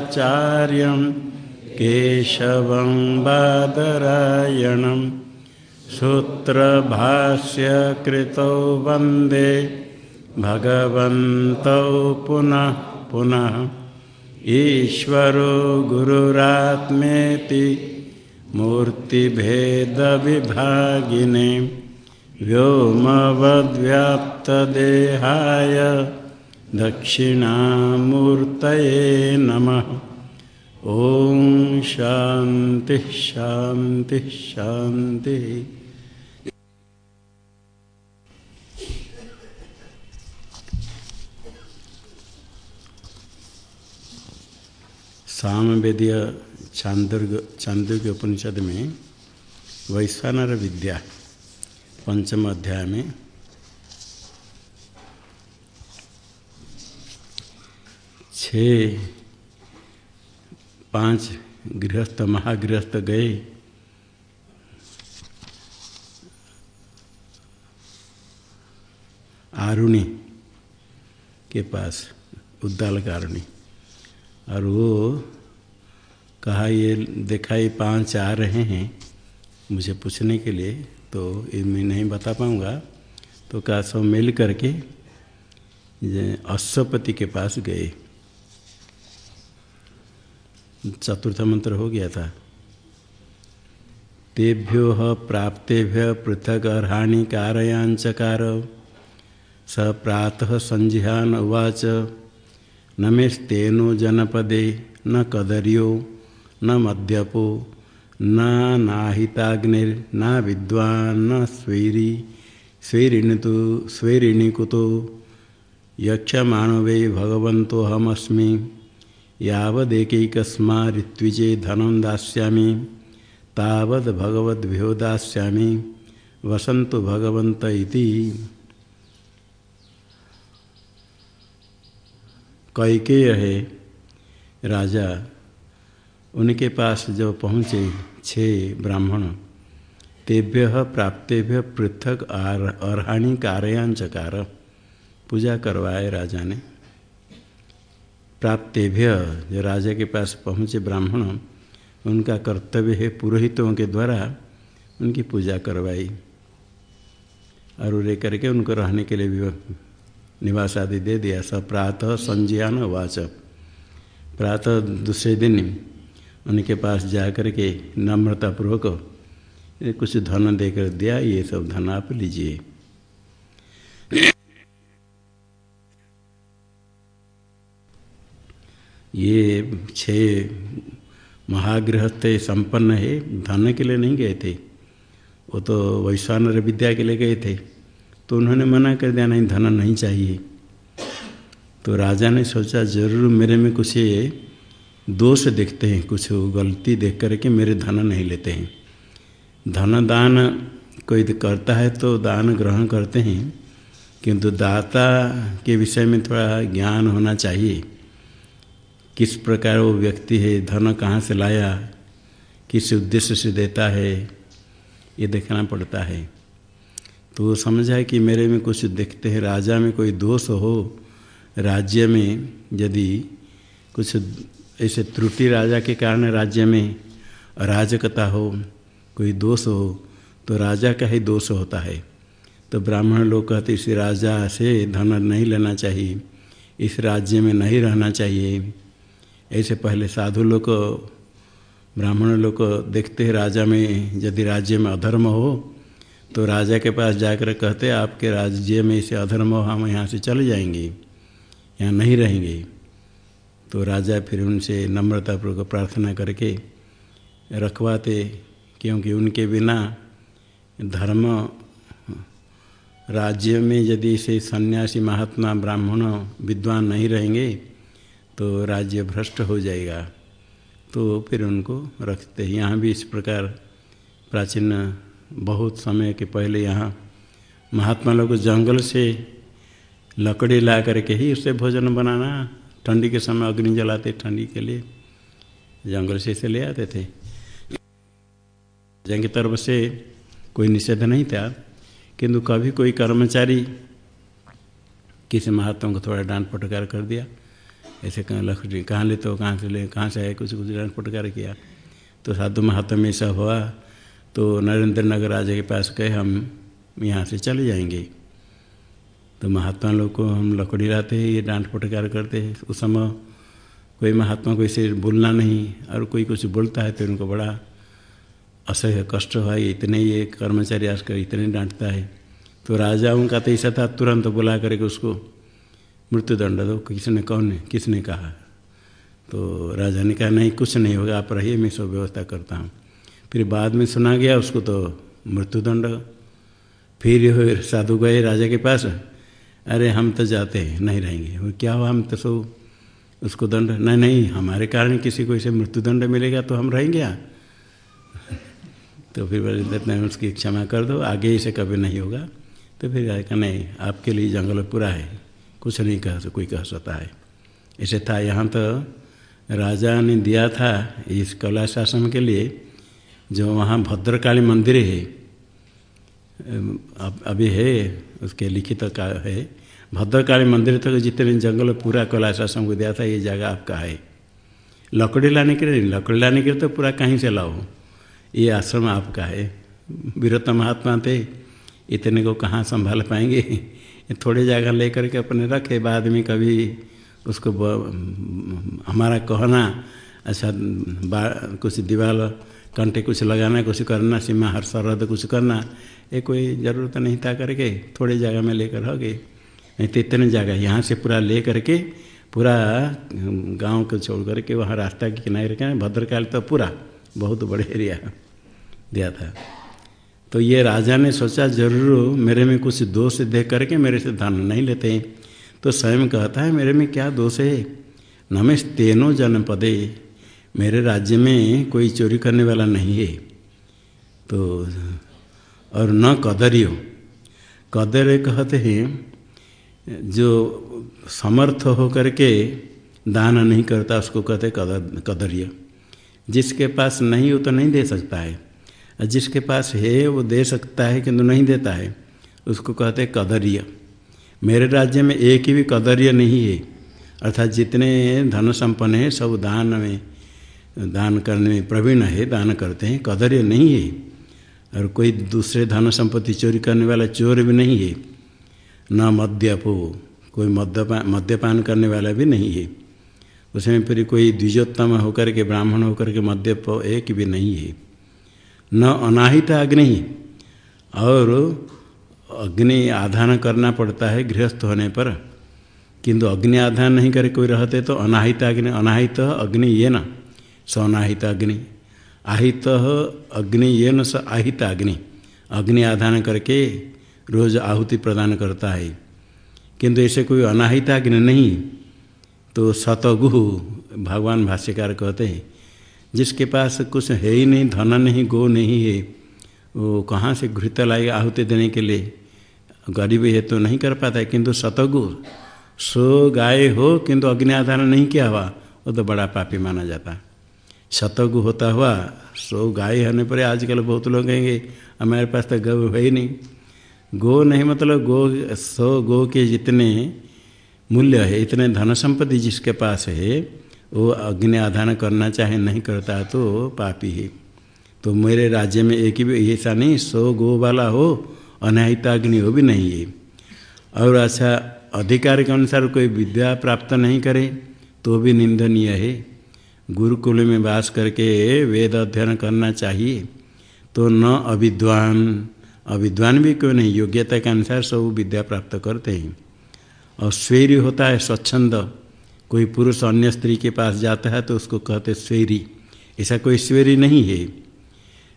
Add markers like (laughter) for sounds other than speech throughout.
शङ्कराचार्यं केशवं बादरायणं सूत्रभाष्यकृतौ वंदे भगवन्तौ पुनः पुनः ईश्वरो गुरुरात्मेति मूर्तिभेदविभागिने व्योमवद्व्याप्तदेहाय दक्षिणामूर्तये नमः। ॐ शान्तिः शान्तिः शान्तिः। सामवेदीय चांदुर्ग चांदुर्ग उपनिषद में वैश्वानर विद्या, पंचम अध्याय में छ पाँच गृहस्थ, महागृहस्थ गए। आरुणी के पास उद्दाल कारुणी और वो कहा, ये देखा ये पाँच आ रहे हैं मुझे पूछने के लिए तो ये मैं नहीं बता पाऊँगा। तो कहा, सब मिल करके अश्वपति के पास गए। चतुर्थ मंत्र हो गया था। तेभ्यो प्राप्तेभ्य पृथक अर्हाणि कारयांचकार स प्रातः संज्ञान उवाच। नमेस्तेनो जनपदे, न कदर्यो, न मद्यपो, न नाहिताग्निर्न विद्वान्, न स्वैरी, स्वैरिणितु, स्वैरिणीकुतो। यक्षमाणो वै भगवन्तोऽहमस्मि। यावदेकैकस्मा ऋत्विजे धनं दास्यामि। तावद् दास्यामि वसन्तु भगवन्त इति। कैकेय है। राजा, उनके पास जो पहुँचे छः ब्राह्मण, तेभ्य प्राप्तेभ्य पृथक अर्हाणी कारयांचकार पूजा करवाए राजा ने। प्राप्तेभ्य, जो राजा के पास पहुँचे ब्राह्मण, उनका कर्तव्य है पुरोहितों के द्वारा उनकी पूजा करवाई। और ले करके उनको रहने के लिए भी निवास आदि दे दिया। सब प्रातः संज्ञान वाच प्रातः दूसरे दिन उनके पास जा कर के नम्रतापूर्वक कुछ धन देकर दिया, ये सब धन आप लीजिए। ये छः महागृहस्थ संपन्न है धन के लिए नहीं गए थे। वो तो वैश्वानर विद्या के लिए गए थे। तो उन्होंने मना कर दिया, नहीं, धन नहीं चाहिए। तो राजा ने सोचा, ज़रूर मेरे में कुछ ये दोष देखते हैं, कुछ गलती देख करके मेरे धन नहीं लेते हैं। धन दान कोई करता है तो दान ग्रहण करते हैं, किंतु दाता के विषय में थोड़ा ज्ञान होना चाहिए। किस प्रकार वो व्यक्ति है, धन कहाँ से लाया, किस उद्देश्य से देता है, ये देखना पड़ता है। तो वो समझा कि मेरे में कुछ देखते हैं, राजा में कोई दोष हो, राज्य में यदि कुछ ऐसे त्रुटि राजा के कारण राज्य में अराजकता हो, कोई दोष हो तो राजा का ही दोष होता है। तो ब्राह्मण लोग कहते इस राजा से धन नहीं लेना चाहिए, इस राज्य में नहीं रहना चाहिए। ऐसे पहले साधु लोग, ब्राह्मण लोग देखते हैं, राजा में यदि राज्य में अधर्म हो तो राजा के पास जाकर कहते आपके राज्य में इसे अधर्म हो, हम यहाँ से चले जाएँगे, यहाँ नहीं रहेंगे। तो राजा फिर उनसे नम्रतापूर्वक प्रार्थना करके रखवाते, क्योंकि उनके बिना धर्म, राज्य में यदि से सन्यासी, महात्मा, ब्राह्मण, विद्वान नहीं रहेंगे तो राज्य भ्रष्ट हो जाएगा। तो फिर उनको रखते हैं। यहाँ भी इस प्रकार प्राचीन बहुत समय के पहले यहाँ महात्मा लोग जंगल से लकड़ी ला करके ही उससे भोजन बनाना, ठंडी के समय अग्नि जलाते, ठंडी के लिए जंगल से इसे ले आते थे। जंग की तरफ़ से कोई निषेध नहीं था, किंतु कभी कोई कर्मचारी किसी महात्मा को थोड़ा डांट फटकार कर दिया। ऐसे कहाँ लकड़ी कहाँ लेते हो कहाँ से ले, कहाँ से आए? कुछ कुछ फटकार किया। तो साधु महात्मा में ऐसा हुआ। तो नरेंद्र नगर राजा के पास गए, हम यहाँ से चले जाएँगे। तो महात्मा लोग को हम लकड़ी लाते हैं, ये डांट फटकार करते हैं। उस समय कोई महात्मा को इसे बोलना नहीं, और कोई कुछ बोलता है तो उनको बड़ा असह्य कष्ट हुआ। इतने ये कर्मचारी आजकल इतने डांटता है। तो राजाओं का तो ऐसा था, तुरंत बुला करके उसको मृत्युदंड दो। किसने, कौन है? किसने कहा? तो राजा ने कहा, नहीं, कुछ नहीं होगा, आप रहिए, मैं सब व्यवस्था करता हूँ। फिर बाद में सुना गया, उसको तो मृत्युदंड। फिर साधु गए राजा के पास, अरे, हम तो जाते हैं, नहीं रहेंगे। वो, क्या हुआ? हम तो सो उसको दंड? नहीं नहीं, हमारे कारण किसी को इसे मृत्युदंड मिलेगा तो हम रहेंगे यहाँ। (laughs) तो फिर बोले उसकी क्षमा कर दो, आगे इसे कभी नहीं होगा। तो फिर कहा, नहीं, आपके लिए जंगल पूरा है। कुछ नहीं कह कोई कह सकता है। ऐसे था यहाँ तो राजा ने दिया था इस कला आश्रम के लिए, जो वहाँ भद्रकाली मंदिर है। अब, अभी है, उसके लिखित का है। भद्रकाली मंदिर तक तो जितने जंगल पूरा कला आश्रम को दिया था, ये जगह आपका है। लकड़ी लाने के लिए लकड़ी लाने के लिए तो पूरा कहीं से लाओ। ये आश्रम आपका है। वीरत महात्मा थे, इतने को कहाँ संभाल पाएँगे? थोड़ी जगह लेकर के अपने रखे, बाद में कभी उसको हमारा कहना अच्छा कुछ दीवार कंटे कुछ लगाना, कुछ करना, सीमा हर सरहद कुछ करना, ये कोई ज़रूरत नहीं था करके थोड़ी जगह में लेकर हो गए नहीं तो इतने जगह यहाँ से पूरा ले करके पूरा गाँव को छोड़ करके वहाँ रास्ता के किनारे रखे भद्रकाल तो पूरा बहुत बड़े एरिया दिया था। तो ये राजा ने सोचा, ज़रूर, मेरे में कुछ दोष देख करके मेरे से धन नहीं लेते हैं। तो स्वयं कहता है, मेरे में क्या दोष है? नमेश तेनो जनपदे, मेरे राज्य में कोई चोरी करने वाला नहीं है। तो और न कदरियो। कदर कहते हैं, जो समर्थ हो करके दान नहीं करता, उसको कहते कदर, कदरिय। जिसके पास नहीं हो तो नहीं दे सकता है। जिसके पास है, वो दे सकता है किंतु नहीं देता है? उसको कहते हैं कदरिय। मेरे राज्य में एक ही भी कदर्य नहीं है। अर्थात जितने धन संपन्न है, सब दान में, दान करने में प्रवीण है, दान करते हैं। कदर्य नहीं है। और कोई दूसरे धन संपत्ति चोरी करने वाला चोर भी नहीं है। न मद्यपो, कोई मद्यपान मद्यपान करने वाला भी नहीं है। उसमें फिर कोई द्विजोत्तम होकर के ब्राह्मण होकर के मद्यप एक भी नहीं है। न अनाहित अग्नि। और अग्नि आधान करना पड़ता है गृहस्थ होने पर। किंतु अग्नि आधान नहीं करे कोई रहते तो अनाहित अग्नि अनाहित अग्नि ये न, स अनाहित अग्नि। आहित अग्नि ये न, स आहित अग्नि। अग्नि आधान करके रोज आहुति प्रदान करता है। किंतु ऐसे कोई अनाहित अग्नि नहीं तो सतगुह, भगवान भाष्यकार कहते हैं जिसके पास कुछ है ही नहीं, धन नहीं, गो नहीं है, वो कहाँ से घृत लाएगा आहुति देने के लिए? गरीब है तो नहीं कर पाता है, किंतु सतगु सो गाय हो, किंतु अग्नि आधार नहीं किया हुआ, वो तो बड़ा पापी माना जाता शतगु होता हुआ, सो गाय होने पर आजकल बहुत लोग कहेंगे, हमारे पास तो गौ है ही नहीं। गो नहीं मतलब गो, सो गो के जितने मूल्य है, इतने धन संपत्ति जिसके पास है वो अग्नि आधान करना चाहे नहीं करता तो पापी है। तो मेरे राज्य में एक ही ऐसा नहीं, सौ गो वाला हो अनाहिताग्नि हो भी नहीं है। और अच्छा अधिकार के अनुसार कोई विद्या प्राप्त नहीं करे तो भी निंदनीय है। गुरुकुल में वास करके वेद अध्ययन करना चाहिए। तो न अविद्वान अविद्वान भी क्यों नहीं? योग्यता के अनुसार सब विद्या प्राप्त करते हैं। और स्वेरी होता है स्वच्छंद। कोई पुरुष अन्य स्त्री के पास जाता है तो उसको कहते स्वेरी ऐसा कोई स्वेरी नहीं है।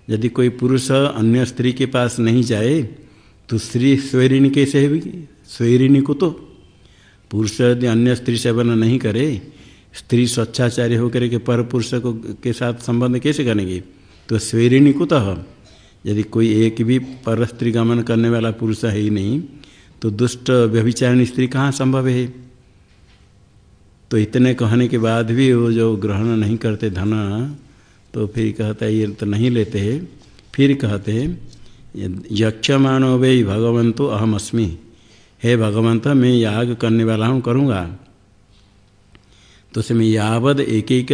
यदि कोई पुरुष अन्य स्त्री के पास नहीं जाए तो स्त्री स्वेरिणी कैसे है स्वेरिणी को तो पुरुष यदि अन्य स्त्री सेवन नहीं करे, स्त्री स्वच्छाचार्य होकर के पर पुरुष को के साथ संबंध कैसे करेंगे? तो स्वेरिणी को तो यदि कोई एक भी पर स्त्री गमन करने वाला पुरुष है ही नहीं तो दुष्ट व्यभिचारिणी स्त्री कहाँ संभव है? तो इतने कहने के बाद भी वो जो ग्रहण नहीं करते धन तो फिर कहता है, ये तो नहीं लेते फिर कहते हैं, यक्षमाणो वे भगवंतो अहम अस्मि हे भगवंत, मैं याग करने वाला हूँ, करूँगा? तो उसमें यावद एक एक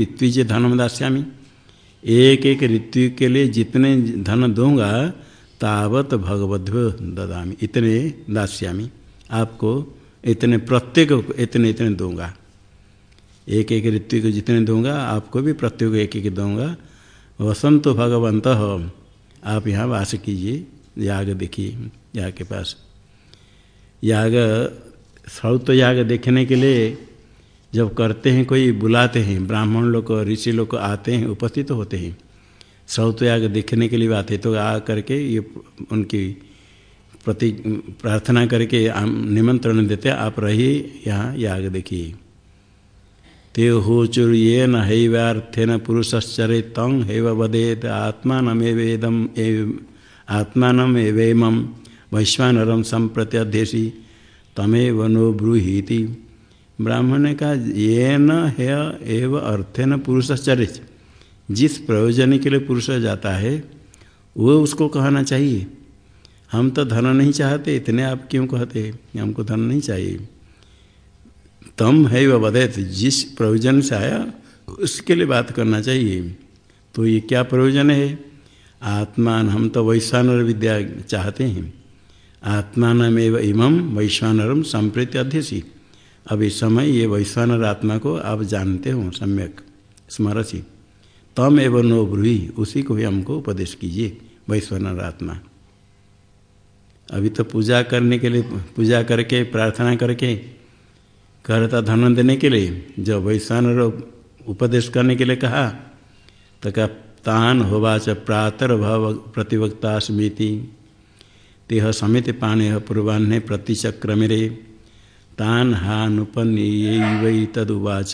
ऋत्विज धनम दास्यामी। एक एक ऋतु के लिए जितने धन दूँगा, तावत भगवद्भ्यो ददामी। इतने दास्यामी। आपको इतने प्रत्येक इतने इतने दूँगा। एक एक ऋतु को जितने दूँगा, आपको भी प्रत्येक एक एक दूँगा। वसंत भगवंत हो आप यहाँ वास कीजिए, याग देखिए, याग के पास। याग सौत याग देखने के लिए जब करते हैं, कोई बुलाते हैं, ब्राह्मण लोग ऋषि लोग आते हैं, उपस्थित तो होते हैं। सौत याग देखने के लिए आते तो आ करके ये उनकी प्रति प्रार्थना करके निमंत्रण देते आप रहिए, यहाँ याग देखिए। ते होचुर ये हैवार्थेन पुरुषश्चरे तंग हेव वदेत आत्मानमेवेदम आत्मान एवेम वैश्वानरम संप्रत्यध्यसी तमेव नो ब्रूहीति। ब्राह्मण ने कहा ये न है एव अर्थेन पुरुषश्चर्य जिस प्रयोजन के लिए पुरुष जाता है, वो उसको कहना चाहिए। हम तो धन नहीं चाहते, इतने आप क्यों कहते? हमको धन नहीं चाहिए। तम है वह बदैत जिस प्रयोजन से आया, उसके लिए बात करना चाहिए। तो ये क्या प्रयोजन है? आत्मान, हम तो वैश्वानर विद्या चाहते हैं। आत्मान एवं इमम वैश्वानरम संप्रीत अध्यसी। अब इस समय ये वैश्वानर आत्मा को आप जानते हो, सम्यक स्मरसी। तम एवं नो ब्रूही, उसी को भी हमको उपदेश कीजिए, वैश्वानर आत्मा। अभी तो पूजा करने के लिए, पूजा करके, प्रार्थना करके करता धन देने के लिए, जब वैश्वान उपदेश करने के लिए कहा तो क्या तान होवाच प्रातर भव प्रतिवक्ता स्मृति तेह समित पाने पूर्वान्हे प्रतिचक्रमिरे। तान हानुपन्य तदुवाच।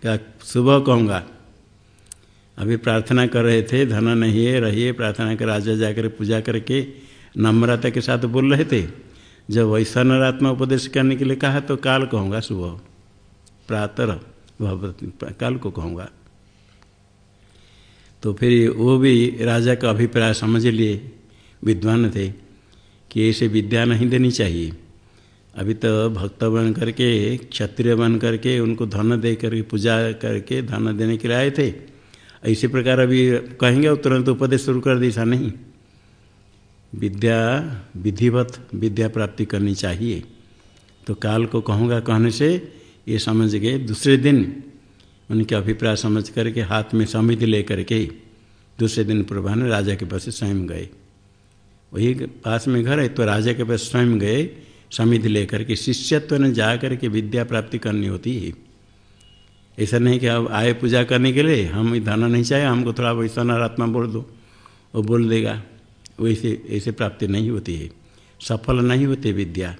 क्या सुबह कहूँगा? अभी प्रार्थना कर रहे थे, धन नहीं है, रहिए, प्रार्थना कर राजा जाकर पूजा करके नम्रता के साथ बोल रहे थे। जब वैसा नरात्मा उपदेश करने के लिए कहा तो काल कहूँगा सुबह। प्रातः काल को कहूँगा। तो फिर वो भी राजा का अभिप्राय समझ लिए। विद्वान थे कि ऐसे विद्या नहीं देनी चाहिए। अभी तो भक्त बन करके, क्षत्रिय बन करके, उनको धन दे करके, पूजा करके धन देने के लिए आए थे। इसी प्रकार अभी कहेंगे तुरंत उपदेश शुरू कर दी ऐसा नहीं। विद्या, विधिवत विद्या प्राप्ति करनी चाहिए। तो काल को कहूँगा कहने से ये समझ गए। दूसरे दिन उनके अभिप्राय समझ करके, हाथ में समिति लेकर के दूसरे दिन प्रभान राजा के पास स्वयं गए। वही पास में घर है तो राजा के पास स्वयं गए, समिति लेकर के शिष्यत्व ने जा करके विद्या प्राप्ति करनी होती है। ऐसा नहीं कि अब आए पूजा करने के लिए हम धन नहीं चाहिए हमको थोड़ा वैसा नरात्मा बोल दो, वो बोल देगा। वैसे ऐसे प्राप्ति नहीं होती है। सफल नहीं होती विद्या।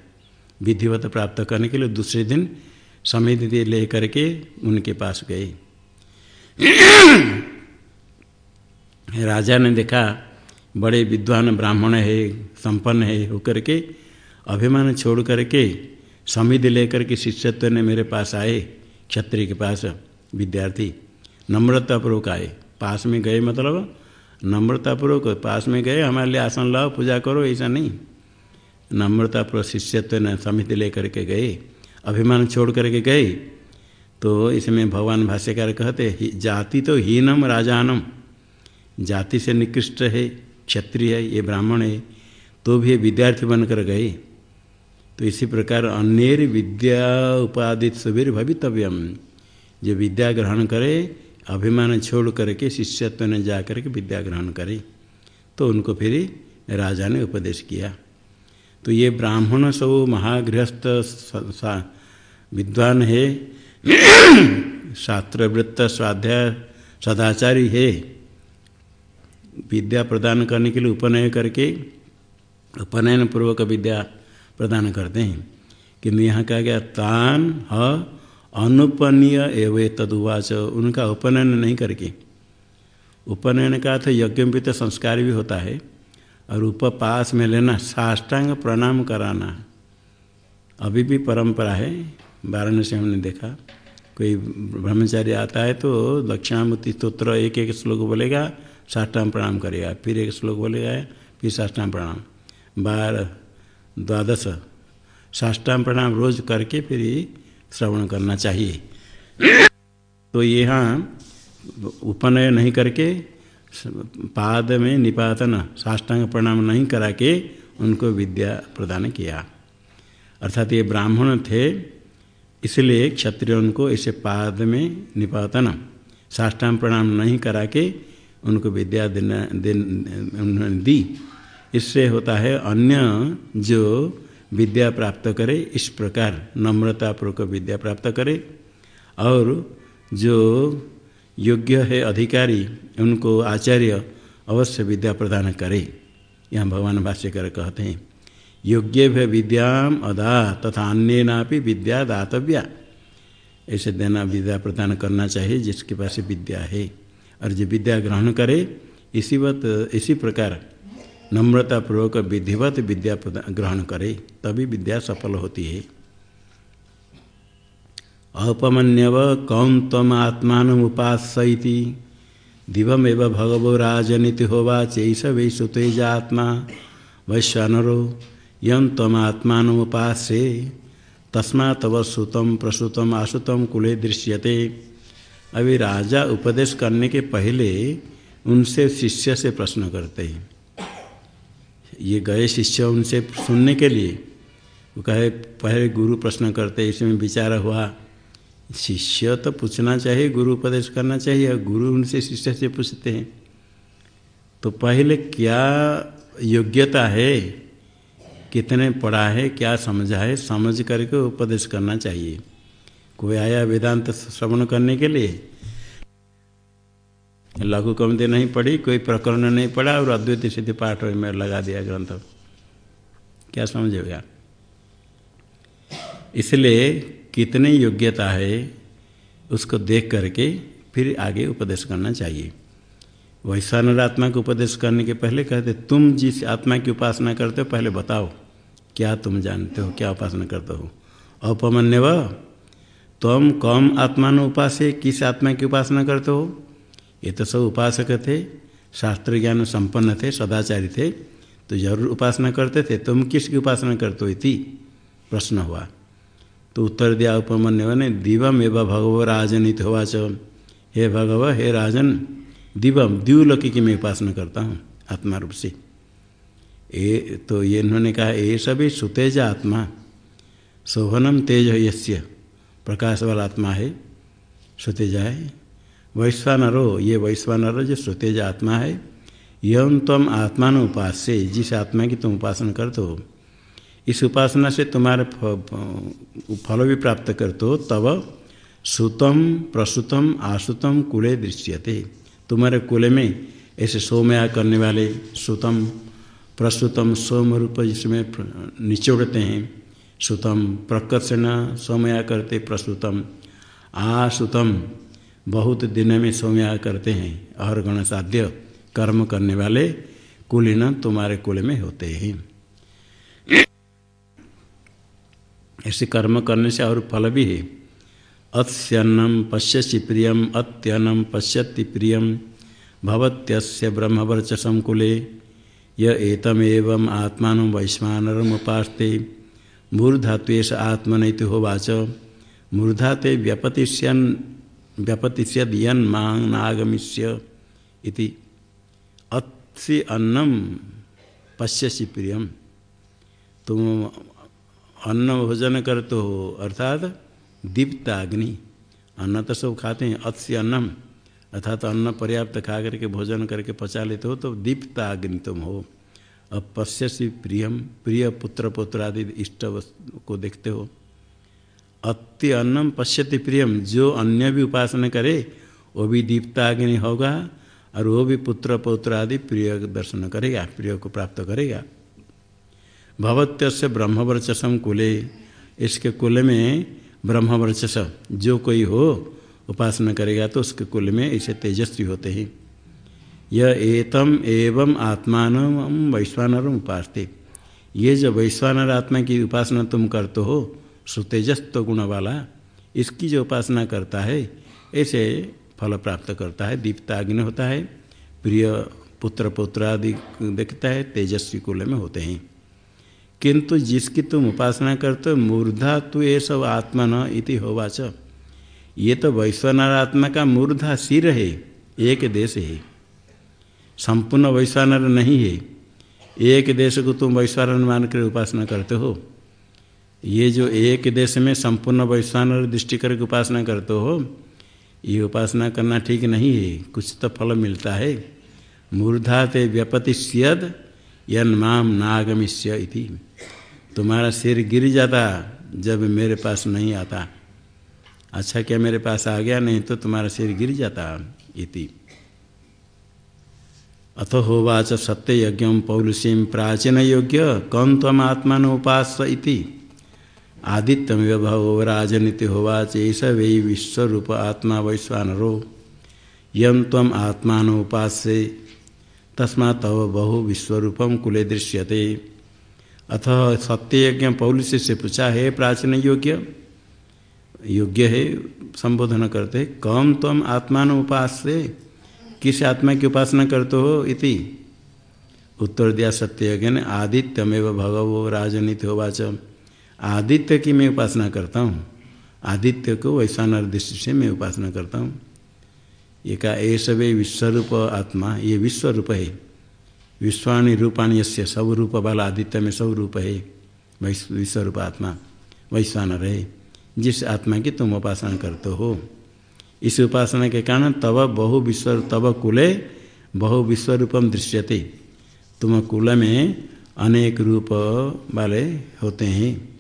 विधिवत प्राप्त करने के लिए दूसरे दिन समिति ले करके उनके पास गए। (clears throat) राजा ने देखा, बड़े विद्वान ब्राह्मण है, संपन्न है होकर के, अभिमान छोड़ करके समिधि लेकर के शिष्यत्व ने मेरे पास आए, क्षत्रिय के पास। विद्यार्थी, नम्रता नम्रतापूर्वक आए। पास में गए मतलब नम्रतापूर्वक पास में गए, हमारे लिए आसन लाओ, पूजा करो, ऐसा नहीं। नम्रतापूर्वक शिष्यत्व ने समिति लेकर के गए, अभिमान छोड़ करके गए। तो इसमें भगवान भाष्यकार कहते जाति तो हीनम राजानम। जाति से निकृष्ट है, क्षत्रिय है, ये ब्राह्मण है तो भी विद्यार्थी बनकर गए। तो इसी प्रकार अन्य विद्या उपादित सुबीर भवितव्यम जो विद्या ग्रहण करे अभिमान छोड़ करके, शिष्यत्व ने जा करके विद्या ग्रहण करे। तो उनको फिर राजा ने उपदेश किया। तो ये ब्राह्मण सब महागृहस्थ विद्वान है। (clears throat) शास्त्रवृत्त स्वाध्याय सदाचारी है। विद्या प्रदान करने के लिए उपनयन करके उपनयन पूर्वक विद्या प्रदान करते हैं। किंतु यहाँ कहा गया? तान, ह अनुपनीय एवं तदुवाच, उनका उपनयन नहीं करके। उपनयन का अर्थ यज्ञ भी तो संस्कार भी होता है, और उपपास में लेना साष्टांग प्रणाम कराना। अभी भी परंपरा है, वाराणसी हमने देखा। कोई ब्रह्मचारी आता है तो दक्षिणामूर्ति स्त्रोत्र एक एक श्लोक बोलेगा, साष्टांग प्रणाम करेगा, फिर एक श्लोक बोलेगा, फिर साष्टांग प्रणाम। बार, द्वादश, साष्टांग प्रणाम रोज करके फिर श्रवण करना चाहिए। तो यहाँ उपनय नहीं करके, पाद में निपातन, साष्टांग प्रणाम नहीं करा के उनको विद्या प्रदान किया। अर्थात ये ब्राह्मण थे, इसलिए क्षत्रियों को इसे पाद में निपातन, साष्टांग प्रणाम नहीं करा के उनको विद्या देना दे उन्होंने दी। इससे होता है अन्य जो विद्या प्राप्त करे, इस प्रकार नम्रतापूर्वक विद्या प्राप्त करे। और जो योग्य है अधिकारी, उनको आचार्य अवश्य विद्या प्रदान करे। यहाँ भगवान भाष्यकर कहते हैं, योग्य भय विद्याम अदा तथा अन्य विद्या दातव्या। ऐसे देना विद्या प्रदान करना चाहिए, जिसके पास विद्या है। और जो विद्या ग्रहण करे, इसी वत, इसी प्रकार नम्रतापूर्वक विधिवत विद्या ग्रहण करे, तभी विद्या सफल होती है। अपमन्यव कौन तम आत्मान उपासती दिवमेव भगवो राजनीति होवा चैष वै सुतेजात्मा वैश्वानरो यम तम आत्मान उपासे तस्मा तव सुतम, प्रसुतम कुले दृश्यते। अभी राजा उपदेश करने के पहले उनसे शिष्य से प्रश्न करते हैं। ये गए शिष्य उनसे सुनने के लिए। वो कहे, पहले गुरु प्रश्न करते इसमें विचार हुआ। शिष्य तो पूछना चाहिए, गुरु उपदेश करना चाहिए गुरु उनसे शिष्य से पूछते हैं। तो पहले क्या योग्यता है? कितने पढ़ा है? क्या समझा है? समझ करके उपदेश करना चाहिए। कोई आया वेदांत श्रवण करने के लिए? लघु कमते नहीं पढ़ी, कोई प्रकरण नहीं पढ़ा और अद्वैत सिद्धि पाठ में लगा दिया ग्रंथ। क्या समझेगा इसलिए कितनी योग्यता है उसको देख करके फिर आगे उपदेश करना चाहिए। वैश्वानर आत्मा को उपदेश करने के पहले कहते, तुम जिस आत्मा की उपासना करते हो, पहले बताओ, क्या तुम जानते हो, क्या उपासना करते हो? औपमन्य व तुम कम आत्मान उपास, किस आत्मा की उपासना करते हो? ये तो सब उपासक थे शास्त्र ज्ञान संपन्न थे, सदाचारी थे तो ज़रूर उपासना करते थे तुम किसकी उपासना करते हो इति प्रश्न हुआ। तो उत्तर दिया उपमन्य ने, दिवम एवं भगव राजनीत हुआ च हे भगव, हे राजन, दिवम द्यूलकी की मैं उपासना करता हूँ, आत्मा रूप से। ए तो ये इन्होंने कहा ये सभी सुतेज आत्मा, शोभनम तेज यस्य प्रकाश वाला आत्मा है, सुतेजा है वैश्वानरो, ये वैश्वानर जो सुतेज आत्मा है, यम तम आत्मान उपास से जिस आत्मा की तुम उपासना करते हो, इस उपासना से तुम्हारे फल भी प्राप्त करते हो, तब सुतम, प्रसुतम, आसुतम कुले दृश्यते। तुम्हारे कुले में ऐसे सोमया करने वाले सुतम, प्रसुतम सोम रूप जिसमें निचोड़ते हैं, सुतम, प्रकर्षण, सोमया करते, प्रसुतम, आसुतम। बहुत दिन में सोमया करते हैं और गण साध्य कर्म करने वाले कुलीन तुम्हारे कुल में होते हैं। ऐसे कर्म करने से और फल भी है। अत्यन्नम पश्यसि प्रियम अत्यन्नम पश्यति प्रियम, भवत्यस्य ब्रह्मवर्चसम कुले य एतमेव आत्मा वैश्वानरम उपास्ते मूर्धात्वेश आत्मनैति होवाच मूर्धा ते व्यपतिष्यन व्यपतिष्यद यन मांग नागमिष्य इति। अन्नम पश्यसि प्रियम। तुम अन्न भोजन करते हो अर्थात दीप्त अग्नि अन्न तो सब खाते हैं अत्स्य अन्नम। अर्थात अन्न पर्याप्त खा करके भोजन करके पचा लेते हो तो दीप्त अग्नि तुम हो। अब पश्यसी प्रियम, प्रिय पुत्र पुत्र आदि इष्ट को देखते हो। अत्य अन्नम पश्यति प्रियम जो अन्य भी उपासना करे, वो भी दीप्ताग्नि होगा, और वो भी पुत्र पौत्र आदि प्रिय दर्शन करेगा, प्रिय को प्राप्त करेगा। भवत्य से ब्रह्मवर्चसम कुले, इसके कुल में ब्रह्मवर्चस, जो कोई हो, उपासना करेगा तो उसके कुल में ऐसे तेजस्वी होते हैं। यह एतम एवं आत्मान वैश्वानर उपासते। ये जो वैश्वानर आत्मा की उपासना तुम करते हो सुतेजस्त गुण वाला, इसकी जो उपासना करता है, ऐसे फल प्राप्त करता है। दीप्ताग्नि होता है, प्रिय पुत्र पुत्र आदि देखता है, तेजस्वी कुल में होते हैं। किंतु जिसकी तुम उपासना करते हो, मूर्धा तु ये सब आत्मा न इति होवाच। ये तो वैश्वनार आत्मा का मूर्धा सिर है, एक देश है। संपूर्ण वैश्वानर नहीं है। एक देश को तुम वैश्वानर मान कर उपासना करते हो। ये जो एक देश में संपूर्ण वैश्वान और दृष्टि करके उपासना करते हो, ये उपासना करना ठीक नहीं है। कुछ तो फल मिलता है। मूर्धा ते व्यपतिष्यद यन नागमिष्य तुम्हारा सिर गिर जाता जब मेरे पास नहीं आता। अच्छा क्या मेरे पास आ गया? नहीं तो तुम्हारा सिर गिर जाता इति। अथ होवाच सत्य यज्ञ पौलुषीम प्राचीन योग्य कौन तम आत्मा उपास इति। आदित्यमेव भव राजनीति होवाच ऐस वै विश्वरूप आत्मा वैश्वानरो। यम तम आत्मा उपास्य तस्मा तव बहु विश्वरूपम कुले दृश्यते। अथ सत्ययज्ञ पौलुष से पूछा है प्राचीन योग्य? योग्य है, संबोधन करते कम तम आत्मान उपास से किस आत्मा की उपासना करते हो इति? उत्तर दिया सत्य ने, आदित्यमेव भगवो राजनीति होवाच। आदित्य की मैं उपासना करता हूँ। आदित्य को वैश्वानर दृष्टि से मैं उपासना करता हूँ। ये का विश्वरूप आत्मा, ये विश्वरूप है। विश्वाणी रूपाणी यश्य सब रूप वाला आदित्य में सब रूप है विश्वरूप आत्मा वैश्वानर है। जिस आत्मा की तुम उपासना करते हो, इस उपासना के कारण तब बहु विश्व तब कुले बहु विश्व रूपम दृश्यते। तुम कुल में अनेक रूप वाले होते हैं।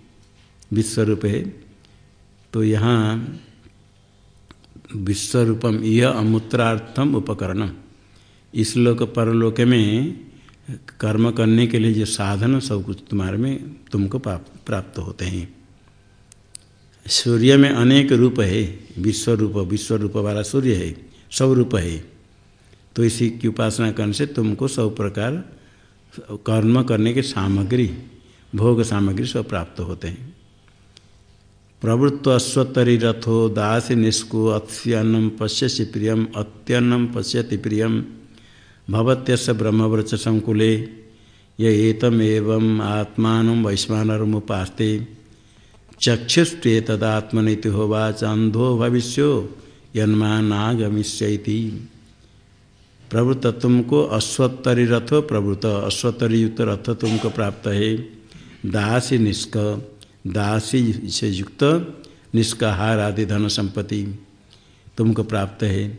विश्व रूप है तो यहाँ विश्व रूपम यह अमूत्रार्थम उपकरण। इस लोक परलोक में कर्म करने के लिए जो साधन सब कुछ तुम्हारे में तुमको प्राप्त होते हैं। सूर्य में अनेक रूप है। विश्व रूप विश्व रूप वाला सूर्य है। सब रूप है। तो इसी की उपासना करने से तुमको सब प्रकार कर्म करने के सामग्री, भोग सामग्री सब प्राप्त होते हैं। प्रवृत्त अश्वतरी रथो दास निष्को अत्यन्नम पश्यसि प्रियम अत्यन्नम पश्यति प्रियम। भवत्यस ब्रह्मव्रच संकुले ये एतम एवं आत्मान वैश्वानरमुपास्ते। चक्षुष्टेतदात्मनिति होवाच अंधो भविष्यो यन्मानागमिष्यति। प्रवृत्त तुमको अश्वत्तरी रथ प्रवृत्त अश्वत्तरी युक्त रथ तुमको प्राप्त है दासी निष्क। दासी से युक्त निष्काहार आदि धन संपत्ति तुमको प्राप्त है।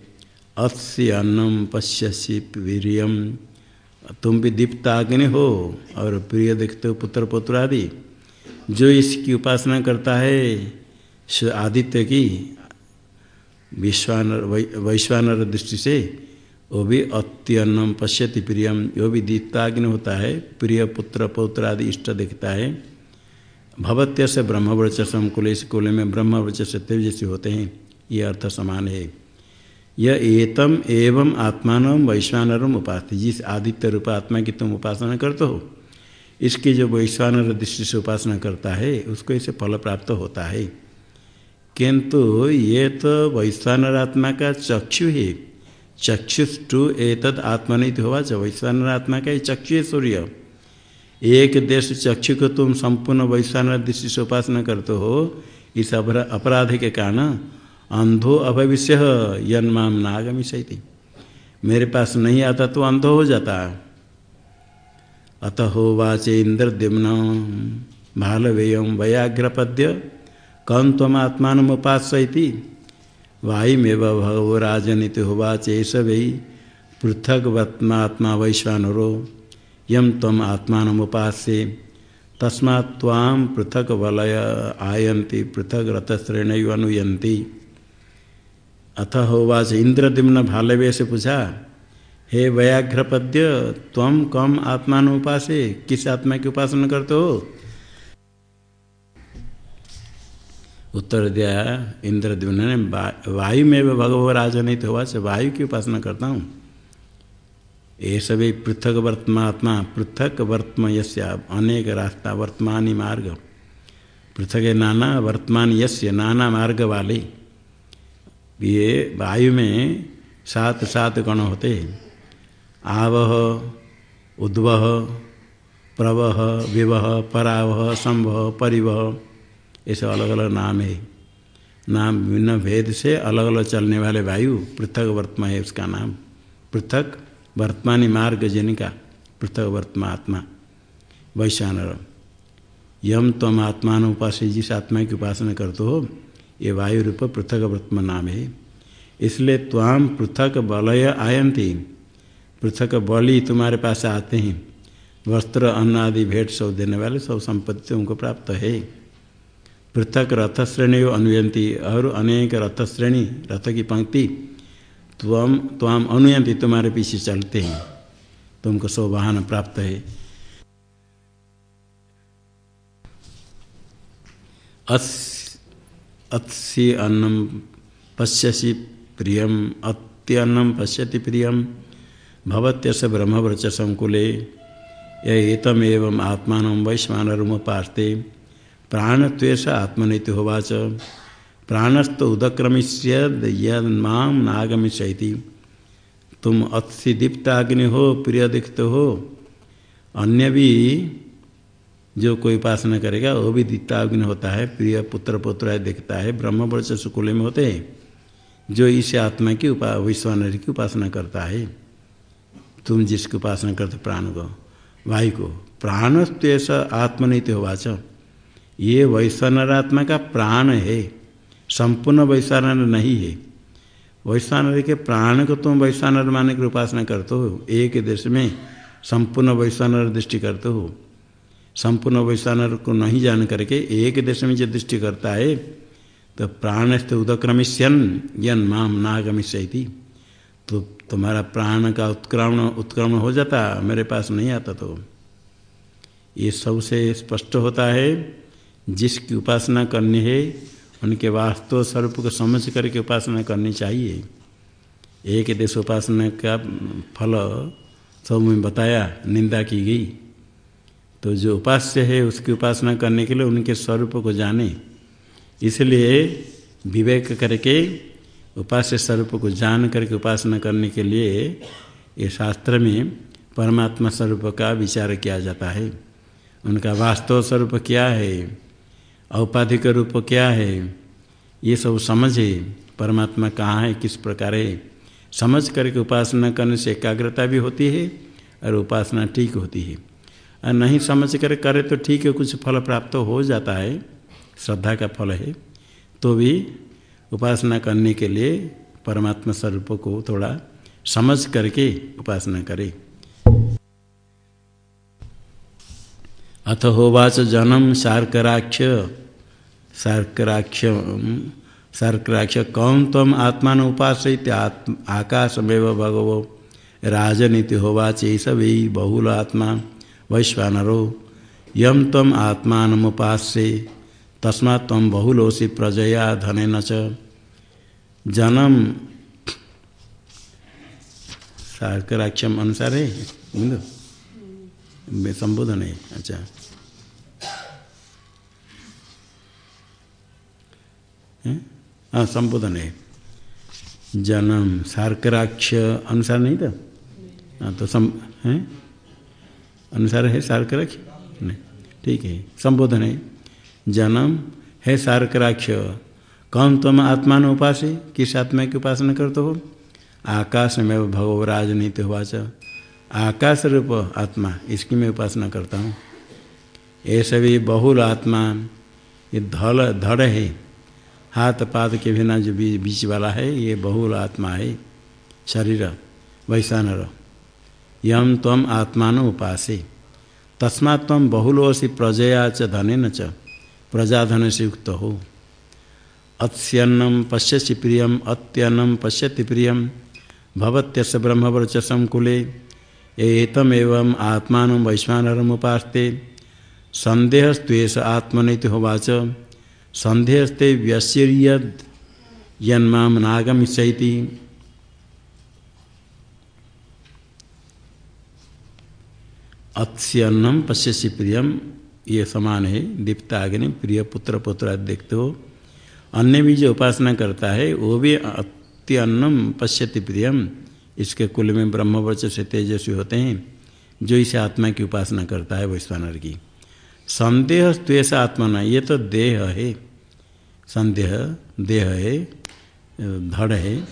अस्य अन्नम पश्यसी वीरियम। तुम भी दीप्ताग्नि हो और प्रिय देखते हो पुत्र पुत्र आदि। जो इसकी उपासना करता है आदित्य की विश्वानर वैश्वानर दृष्टि से वो भी अत्यन्नम पश्यति प्रियम। वो भी दीप्ताग्नि होता है, प्रिय पुत्र पौत्र आदि इष्ट देखता है। भवत्य से ब्रह्मवर्चसम कुल इस कुल में ब्रह्मवर्च से तेजस्वी होते हैं, ये अर्थ समान है। यह एतम एवं आत्मान वैश्वानरम उपास जिस आदित्य रूप आत्मा की तुम उपासना करते हो, इसकी जो वैश्वानर दृष्टि से उपासना करता है, उसको इसे फल प्राप्त होता है। किंतु ये तो वैश्वानर आत्मा का चक्षु है। चक्षुष्टु एतद आत्मा नहीं तो हुआ वैश्वानर आत्मा का ये चक्षु है सूर्य। एक देश चक्षु को तुम संपूर्ण वैश्वानर दृष्टि से उपासना करते हो, इस अपराध के कारण अंधो अभविष्य यन्माम नागमिशति मेरे पास नहीं आता तो अंधो हो जाता। अत होवाचे इंद्रद्युम्न भालवेय वयाग्रपद्य कौन तमात्मानुपास्यति वायुमेव भगवो राजनीति होवाचे वै पृथग्वत्मात्मा वैश्वानरो। यम तम आत्मानुपास्य तस्मात् पृथक वलय आयन्ति, पृथक रथश्रेण अनुयंती अथ होवाच इंद्रदिम्न भालवे से पूछा हे व्याघ्रपद्य तम कम आत्मान उपासे किस आत्मा की उपासना करते? हो उत्तर दिया इंद्रद्युम्न ने वायु में भगव राजनीति से वायु की उपासना करता हूँ। ये सभी पृथक वर्तमात्मा, पृथक वर्तम यस्य अनेक रास्ता वर्तमान मार्ग। पृथक नाना वर्तमान यस्य नाना मार्ग वाले। ये वायु में सात सात गण होते हैं। आवह, उद्वह, प्रवह, विवह, परावह संभव परिवह ऐसे अलग अलग नाम है। नाम भिन्न भेद से अलग अलग चलने वाले वायु, पृथक वर्तमा है उसका नाम। पृथक वर्तमानी मार्ग जिनका पृथक वर्तमा आत्मा। वैशानर यम तम आत्मान उपास जिस आत्मा की उपासना करते हो, ये वायु रूप पृथक वर्तमान नाम है। इसलिए त्वाम पृथक बलय आयंती पृथक बलि तुम्हारे पास आते हैं। वस्त्र, अन्न आदि, भेंट सब देने वाले सब संपत्ति उनको प्राप्त है। पृथक रथ श्रेणी अनुयंती और अनेक रथ श्रेणी रथ की पंक्ति त्वम त्वाम अनुयंती तुम्हारे पीछे चलते हैं। तुमको सब वाहन प्राप्त है। अत्सी अन्नम पश्यसी प्रियम अत्यन्नम पश्यति प्रियम भवत्यस ब्रह्मव्रच संकुले एतमेव आत्मा वैश्वानरुमुपास्ते प्राणत्वेश आत्मनीति होवाच। प्राणस्थ उदक्रमिष्य यम नागमिष्यति तुम अति दीप्ताग्नि हो प्रिय दिखते हो। अन्य भी जो कोई उपासना करेगा, वो भी दीप्ताग्नि होता है, प्रिय पुत्र पुत्र दिखता है ब्रह्म से सुकुल में होते हैं, जो इस आत्मा की उपा, विश्वानर की उपासना करता है। तुम जिसकी उपासना करते प्राण को, वायु को प्राणस्तेष आत्मनीति होवाच ये वैश्वानर आत्मा का प्राण है। संपूर्ण वैश्वानर नहीं है। वैश्वानर के प्राण को तुम वैश्वानर माने की उपासना करते हो। एक देश में संपूर्ण वैश्वानर दृष्टि करते हो। संपूर्ण वैश्वानर को नहीं जान करके एक देश में जो दृष्टि करता है तो प्राण प्राणस्थ उदक्रमिष्यन, यन माम नागमिष्यति। तो तुम्हारा प्राण का उत्क्रमण उत्क्रमण हो जाता, मेरे पास नहीं आता तो। ये सबसे स्पष्ट होता है, जिसकी उपासना करनी है उनके वास्तव स्वरूप को समझ करके उपासना करनी चाहिए। एक देश उपासना का फल सब में बताया, निंदा की गई। तो जो उपास्य है, उसकी उपासना करने के लिए उनके स्वरूप को जाने। इसलिए विवेक करके, उपास्य स्वरूप को जान करके उपासना करने के लिए ये शास्त्र में परमात्मा स्वरूप का विचार किया जाता है। उनका वास्तव स्वरूप क्या है? औपाधिक रूप क्या है? ये सब समझे परमात्मा कहाँ है? किस प्रकार है? समझ करके उपासना करने से एकाग्रता भी होती है और उपासना ठीक होती है। और नहीं समझ कर करे तो ठीक है, कुछ फल प्राप्त हो जाता है। श्रद्धा का फल है। तो भी उपासना करने के लिए परमात्मा स्वरूप को थोड़ा समझ करके उपासना करे। अथ होवाच जन्म शार्कराक्ष शार्कराक्ष शार्कराक्ष कौन तम आत्मा उपास आकाशमेव भगवो। राजनीति होवाच सभी बहुल आत्मा। वैश्वानरो यम तम आत्मानमुपास्य तस्मा तम बहुलोसी प्रजया धन च। जन्म शार्कराक्षम अनुसार है संबोधन है अच्छा। हाँ संबोधन है। जन्म सार्कराक्ष अनुसार नहीं था? हाँ तो सम है? अनुसार है सार्कराक्ष? नहीं। ठीक है संबोधन है। जन्म है सार्कराक्ष। कौन तुम आत्मान उपास किस आत्मा की उपासना करते हो? आकाश में भगव राजनीति हुआ आकाश रूप आत्मा इसकी मैं उपासना करता हूँ। ये सभी बहुल आत्मा ये धड़ धड़ है। हाथ पाद के बिना जो बीच वाला है ये बहुल आत्मा है शरीर वैशानर यम तम आत्मान उपासे। तस्मा तम बहुलोसी प्रजया च धन च प्रजाधन से युक्त हो अत्यन्नम पश्यति प्रियम अत्यन्नम पश्यति प्रियम। भवत्यस ब्रह्मवर्चसम कुले एतम एवं आत्मान वैश्वानरम उपास्ते संदेहस्वेश आत्मनित होवाच। संदेहस्ते व्यसीयद यन्माम नागमिष्यति अत्यन्नम पश्यसी प्रियम ये समान है दीप्ताग्नि प्रिय पुत्र पुत्र देखते हो अन्य भी जो उपासना करता है, वो भी अत्यन्नम पश्यति प्रियम इसके कुल में ब्रह्मवच से तेजस्वी होते हैं, जो इसे आत्मा की उपासना करता है वैश्वानर की। संदेह त्वेष न ये तो देह है। संदेह, देह है, धड़ है।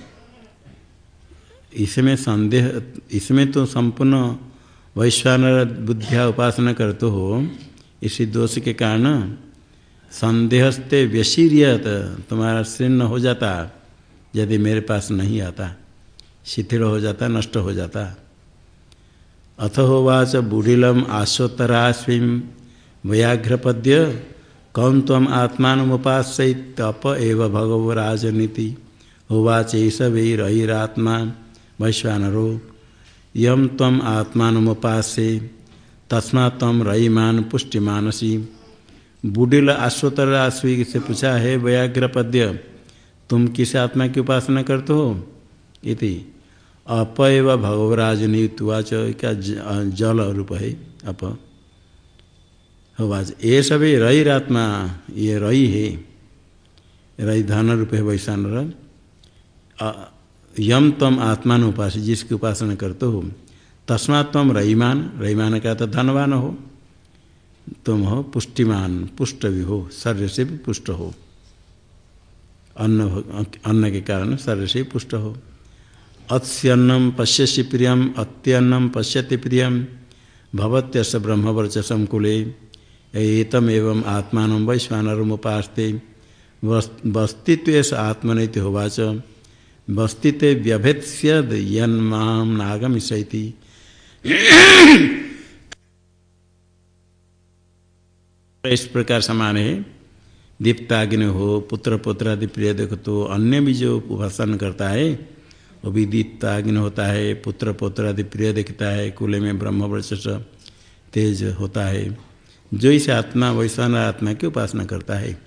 इसमें संदेह, इसमें तो संपूर्ण वैश्वानर बुद्धिया उपासना करते हो, इसी दोष के कारण संदेहस्ते व्यशीरियत, तुम्हारा शीर्ण हो जाता, यदि मेरे पास नहीं आता। शिथिल हो जाता, नष्ट हो जाता। अथ होवाच बुढ़िलम आशोत्तराश्वी व्याघ्रपद्य कौन तम आत्मानुपासत अप एव भगव राजनीति। होवाच ईशवैरहिरात्मा वैश्वानरो यम तम आत्मानुपासे तस्मा तम रईमान पुष्टिमानसी। बुढ़िल आश्वतर आश्वी से पूछा है व्याघ्र पद्य तुम किस आत्मा की उपासना करते हो? इति। अपयव भगवराज नियुक्तवाच क्या जल रूप है? अप। होवाच ये सभी रही आत्मा ये रही है। रही धन रूप है वैशान यम तम आत्मान उपास, जिसकी उपासना करते हो। तस्मात् तम रईमान रईमान का तो धनवान हो। तुम हो पुष्टिमान, पुष्ट भी हो, शरीर से भी पुष्ट हो। अन्न अन्न के कारण शरीर से पुष्ट हो। अत्यन्नम पश्यसी प्रियम अत्यन्नम पश्यति प्रियम। भवत्यस ब्रह्मवर्चसम कुले। एतम एवं आत्मान वैश्वानरमुपास्ते वस्तित्व आत्मनीति होवाच। वस्तित्व व्यभेत्स्यद नागमिशति इस प्रकार समान है दीप्ताग्नि हो पुत्र पुत्र आदि प्रिय देखो तो अन्य भी जो उपासन करता है। वो भी दीप्ताग्नि होता है पुत्र पुत्र आदि प्रिय देखता है, कुले में ब्रह्म तेज होता है। जो इस आत्मा वैश्वान आत्मा की उपासना करता है।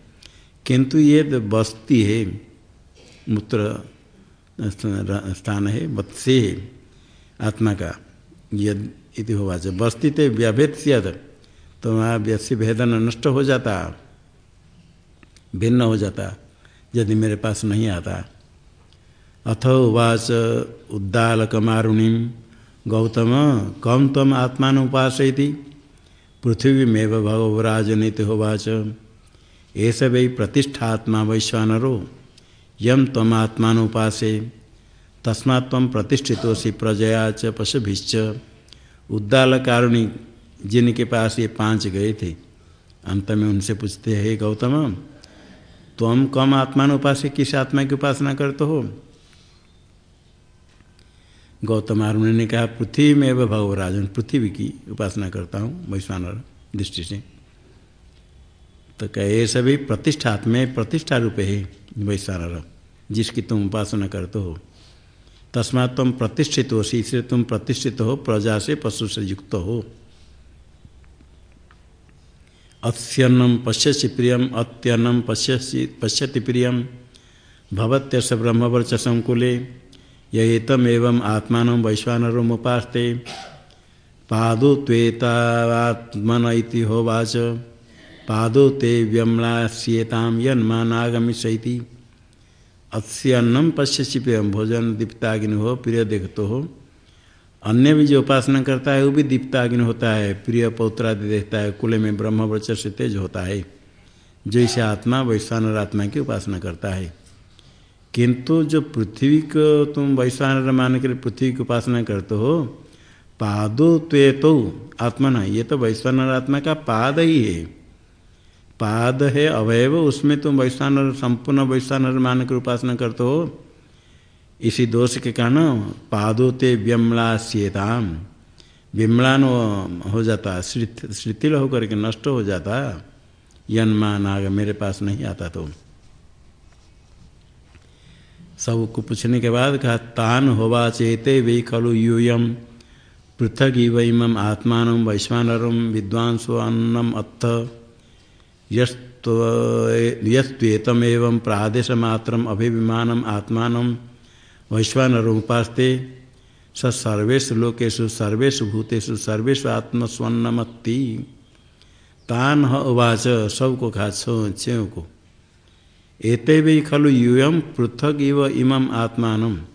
किंतु ये बस्ती है, मूत्र स्थान है, बत्से आत्मा का, यद इति होवा बस्ती ते व्यभेद तो वहाँ व्यस्य भेदन नष्ट हो जाता, भिन्न हो जाता, यदि मेरे पास नहीं आता। अथ उवाच उद्दालकमारुणी गौतम कम तम आत्मान उपास पृथ्वी में भगवराजनीति होवाच ऐस वै प्रतिष्ठात्मा वैश्वानरो यम तम तस्मा तम प्रजया च पशुभिश्च। उद्दाल कारुणी जिनके पास ये पाँच गए थे। अंत में उनसे पूछते हे गौतम तुम कम आत्मान उपास किस आत्मा की उपासना करते हो? गौतम आरुण ने कहा पृथ्वी में वह भगवराजन पृथ्वी की उपासना करता हूँ वैश्वानर दृष्टि से। तो कहे सभी प्रतिष्ठा में प्रतिष्ठा रूप है वैश्वानर जिसकी तुम उपासना करते हो। तस्मा तुम प्रतिष्ठित हो इसलिए तुम प्रतिष्ठित हो, प्रजा से पशु से युक्त हो। अत्यन्नम पश्यसि प्रियम अत्यन्नम पश्यसि, पश्यति प्रियम। भवत्यस ब्रह्मवर्च संकुले येतम एवं आत्मा वैश्वानरो मुपास्ते पादो त्वेतात्मन होवाच। पादो ते व्यम्लास्येताम यन्मानागमिष्यति। अत्यन्नम पश्यसि भोजन दीप्ताग्नि हो प्रिय देखते हो अन्य भी जो उपासना करता है वो भी दीप्ताग्नि होता है प्रिय पौत्रादि देखता है कुल में ब्रह्म से तेज होता है जो इसे आत्मा वैश्वानर आत्मा की उपासना करता है। किंतु जो पृथ्वी को तुम वैश्वानर मान कर पृथ्वी की उपासना करते हो, पादो त्वे तो आत्मा न ये तो वैश्वानर आत्मा का पाद ही है। पाद है अवयव, उसमें तुम वैश्वानर, संपूर्ण वैश्वानर मान कर उपासना करते हो। इसी दोष के कारण पादो ते व्यमलास्यताम विम्लान हो जाता शिथिल होकर के नष्ट हो जाता। यन्मा नाग मेरे पास नहीं आता तो। सबको पूछने के बाद कहा, तान होवा चेते वे खलु यूयम। पृथक इवम आत्मा वैश्वानरम विद्वांसो अन्नम अत्थ। यस्वेतमेव प्रादेशमात्र अभिमान आत्मा वैश्वानर उपास्ते। स सर्वेशु लोकेशु सर्वेशु भूतेषु सर्वेशु आत्मस्वन्नमत्ति। तान उवाच सबको खा छो को एते भी खलु यूयम पृथक इव इमम आत्मान।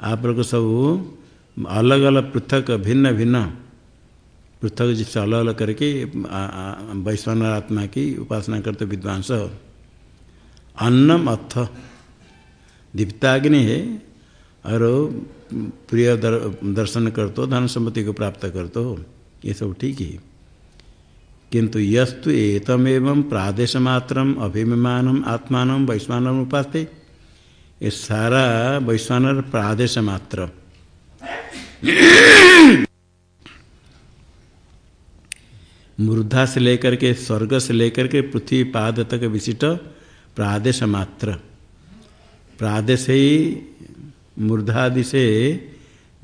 आप लोग सब अलग अलग पृथक भिन्न भिन्न। पृथक जिससे अलग अलग करके वैश्वान आत्मा की उपासना करते विद्वांस अन्नम अथ दीप्ताग्नि है और प्रिय दर, दर्शन कर तो धन संपत्ति को प्राप्त कर तो ये सब ठीक है। किंतु यस्तु एतमेव प्रादेश मात्र अभिमान आत्मान वैश्वान उपास्ते। ये सारा वैश्वान प्रादेश मात्र मूर्धा से लेकर के, स्वर्ग से लेकर के, पृथ्वी पाद तक विशिष्ट प्रादेश मात्र प्रादेश ही मूर्धादि से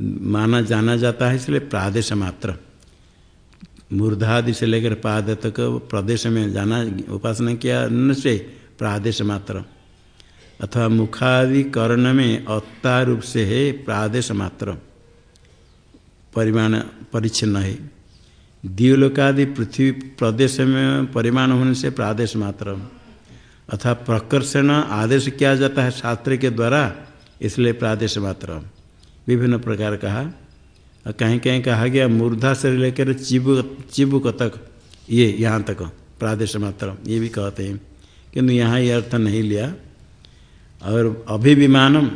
माना जाना जाता है, इसलिए प्रादेश मात्र मूर्धादि से लेकर पाद तक प्रदेश में जाना, उपासना किया से प्रादेश मात्र। अथवा मुखादि कर्ण में अत्ता रूप से है प्रादेश मात्र। परिमाण परिच्छिन्न है। द्व्युलोकादि पृथ्वी प्रदेश में परिमाण होने से प्रादेश मात्र। अथा प्रकर्षण आदेश किया जाता है शास्त्र के द्वारा, इसलिए प्रादेश मात्र। विभिन्न प्रकार कहा। कहीं कहीं कहा गया, मूर्धा से लेकर चिबुक चिबुक तक, ये यहाँ तक प्रादेश मात्र, ये भी कहते हैं। किंतु यहाँ ये अर्थ नहीं लिया। और अभिविमानम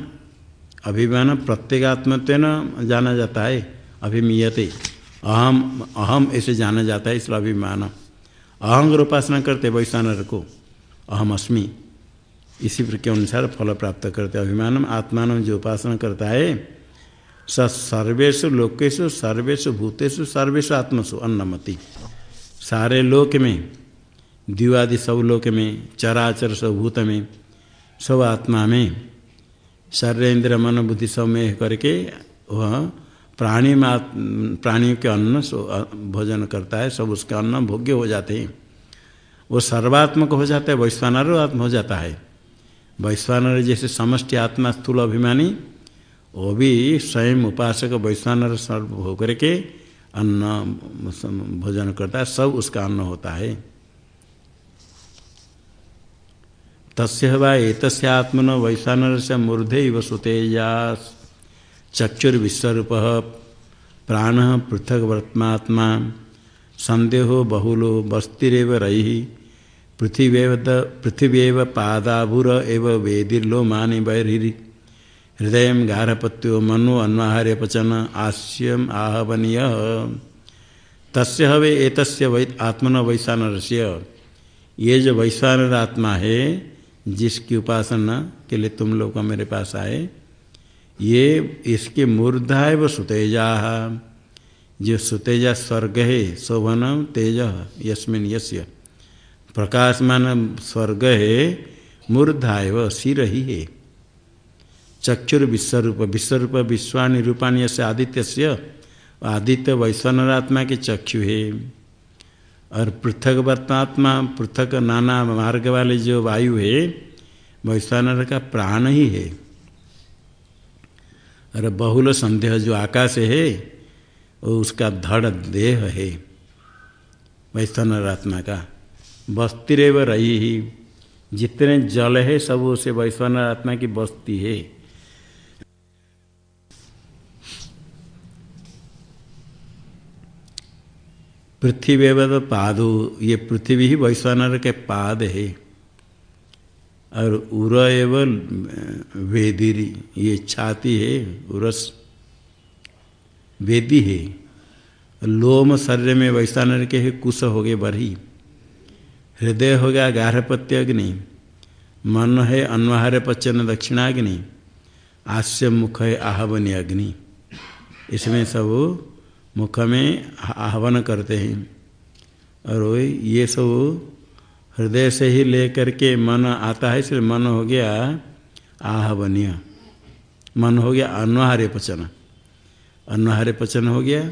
अभिमान प्रत्येगात्मत्व जाना जाता है, अभिमीयते। अहम अहम ऐसे जाना जाता है, इसलिए अभिमान अहंग उपासना करते वैश्वानर को अहम अस्मि इसी के अनुसार फल प्राप्त करते अभिमान आत्मान जो उपासना करता है स सर्वेशु लोकेशु सर्वेशु भूतेषु सर्वेशु आत्मसु अन्नमति। सारे लोक में द्विवादि सब लोक में चराचर सब भूत में सब आत्मा में शरीर मन बुद्धि सब में करके वह प्राणी प्राणियों के अन्न भोजन करता है, सब उसके अन्न भोग्य हो जाते हैं। वो सर्वात्मक हो जाता है, वैश्वानर आत्मा हो जाता है। वैश्वानर जैसे समष्टि आत्मा स्थूल अभिमानी वो भी स्वयं उपासक वैश्वानर सर्व होकर के अन्न भोजन करता है, सब उसका अन्न होता है। तस्य वा एक आत्मन वैश्वानर से मूर्धे वसुतेजा चक्षुर्विश्वरूप प्राण पृथक वर्तमात्मा। संदेहो बहुलो बस्तिरव रही पृथ्वीव पृथ्वीव पादाभुर एव वेदिर्लो मानि हृदय गारहपत्यो मनो अन्वाहार्य पचन आस्यम आहवनीय। तस्य हवे एतस्य वै आत्मन वैशानरस्य ये जो वैश्वानर आत्मा है, जिसकी उपासना के लिए तुम लोग मेरे पास आए, ये इसके मूर्धा है वो सुतेजा। जो सुतेजा स्वर्ग है शोभन तेज, यस्मिन यस्य। प्रकाशमान स्वर्ग है मूर्धा है सिर ही है। चक्षुर विश्वरूप विश्वरूप विश्वाणी रूपाणी से आदित्य से आदित्य वैश्वनरात्मा के चक्षु है। और पृथक वर्तात्मा, पृथक नाना मार्ग वाले जो वायु है, वैश्वानर का प्राण ही है। और बहुल संदेह जो आकाश है, वो उसका धड़ देह है वैष्णव आत्मा का। बस्तिरेव रही ही, जितने जल है, सब उसे वैश्वानर आत्मा की बस्ती है। पृथ्वी पादो, ये पृथ्वी ही वैश्वानर के पाद है। और उर एवं वेदिरी, ये छाती है, उरस। वेदी है। लोम शरीर में वैश्वानर के है कुश हो गए बरही। हृदय हो गया गार्हपत्य अग्नि। मन है अन्वहार्य पचन दक्षिणाग्नि। आस्य मुख है आहवनी अग्नि। इसमें सब मुख में आहवन करते हैं। और ये सब हृदय से ही लेकर के मन आता है, इसलिए मन हो गया आहवनीय। मन हो गया अनुहार्य पचन। अनुहार्य पचन हो गया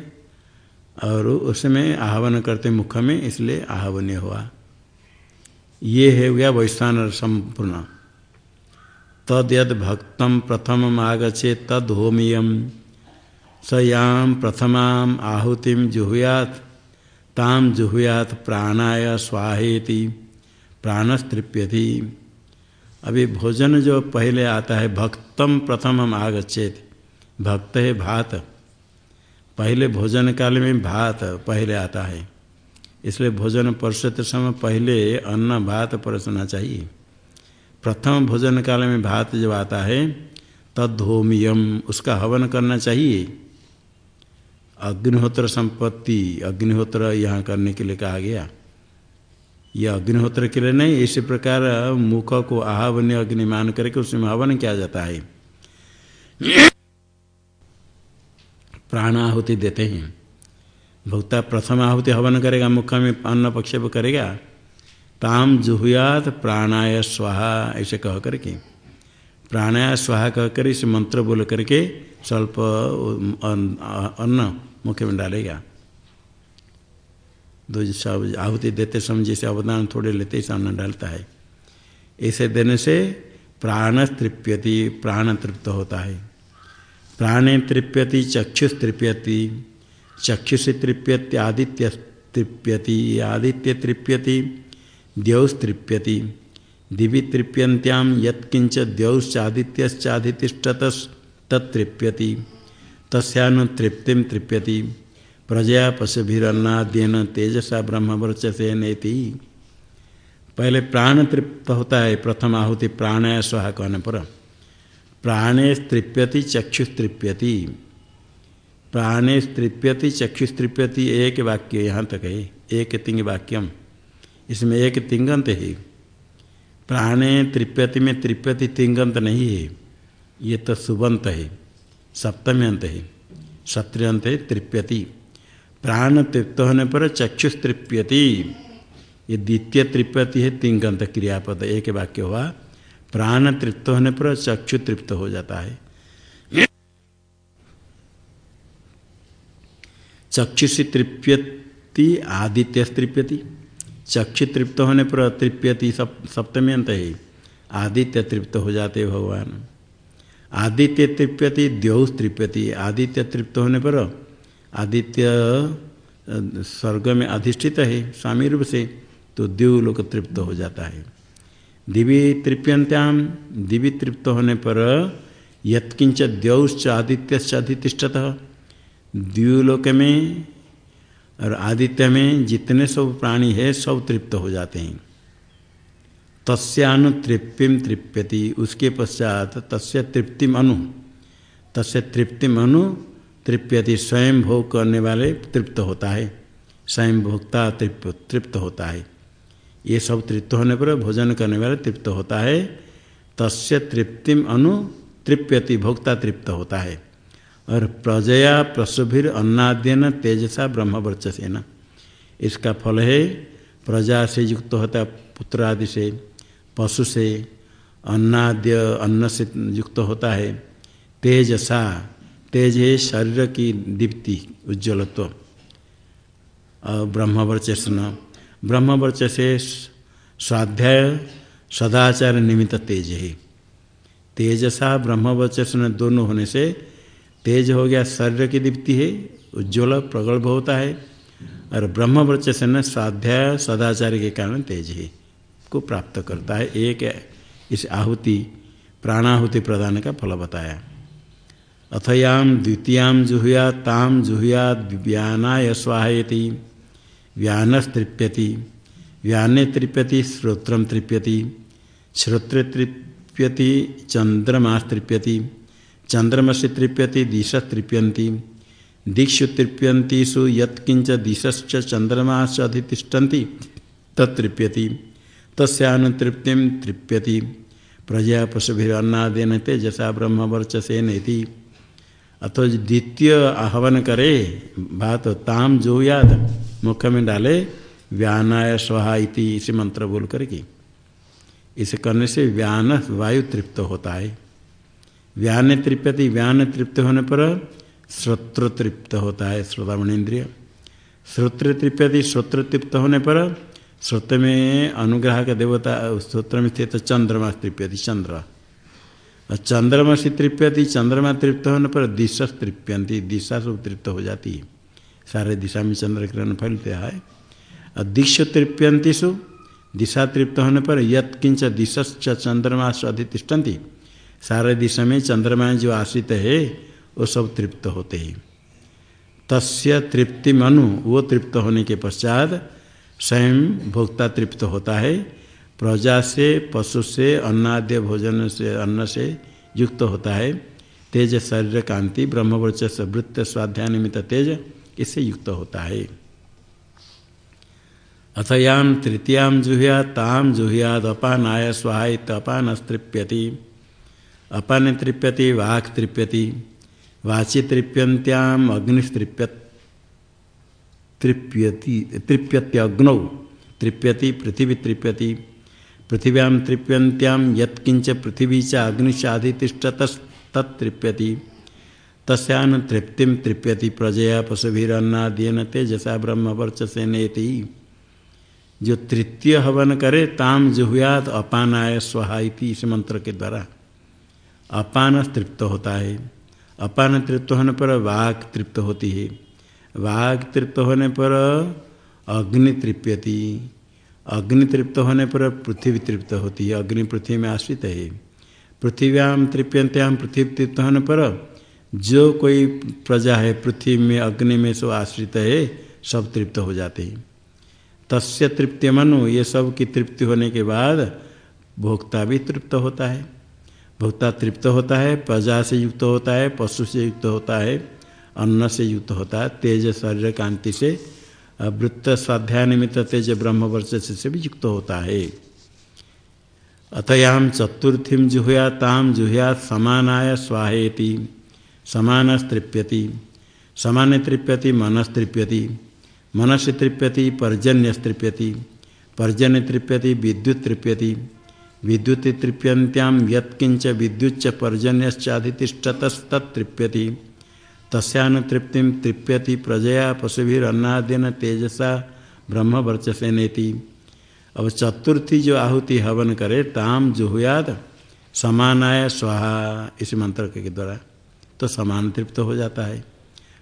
और उसमें आहवन करते मुख में, इसलिए आहवनीय हुआ। ये है गया वैश्वान संपूर्ण। तद यद भक्तम प्रथम आगछे तद होमियम सयाम प्रथमाम आहुतिम जुहुयात। ताम जुहुयात प्राणाय स्वाहेति प्राणस्तृप्यति अभी भोजन जो पहले आता है, भक्तम प्रथम हम आगच्छेत। भक्त है भात। पहले भोजन काल में भात पहले आता है। इसलिए भोजन परसते समय पहले अन्न भात परसना चाहिए। प्रथम भोजन काल में भात जब आता है तद्धोमियम उसका हवन करना चाहिए। अग्निहोत्र संपत्ति, अग्निहोत्र यहाँ करने के लिए कहा गया। यह अग्निहोत्र के लिए नहीं, इसी प्रकार मुख को आहवन्य अग्नि मान करके उसमें हवन किया जाता है। प्राण आहुति देते हैं। भक्ता प्रथम आहुति हवन करेगा, मुख में अन्न पक्षेप करेगा। ताम जुहुयात प्राणाय स्वाहा, ऐसे कह करके। प्राणाय स्वाहा कह कर इस मंत्र बोल करके स्वल्प अन्न मुख में डालेगा दो आहुति देते समय जैसे अवदान थोड़े लेते ऐसा अन्न डालता है। ऐसे देने से प्राण तृप्यति, प्राण तृप्त होता है। प्राणे तृप्यति, चक्षुष तृप्यति चक्षुष तृप्यति, आदित्य तृप्यति आदित्य तृप्यति द्यौस तृप्यति। दिवि तृप्यंत्याम यत्किंच द्यौश्चादित्यश्चादितिष्ठतस् तत्तृप्यति तस्यानुतृप्तिम तृप्यति। प्रजया पशुभिरन्नाद्यन तेजसा ब्रह्मवर्चसे नेति। पहले प्राण तृप्त होता है, प्रथम आहुति प्राणाय स्वाहा कहने पर। प्राणे तृप्यति चक्षुष तृप्यति प्राणे तृप्यति चक्षुष तृप्यति एक वाक्य यहाँ तक है, एक तिंग वाक्यम। इसमें एक तिंगंत है। प्राणे तृप्यति में तृप्यति तिंगंत नहीं है, ये तो सुबंत है। सप्तमी अंत है सत्रियंत है तृप्यति प्राण तृप्त होने पर चक्षुष तृप्यति ये द्वितीय तृप्यति है तिंगंत क्रियापद, एक वाक्य हुआ प्राण तृप्त होने पर चक्षु तृप्त हो जाता है। चक्षुषि तृप्यति आदित्य तृप्यति चक्षु तृप्त होने पर तृप्यति सप्तमी अंत है आदित्य तृप्त हो जाते भगवान। आदित्य तृप्यति द्यौस तृप्यति। आदित्य तृप्त होने पर आदित्य स्वर्ग में अधिष्ठित है, स्वामी रूप से तो द्यू तृप्त हो जाता है। दिव्य तृप्यंत्याम दिव्य तृप्त होने पर यत्किंच द्यौश्च आदित्य अधितिष्ठत द्व्यूलोक में और आदित्य में जितने सब प्राणी है, सब तृप्त हो जाते हैं। तस्यानुतृप्तिम तृप्यति। उसके पश्चात तस्य तृप्तिम अनु। तस्य तृप्तिम अनु तृप्यति। स्वयं भोग करने वाले तृप्त होता है। स्वयं भोक्ता तृप्त तृप्त होता है। ये सब तृप्त होने पर भोजन करने वाले तृप्त होता है। तस्य तृप्तिम अनु तृप्यति। भोक्ता तृप्त होता है। और प्रजया प्रसुभिर अन्नाद्यन तेजसा ब्रह्मवर्चसेन। इसका फल है प्रजा से युक्त होता पुत्र आदि से। पशु से अन्नाद्य, अन्न से युक्त होता है। तेजसा, तेज है शरीर की दीप्ति, उज्ज्वलत्व। और ब्रह्मवर्चसन ब्रह्मवर्चसे स्वाध्याय, सदाचार निमित्त तेज है। तेजसा ब्रह्मवर्चसन दोनों होने से तेज हो गया, शरीर की दीप्ति है, उज्ज्वल, प्रगल्भ होता है। और ब्रह्मवर्चसन स्वाध्याय, सदाचार के कारण तेज है। को प्राप्त करता है। एक इस आहुति, प्राणाहुति प्रदान का फल बताया। अथयाम द्वितीयाम जुहुया, ताम जुहुया व्यानाय स्वाहयति व्यानस तृप्यति, व्याने तृप्यति श्रोत्रम तृप्यति, श्रोत्र तृप्यति चंद्रमा तृप्यति, चंद्रमसी तृप्यति, दिश तृप्यंती दीक्षु तृप्यंतीसु यत्किंच दिशश्च चंद्रमाश्च अधितिष्ठन्ति तत्तृप्यति तस्यान तृप्तिम तृप्यति। प्रजा पशुभिन्नादेन तेजसा ब्रह्म वर्चसे नेति अथवा द्वितीय आह्वान करे बात ताम जो याद मुख में डाले, व्यानाय स्वाहा इति इसे मंत्र बोल करके इसे करने से व्यान वायु तृप्त होता है। व्यान तृप्यति, व्यान तृप्त होने पर श्रोत्र तृप्त होता है श्रोतामण इंद्रिय श्रोत्र तृप्यति, श्रोत्र तृप्त होने पर श्रोत में अनुग्रह का देवता स्त्रोत्र में स्थित चंद्रमा तृप्यति चंद्र। और चंद्रमा से तृप्यति, चंद्रमा तृप्त होने पर दिशा तृप्यंती, दिशा सब तृप्त हो जाती है। सारे दिशा में चंद्र किरण फैलते है। और दिश तृप्यंती सु, दिशा तृप्त होने पर यत किंच दिशश्च चंद्रमा अधितिष्ठन्ति सारे दिशा में चंद्रमा जो आश्रित है, वो सब तृप्त होते हैं। तस्य तृप्ति मनु वो तृप्त होने के पश्चात स्वयं भोक्ता तृप्त होता है। प्रजा से, पशु से, अन्नाद्य भोजन से, अन्न से युक्त होता है। तेज शरीर कांति, ब्रह्मवर्चस्व, वृत्त स्वाध्याय निमित्त तेज इससे युक्त होता है। अथयाम तृतीयाम जुहिया ताम जुहियाद अपानाय स्वाहित अपान तृप्यति अपान तृप्यति वाक् तृप्यति। वाची तृप्यंत्याम अग्निस्तृप्य तृप्यति तृप्यत्यग्नौ तृप्यति पृथ्वी तृप्यति पृथिव्याम तृप्यंत्याम यत्किंच पृथ्वी च अग्निशाधितिष्ठतस्तृप्यति तस्यान तृप्तिम तृप्यति प्रजया पशुभिरन्नाद्यन तेजसा ब्रह्म वर्चसेनेति जो तृतीय हवन करे ताम जुहुयात अपानाय स्वाहाइति इस मंत्र के द्वारा। अपान तृप्त होता है। अपान तृप्त होने पर वाघ तृप्त होती है। वाघ तृप्त होने पर अग्नि तृप्यति। अग्नि तृप्त होने पर पृथ्वी तृप्त होती है। अग्नि पृथ्वी में आश्रित है। पृथ्व्याम तृप्यंत्याम पृथ्वी तृप्त होने पर जो कोई प्रजा है, पृथ्वी में, अग्नि में सो आश्रित है, सब तृप्त हो जाते हैं। तस्य तृप्ति मनु ये सब की तृप्ति होने के बाद भोक्ता भी तृप्त होता है। भोक्ता तृप्त होता है, प्रजा से युक्त होता है, पशु से युक्त होता है अन्न से युक्त होता है, तेज शरीर कांति से वृत्त स्वाध्याय निमित्त तेज ब्रह्म वर्ष से भी युक्त होता है। अतयाम चतुर्थीम जुहुया ताम जुहुया समानाय स्वाहेति, समान तृप्यति समान तृप्यति मनस तृप्यति मनस तृप्यति पर्जन्य तृप्यति पर्जन्य तृप्यति विद्युत तृप्यति विद्युत तृप्यंत्याम यत्किंच विद्युच्च पर्जन्यश्चाधितिष्ठतस्तृप्यति तस्यान तृप्ति तृप्यति प्रजया पशुभिरन्नादिन तेजसा ब्रह्म वर्चसे नेति। अब चतुर्थी जो आहुति हवन करे, ताम जुहुयाद समानाय स्वाहा, इस मंत्र के द्वारा। तो समान तृप्त हो जाता है।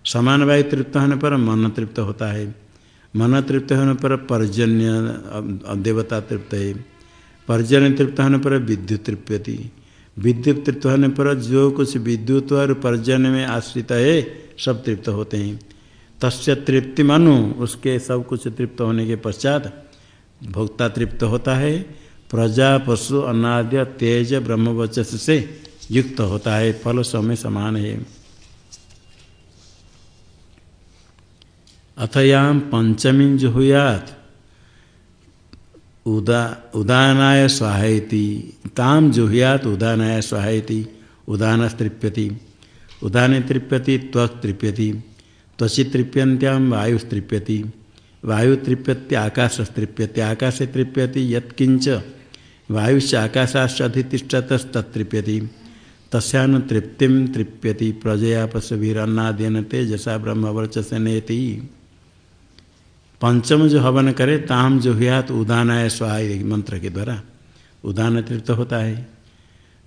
समान वायु तृप्त होने पर मन तृप्त होता है। मन तृप्त होने पर पर्जन्य देवता तृप्त है। पर्जन्य तृप्त होने पर विद्युत तृप्यति। विद्युत तृप्त होने पर जो कुछ विद्युत और पर्जन्य में आश्रित है, सब तृप्त होते हैं। तस्य तृप्ति मनु उसके सब कुछ तृप्त होने के पश्चात भोक्ता तृप्त होता है। प्रजा, पशु, अनाद्य, तेज ब्रह्मवचस से युक्त होता है। फल समय समान है। अथयाम पंचमी जुहुयात। उदा, उदानाय स्वाहेति। ताम जुहुयात उदानाय स्वाहेति। उदान तृप्यति उदान तृप्यति त्वक तृप्यति त्वचि तृप्यंत्याम वायु तृप्यति वायु तृप्यत्य आकाश तृप्यति आकाश तृप्यति यत्किंच वायुश्च आकाशाश्च अधितिष्ठतस्तृप्यति तस्यान तृप्तिम तृप्यति प्रजया पशुभिरन्नाद्यन तेजसा ब्रह्मवर्चसनेति पंचम जो हवन करे, ताम जो हुआ तो उदानाय स्वाय मंत्र के द्वारा उदान तृप्त होता है।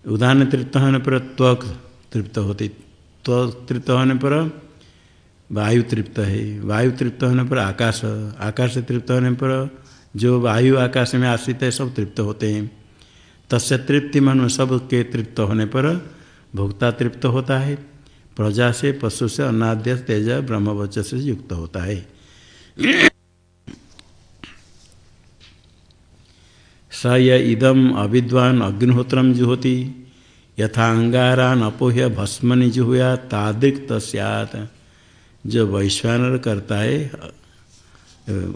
उदान तृप्त होने पर त्वक तृप्त होती, त्वक तृप्त होने पर वायु तृप्त है। वायु तृप्त होने पर आकाश आकाश तृप्त होने पर जो वायु आकाश में आश्रित है, सब तृप्त होते हैं। तस्य तृप्ति मन सब के तृप्त होने पर भोक्ता तृप्त होता है। प्रजा से पशु से अनाद्य तेज ब्रह्मवच से युक्त होता है। स य इदम अविद्वान अग्निहोत्रम जुहोति। यथा अंगारान अपोह्य भस्मनि जुहुया तादृक तस्यात जो वैश्वानर करता है,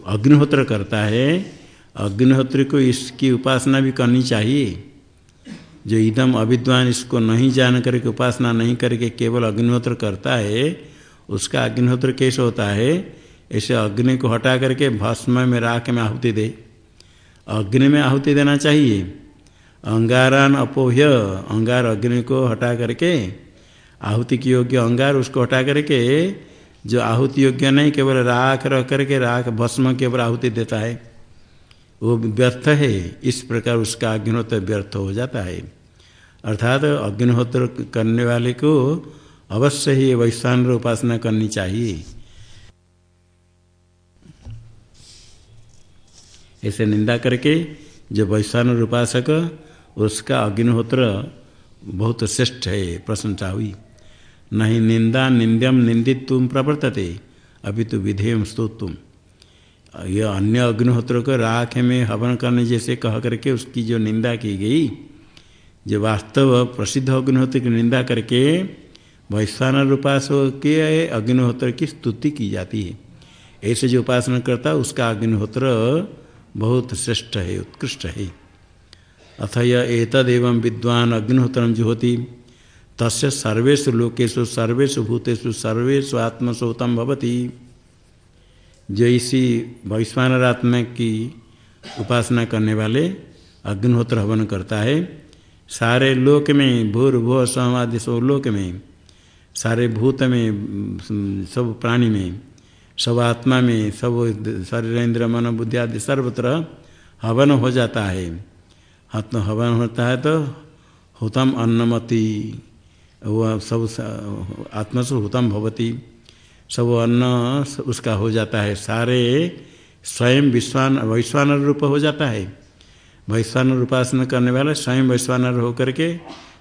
अग्निहोत्र करता है, अग्निहोत्र को इसकी उपासना भी करनी चाहिए। जो इदम अविद्वान इसको नहीं जान करके उपासना नहीं करके केवल अग्निहोत्र करता है, उसका अग्निहोत्र कैसे होता है? ऐसे अग्नि को हटा करके भस्म में राख में आहुति दे। अग्नि में आहुति देना चाहिए। अंगारान अपोह्य, अंगार अग्नि को हटा करके, आहुति की योग्य अंगार उसको हटा करके, जो आहुति योग्य नहीं, केवल राख रह करके, राख भस्म केवल आहुति देता है। वो व्यर्थ है, इस प्रकार उसका अग्निहोत्र व्यर्थ हो जाता है। अर्थात अग्निहोत्र करने वाले को अवश्य ही वैश्वान उपासना करनी चाहिए। ऐसे निंदा करके जो वैश्वान उपासक उसका अग्निहोत्र बहुत श्रेष्ठ है, प्रशंसा हुई। नहीं, निंदा निंद्यम निंदित तुम प्रवर्तते, अभी तो विधेयम स्तोत्तुम यह अन्य अग्निहोत्र को राख में हवन करने जैसे कह करके उसकी जो निंदा की गई, जो वास्तव प्रसिद्ध अग्निहोत्र की निंदा करके वैश्वान उपास के अग्निहोत्र की स्तुति की जाती है। ऐसे जो उपासना करता, उसका अग्निहोत्र बहुत श्रेष्ठ है, उत्कृष्ट है। अथ यह विद्वान अग्निहोत्र जुहोति। तस्य सर्वेशु लोकेशु सर्वेशु भूतेषु सर्वेशु आत्मसोतम भवती। जो इसी वैश्वानरात्मा की उपासना करने वाले अग्निहोत्र हवन करता है, सारे लोक में भूर भू समाधि सब लोक में, सारे भूत में, सब प्राणी में सब आत्मा में, सब शरीर इंद्र मन बुद्धि आदि सर्वत्र हवन हो जाता है। आत्म हवन होता है तो हुतम अन्नमति, वह सब आत्मसु हुतम भवती। सब अन्न उसका हो जाता है। सारे स्वयं विश्वान, वैश्वानर रूप हो जाता है। वैश्वानर उपासना करने वाला स्वयं वैश्वानर होकर के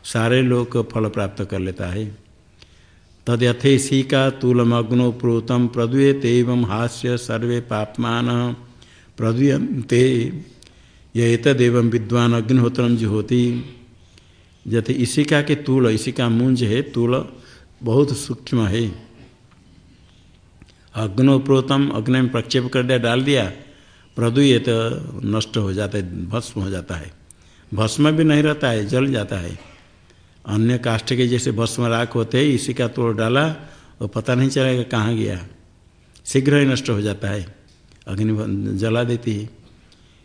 सारे लोग फल प्राप्त कर लेता है। तद यथेसी का तूलमग्नो प्रोतम प्रदुएत एवं हास्य सर्वे पापमान प्रदुयते यतदेव विद्वान अग्निहोत्र होती जैसे इसिका के तूल, इसिका मुंज है, तूल बहुत सूक्ष्म है। अग्नोप्रोतम अग्नि में प्रक्षेप कर दिया डाल दिया। प्रदुय तो नष्ट हो जाता है भस्म हो जाता है। भस्म भी नहीं रहता है, जल जाता है। अन्य काष्ठ के जैसे भस्म राख होते हैं, इसी का तोड़ डाला वो पता नहीं चलेगा कहाँ गया। शीघ्र ही नष्ट हो जाता है। अग्नि जला देती है।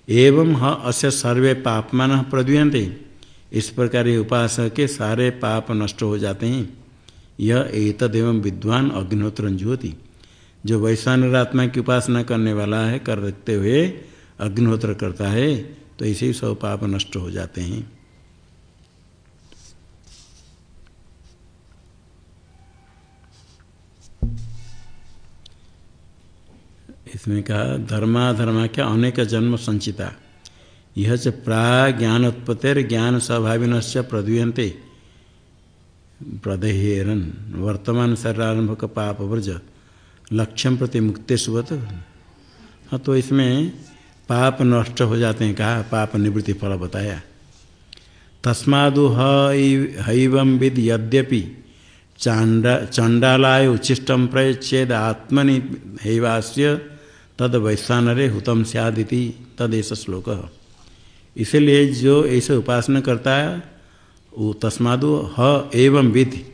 एवं ह अस्य सर्वे पापमान प्रद्वयते इस प्रकार उपासक के सारे पाप नष्ट हो जाते हैं। यह एतदेव विद्वान अग्निहोत्र ज्योति जो वैश्वान आत्मा की उपासना करने वाला है, कर रखते हुए अग्निहोत्र करता है तो इसे सब पाप नष्ट हो जाते हैं। इसमें कहा? धर्माधर्मा क्या? अनेक जन्म संचिता। यह च ज्ञान उत्पत्तिर ज्ञान स्वाभाविन से प्रदूयते प्रदहेरन, वर्तमान शरीरारंभ का पाप व्रज लक्ष्यम प्रति मुक्ति सुबत हाँ तो इसमें पाप नष्ट हो जाते हैं, कहा, पाप निवृत्ति फल बताया। तस्मादु हईवम विद यद्यपि चांडा, चंडालाय उच्छिष्टम प्रयच्छेद आत्मनि, हैवास्य तद वैश्वानरे हुतम सियादिति तद ऐसा श्लोक। इसलिए जो ऐसे उपासना करता है, वो तस्मादु ह एवं विधि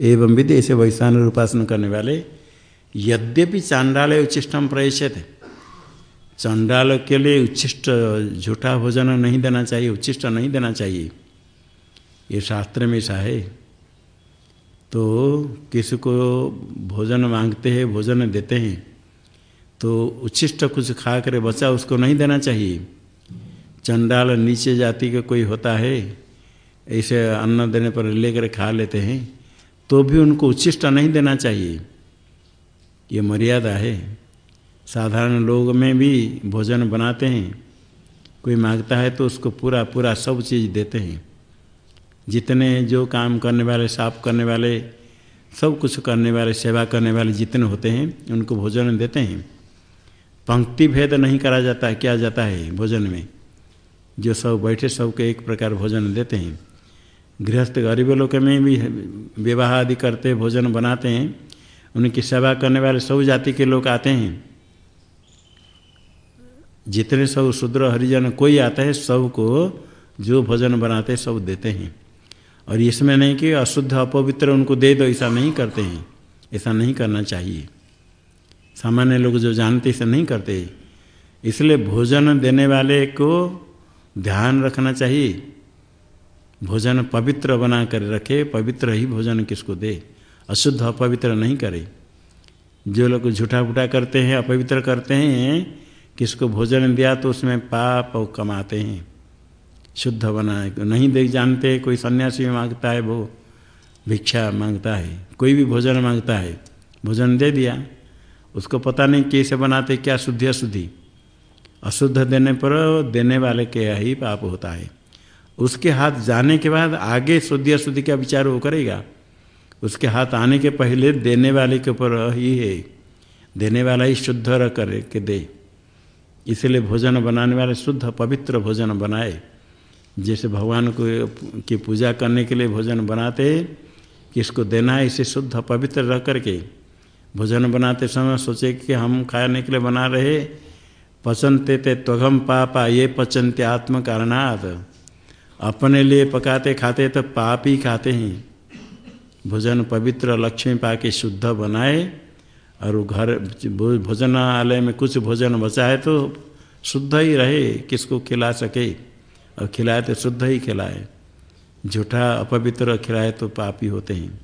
एवं विधि ऐसे वैश्वान उपासना करने वाले, यद्यपि चांडाल उच्छिष्टम प्रयचित चंडाल के लिए उच्छिष्ट झूठा भोजन नहीं देना चाहिए, उच्छिष्ट नहीं देना चाहिए। ये शास्त्र में ऐसा है। तो किसी को भोजन मांगते हैं, भोजन देते हैं तो उच्छिष्ट कुछ खा कर बचा उसको नहीं देना चाहिए। चंडाल नीचे जाति का कोई होता है, ऐसे अन्न देने पर लेकर खा लेते हैं तो भी उनको उच्छिष्ट नहीं देना चाहिए। ये मर्यादा है। साधारण लोग में भी भोजन बनाते हैं, कोई माँगता है तो उसको पूरा पूरा सब चीज़ देते हैं। जितने जो काम करने वाले, साफ़ करने वाले, सब कुछ करने वाले, सेवा करने वाले जितने होते हैं, उनको भोजन देते हैं। पंक्ति भेद नहीं करा जाता है क्या जाता है भोजन में। जो सब बैठे, सबको एक प्रकार भोजन देते हैं। गृहस्थ गरीब लोग में भी विवाह आदि करते, भोजन बनाते हैं। उनकी सेवा करने वाले सब जाति के लोग आते हैं। जितने सब शूद्र हरिजन कोई आता है, सबको जो भोजन बनाते सब देते हैं। और इसमें नहीं कि अशुद्ध अपवित्र उनको दे दो, ऐसा नहीं करते हैं। ऐसा नहीं करना चाहिए। सामान्य लोग जो जानते ऐसा नहीं करते। इसलिए भोजन देने वाले को ध्यान रखना चाहिए। भोजन पवित्र बना कर रखे, पवित्र ही भोजन किसको दे? अशुद्ध अपवित्र नहीं करे। जो लोग झूठा फूटा करते हैं, अपवित्र करते हैं, किसको भोजन दिया तो उसमें पाप कमाते हैं। शुद्ध बना नहीं देख जानते, कोई सन्यासी माँगता है, वो भिक्षा माँगता है, कोई भी भोजन माँगता है, भोजन दे दिया। उसको पता नहीं कैसे बनाते, क्या शुद्धि अशुद्धि। अशुद्ध देने पर देने वाले के ही पाप होता है। उसके हाथ जाने के बाद आगे शुद्धि अशुद्धि का विचार वो करेगा। उसके हाथ आने के पहले देने वाले के ऊपर ही है। देने वाला ही शुद्ध कर के दे। इसलिए भोजन बनाने वाले शुद्ध पवित्र भोजन बनाए। जैसे भगवान को, की पूजा करने के लिए भोजन बनाते किसको देना है, इसे शुद्ध पवित्र रह करके। भोजन बनाते समय सोचे कि हम खाने के लिए बना रहे, पचनते ते त्वघम पापा, ये पचनते आत्म कारणात अपने लिए पकाते खाते तो पाप ही खाते हैं। भोजन पवित्र लक्ष्मी पा के शुद्ध बनाए, और घर, भोजनालय में कुछ भोजन बचाए तो शुद्ध ही रहे, किसको खिला सके। और खिलाए तो शुद्ध ही खिलाए। झूठा, अपवित्र खिलाए तो पापी होते हैं।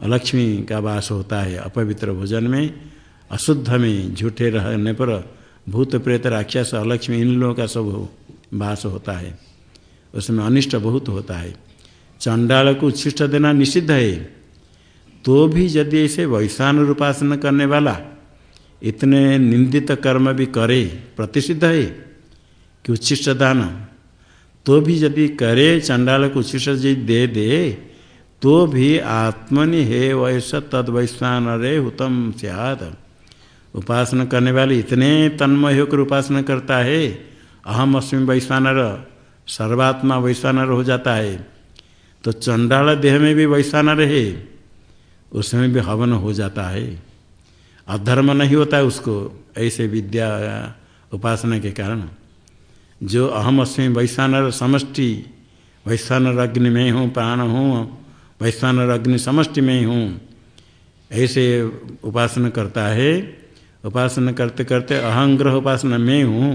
अलक्ष्मी का वास होता है अपवित्र भोजन में, अशुद्ध में झूठे रहने पर भूत प्रेत राक्षस अलक्ष्मी इन लोगों का सब वास होता है। उसमें अनिष्ट बहुत होता है। चंडाल को उच्छिष्ट देना निषिद्ध है। तो भी यदि ऐसे वैशान रूपासन करने वाला इतने निंदित कर्म भी करे, प्रतिषिद्ध है। कि उच्छिष्ट दान? तो भी यदि करे चंडाल को उच्छिष्ट जी दे दे तो भी आत्मनि हे वैस तद वैश्वान रे उत्तम सियाद। उपासना करने वाले इतने तन्मय होकर उपासना करता है, अहम अस्मी वैश्वानर सर्वात्मा वैश्वानर हो जाता है। तो चंडाल देह में भी वैश्वानर है उसमें भी हवन हो जाता है। अधर्म नहीं होता है उसको, ऐसे विद्या उपासना के कारण। जो अहम अस्मी वैश्वानर समष्टि वैश्वानर अग्नि में हूँ, प्राण हूँ वैश्वानर अग्नि समष्टि में हूँ। ऐसे उपासना करता है। उपासना करते करते अहंग्रह उपासना में हूँ।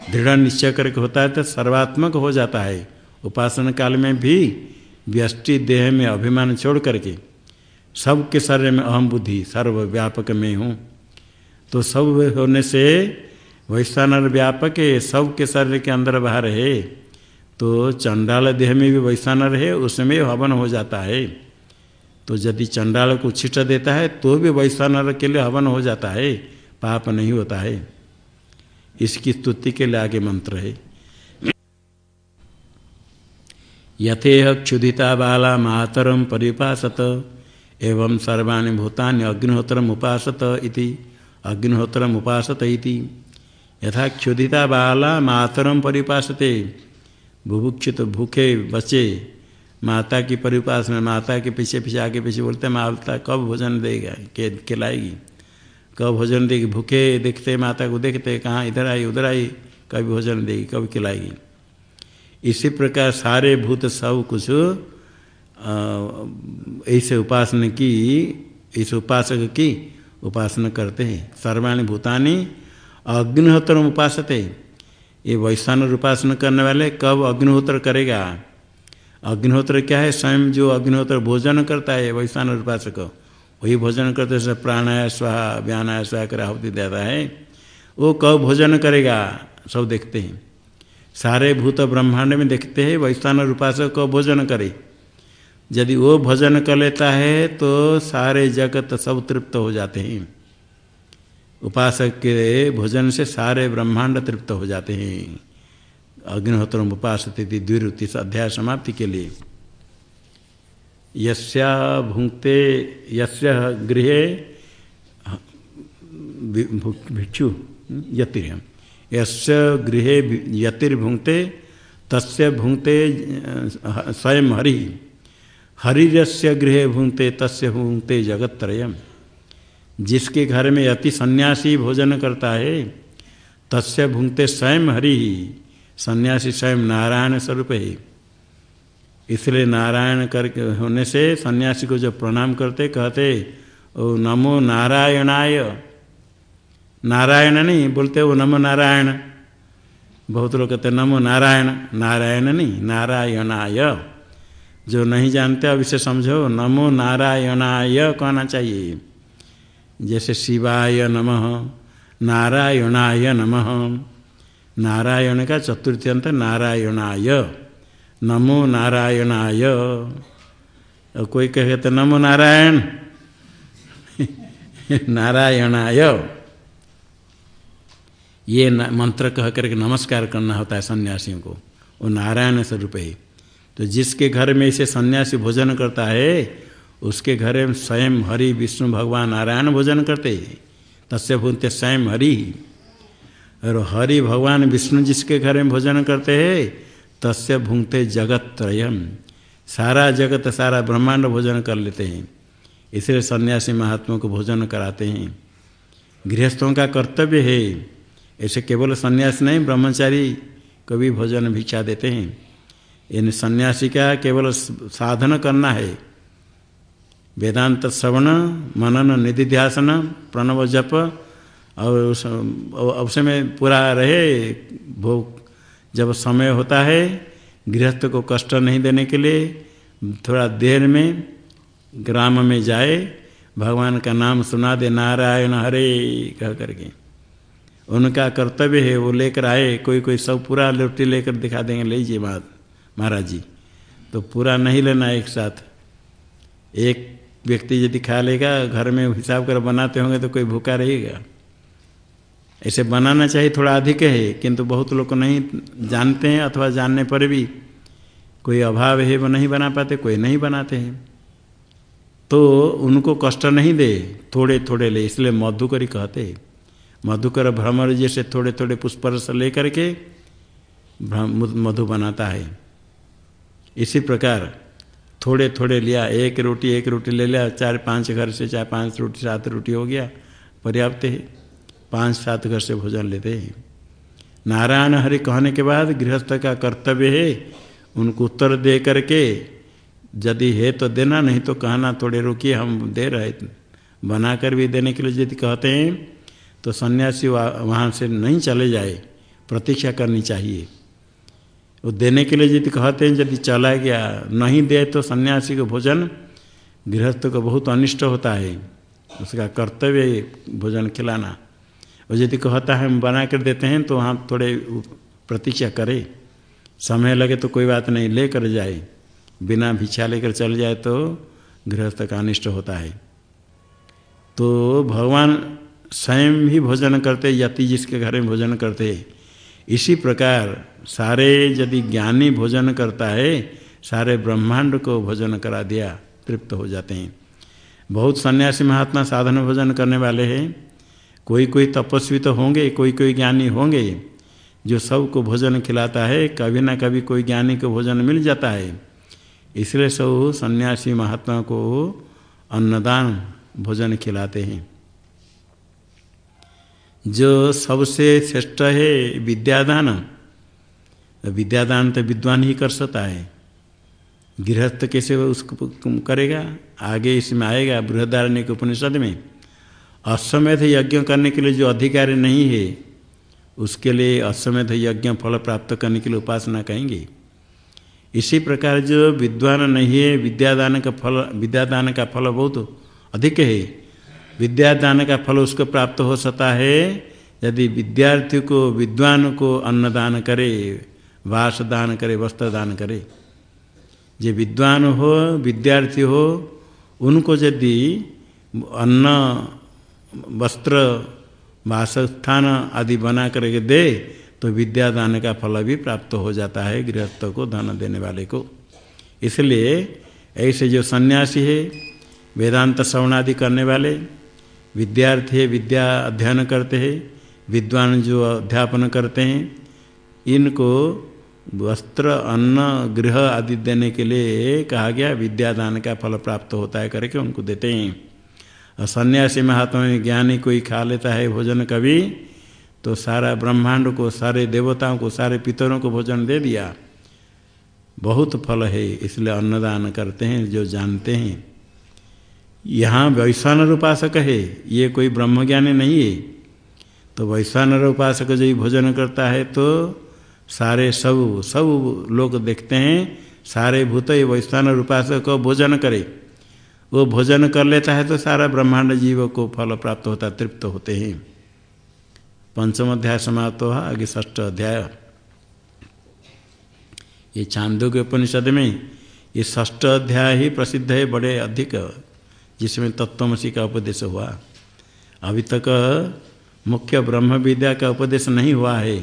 दृढ़ निश्चय करके होता है तो सर्वात्मक हो जाता है। उपासना काल में भी व्यष्टि देह में अभिमान छोड़ करके सबके शरीर में अहम बुद्धि सर्वव्यापक में हूँ। तो सब होने से वैश्वानर व्यापक है सबके शरीर के अंदर बाहर है तो चंडाल देह में भी वैश्वानर है, उसमें हवन हो जाता है। तो यदि चंडाल को छिट देता है तो भी वैश्वानर के लिए हवन हो जाता है, पाप नहीं होता है। इसकी स्तुति के लिए आगे मंत्र है। यथेह क्षुधिता बाला मातरम परिपासत, एवं सर्वाणी भूतानि अग्निहोत्रम उपासत इति। अग्निहोत्रम उपासत इति। यथा क्षुधिता बाला मातरम परिपासते। बुभुक्षित भूखे बचे। माता की परिपास में माता के पीछे पीछे, आगे पीछे बोलते माता कब भोजन देगा? के, खिलाएगी? कब भोजन देगी? भूखे देखते, माता को देखते, कहाँ? इधर आई, उधर आई, कभी भोजन देगी कब खिलाएगी। इसी प्रकार सारे भूत सब कुछ ऐसे उपासना की, इस उपासक की उपासना करते हैं। सर्वाणी भूतानी अग्निहोत्र उपासते। ये वैश्वान उपासना करने वाले कब अग्निहोत्र करेगा? अग्निहोत्र क्या है? स्वयं जो अग्निहोत्र भोजन करता है वैश्वान उपासक वही भोजन करते से प्राणाया, स्वाहा, व्यानाय, स्वाहा कर आहुति देता है। वो कब भोजन करेगा? सब देखते हैं। सारे भूत ब्रह्मांड में देखते हैं वैश्वान उपासक कब भोजन करे। यदि वो भोजन कर लेता है तो सारे जगत सब तृप्त हो जाते हैं। उपासक के भोजन से सारे ब्रह्मांड तृप्त हो जाते हैं। अग्निहोत्र उपास द्विरुति अध्याय समाप्ति के लिए। यस्या भुंक्ते यस्य गृह भिक्षु यतिर यस्य गृह यतिर्भुंक्ते तस्य भुंक्ते स्वयं हरि। हरिस्य गृह भुंक्ते तस्य भुंक्ते जगत्त्रयम्। जिसके घर में अति सन्यासी भोजन करता है, तस्य भुंगते स्वयं हरि। ही सन्यासी स्वयं नारायण स्वरूप है। इसलिए नारायण करके होने से सन्यासी को जब प्रणाम करते, कहते, ओ नमो नारायणाय। नारायण नहीं, बोलते वो नमो नारायण। बहुत लोग कहते, नमो नारायण। नारायण नहीं, नारायणाय। जो नहीं जानते अब इसे समझो, नमो नारायणाय कहना चाहिए। जैसे शिवाय नमः, नारायणाय नमः। नारायण का चतुर्थी अंत नारायणाय। नमो नारायणाय। कोई कहे तो नमो नारायण। (laughs) नारायणाय। ये मंत्र कह करके नमस्कार करना होता है सन्यासियों को। वो नारायण स्वरूप है। तो जिसके घर में इसे सन्यासी भोजन करता है उसके घर में स्वयं हरि, विष्णु, भगवान, नारायण भोजन करते। तस्य भूनते स्वयं हरि। और हरि, भगवान, विष्णु जिसके घर में भोजन करते हैं, तस्य भूंगते जगत त्रयम सारा जगत, सारा ब्रह्मांड भोजन कर लेते हैं। इसलिए सन्यासी महात्मा को भोजन कराते हैं। गृहस्थों का कर्तव्य है, ऐसे केवल सन्यास नहीं, ब्रह्मचारी को भी भोजन भिक्षा देते हैं। इन सन्यासी का केवल साधन करना है। वेदांत श्रवण, मनन निधि ध्यासन प्रणव जप, और उस अवसर में पूरा रहे, भोग, जब समय होता है, गृहस्थ को कष्ट नहीं देने के लिए, थोड़ा देर में ग्राम में जाए, भगवान का नाम सुना दे, नारायण हरे, कह करके। उनका कर्तव्य है, वो लेकर आए, कोई कोई सब पूरा रोटी लेकर दिखा देंगे लीजिए महाराज जी। तो पूरा नहीं लेना एक साथ। एक व्यक्ति यदि खा लेगा, घर में हिसाब कर बनाते होंगे तो कोई भूखा रहेगा। ऐसे बनाना चाहिए, थोड़ा अधिक है, किंतु बहुत लोग नहीं जानते हैं अथवा जानने पर भी कोई अभाव है, वो नहीं बना पाते, कोई नहीं बनाते हैं। तो उनको कष्ट नहीं दे थोड़े थोड़े ले, इसलिए मधुकरी कहते मधुकर भ्रमर जैसे थोड़े थोड़े पुष्परस लेकर के मधु बनाता है। इसी प्रकार थोड़े थोड़े लिया, एक रोटी एक रोटी ले लिया, चार पाँच घर से चाहे पाँच रोटी, सात रोटी हो गया, पर्याप्त है। पाँच सात घर से भोजन लेते हैं। नारायण हरि कहने के बाद गृहस्थ का कर्तव्य है, उनको उत्तर दे करके, यदि है तो देना, नहीं तो कहना, थोड़े रुकिए, हम दे रहे बनाकर भी देने के लिए यदि कहते हैं तो सन्यासी वहाँ से नहीं चले जाए, प्रतीक्षा करनी चाहिए। वो देने के लिए यदि कहते हैं, यदि चला गया, नहीं दे तो सन्यासी को भोजन गृहस्थ को बहुत अनिष्ट होता है। उसका कर्तव्य भोजन खिलाना। और यदि कहता है, हम बना कर देते हैं तो वहाँ थोड़े प्रतीक्षा करे। समय लगे तो कोई बात नहीं ले कर जाए। बिना भिक्षा लेकर चल जाए तो गृहस्थ का अनिष्ट होता है। तो भगवान स्वयं ही भोजन करते, यति जिसके घर में भोजन करते। इसी प्रकार सारे यदि ज्ञानी भोजन करता है, सारे ब्रह्मांड को भोजन करा दिया, तृप्त हो जाते हैं। बहुत सन्यासी महात्मा साधन भोजन करने वाले हैं। कोई कोई तपस्वी तो होंगे कोई कोई ज्ञानी होंगे, जो सबको भोजन खिलाता है, कभी ना कभी कोई ज्ञानी को भोजन मिल जाता है। इसलिए सब सन्यासी महात्मा को अन्नदान भोजन खिलाते हैं। जो सबसे श्रेष्ठ है विद्यादान विद्यादान तो विद्वान ही कर सकता है। गृहस्थ कैसे उसको करेगा? आगे इसमें आएगा बृहदारण्य उपनिषद में। अश्वमेध यज्ञ करने के लिए जो अधिकारी नहीं है, उसके लिए अश्वमेध यज्ञ फल प्राप्त करने के लिए उपासना कहेंगे। इसी प्रकार जो विद्वान नहीं है, विद्यादान का फल, विद्यादान का फल बहुत अधिक है। विद्यादान का फल उसको प्राप्त हो सकता है, यदि विद्यार्थी को, विद्वान को अन्नदान करे। वास दान करे, वस्त्र दान करे। जो विद्वान हो, विद्यार्थी हो, उनको यदि अन्न, वस्त्र, वासस्थान आदि बना करके दे तो विद्यादान का फल भी प्राप्त हो जाता है गृहस्थ को, धन देने वाले को। इसलिए ऐसे जो सन्यासी है, वेदांत श्रवण आदि करने वाले, विद्यार्थी है, विद्या अध्ययन करते हैं, विद्वान जो अध्यापन करते हैं, इनको वस्त्र, अन्न, गृह आदि देने के लिए कहा गया, विद्यादान का फल प्राप्त होता है करके उनको देते हैं। और सन्यासी महात्मा में ज्ञानी कोई खा लेता है भोजन कभी तो सारा ब्रह्मांड को, सारे देवताओं को, सारे पितरों को भोजन दे दिया। बहुत फल है, इसलिए अन्नदान करते हैं, जो जानते हैं। यहाँ वैश्वानर उपासक है, ये कोई ब्रह्मज्ञानी नहीं है। तो वैश्वानर उपासक जो भोजन करता है तो सारे सब सब लोग देखते हैं, सारे भूत वैश्वानर उपासक को भोजन करे। वो भोजन कर लेता है तो सारा ब्रह्मांड जीव को फल प्राप्त होता, तृप्त होते हैं। पंचम अध्याय समाप्त हुआ, आगे ष्ठ अध्याय। ये चांदो के उपनिषद में ये ष्ठ अध्याय ही प्रसिद्ध है, बड़े अधिक, जिसमें तत्वमसी का उपदेश हुआ। अभी तक मुख्य ब्रह्म विद्या का उपदेश नहीं हुआ है।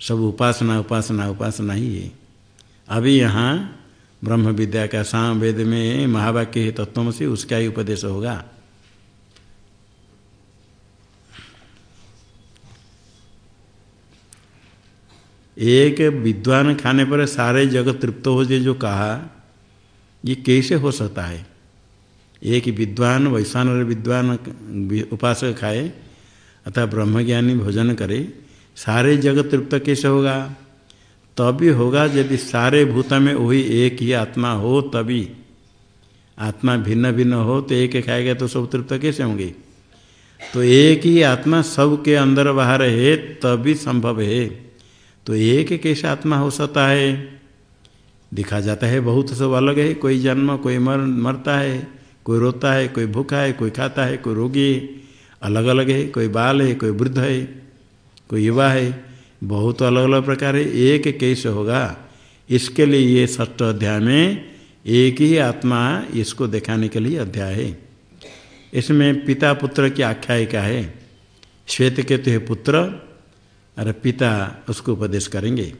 सब उपासना उपासना उपासना ही है। अभी यहाँ ब्रह्म विद्या का साम वेद में महावाक्य है, तत्व से उसका ही उपदेश होगा। एक विद्वान खाने पर सारे जगत तृप्त हो जाए, जो कहा, ये कैसे हो सकता है? एक विद्वान वैश्वान विद्वान उपासक खाए अथवा ब्रह्मज्ञानी भोजन करे सारे जगत तृप्त कैसे होगा? तभी होगा यदि सारे भूत में वही एक ही आत्मा हो तभी। आत्मा भिन्न भिन्न हो तो एक खाएगा तो सब तृप्त कैसे होंगे? तो एक ही आत्मा सबके अंदर बाहर है तभी संभव है। तो एक कैसे आत्मा हो सकता है? दिखा जाता है बहुत सब अलग है। कोई जन्म, कोई मर, मरता है, कोई रोता है, कोई भूखा है, कोई खाता है, कोई रोगी है। अलग अलग है, कोई बाल है, कोई वृद्ध है। कोई युवा है, बहुत अलग अलग प्रकार है, एक कैसे होगा। इसके लिए ये ष्ट अध्याय में एक ही आत्मा इसको दिखाने के लिए अध्याय है। इसमें पिता पुत्र की आख्यायिका है श्वेत केतु है पुत्र अरे पिता उसको उपदेश करेंगे।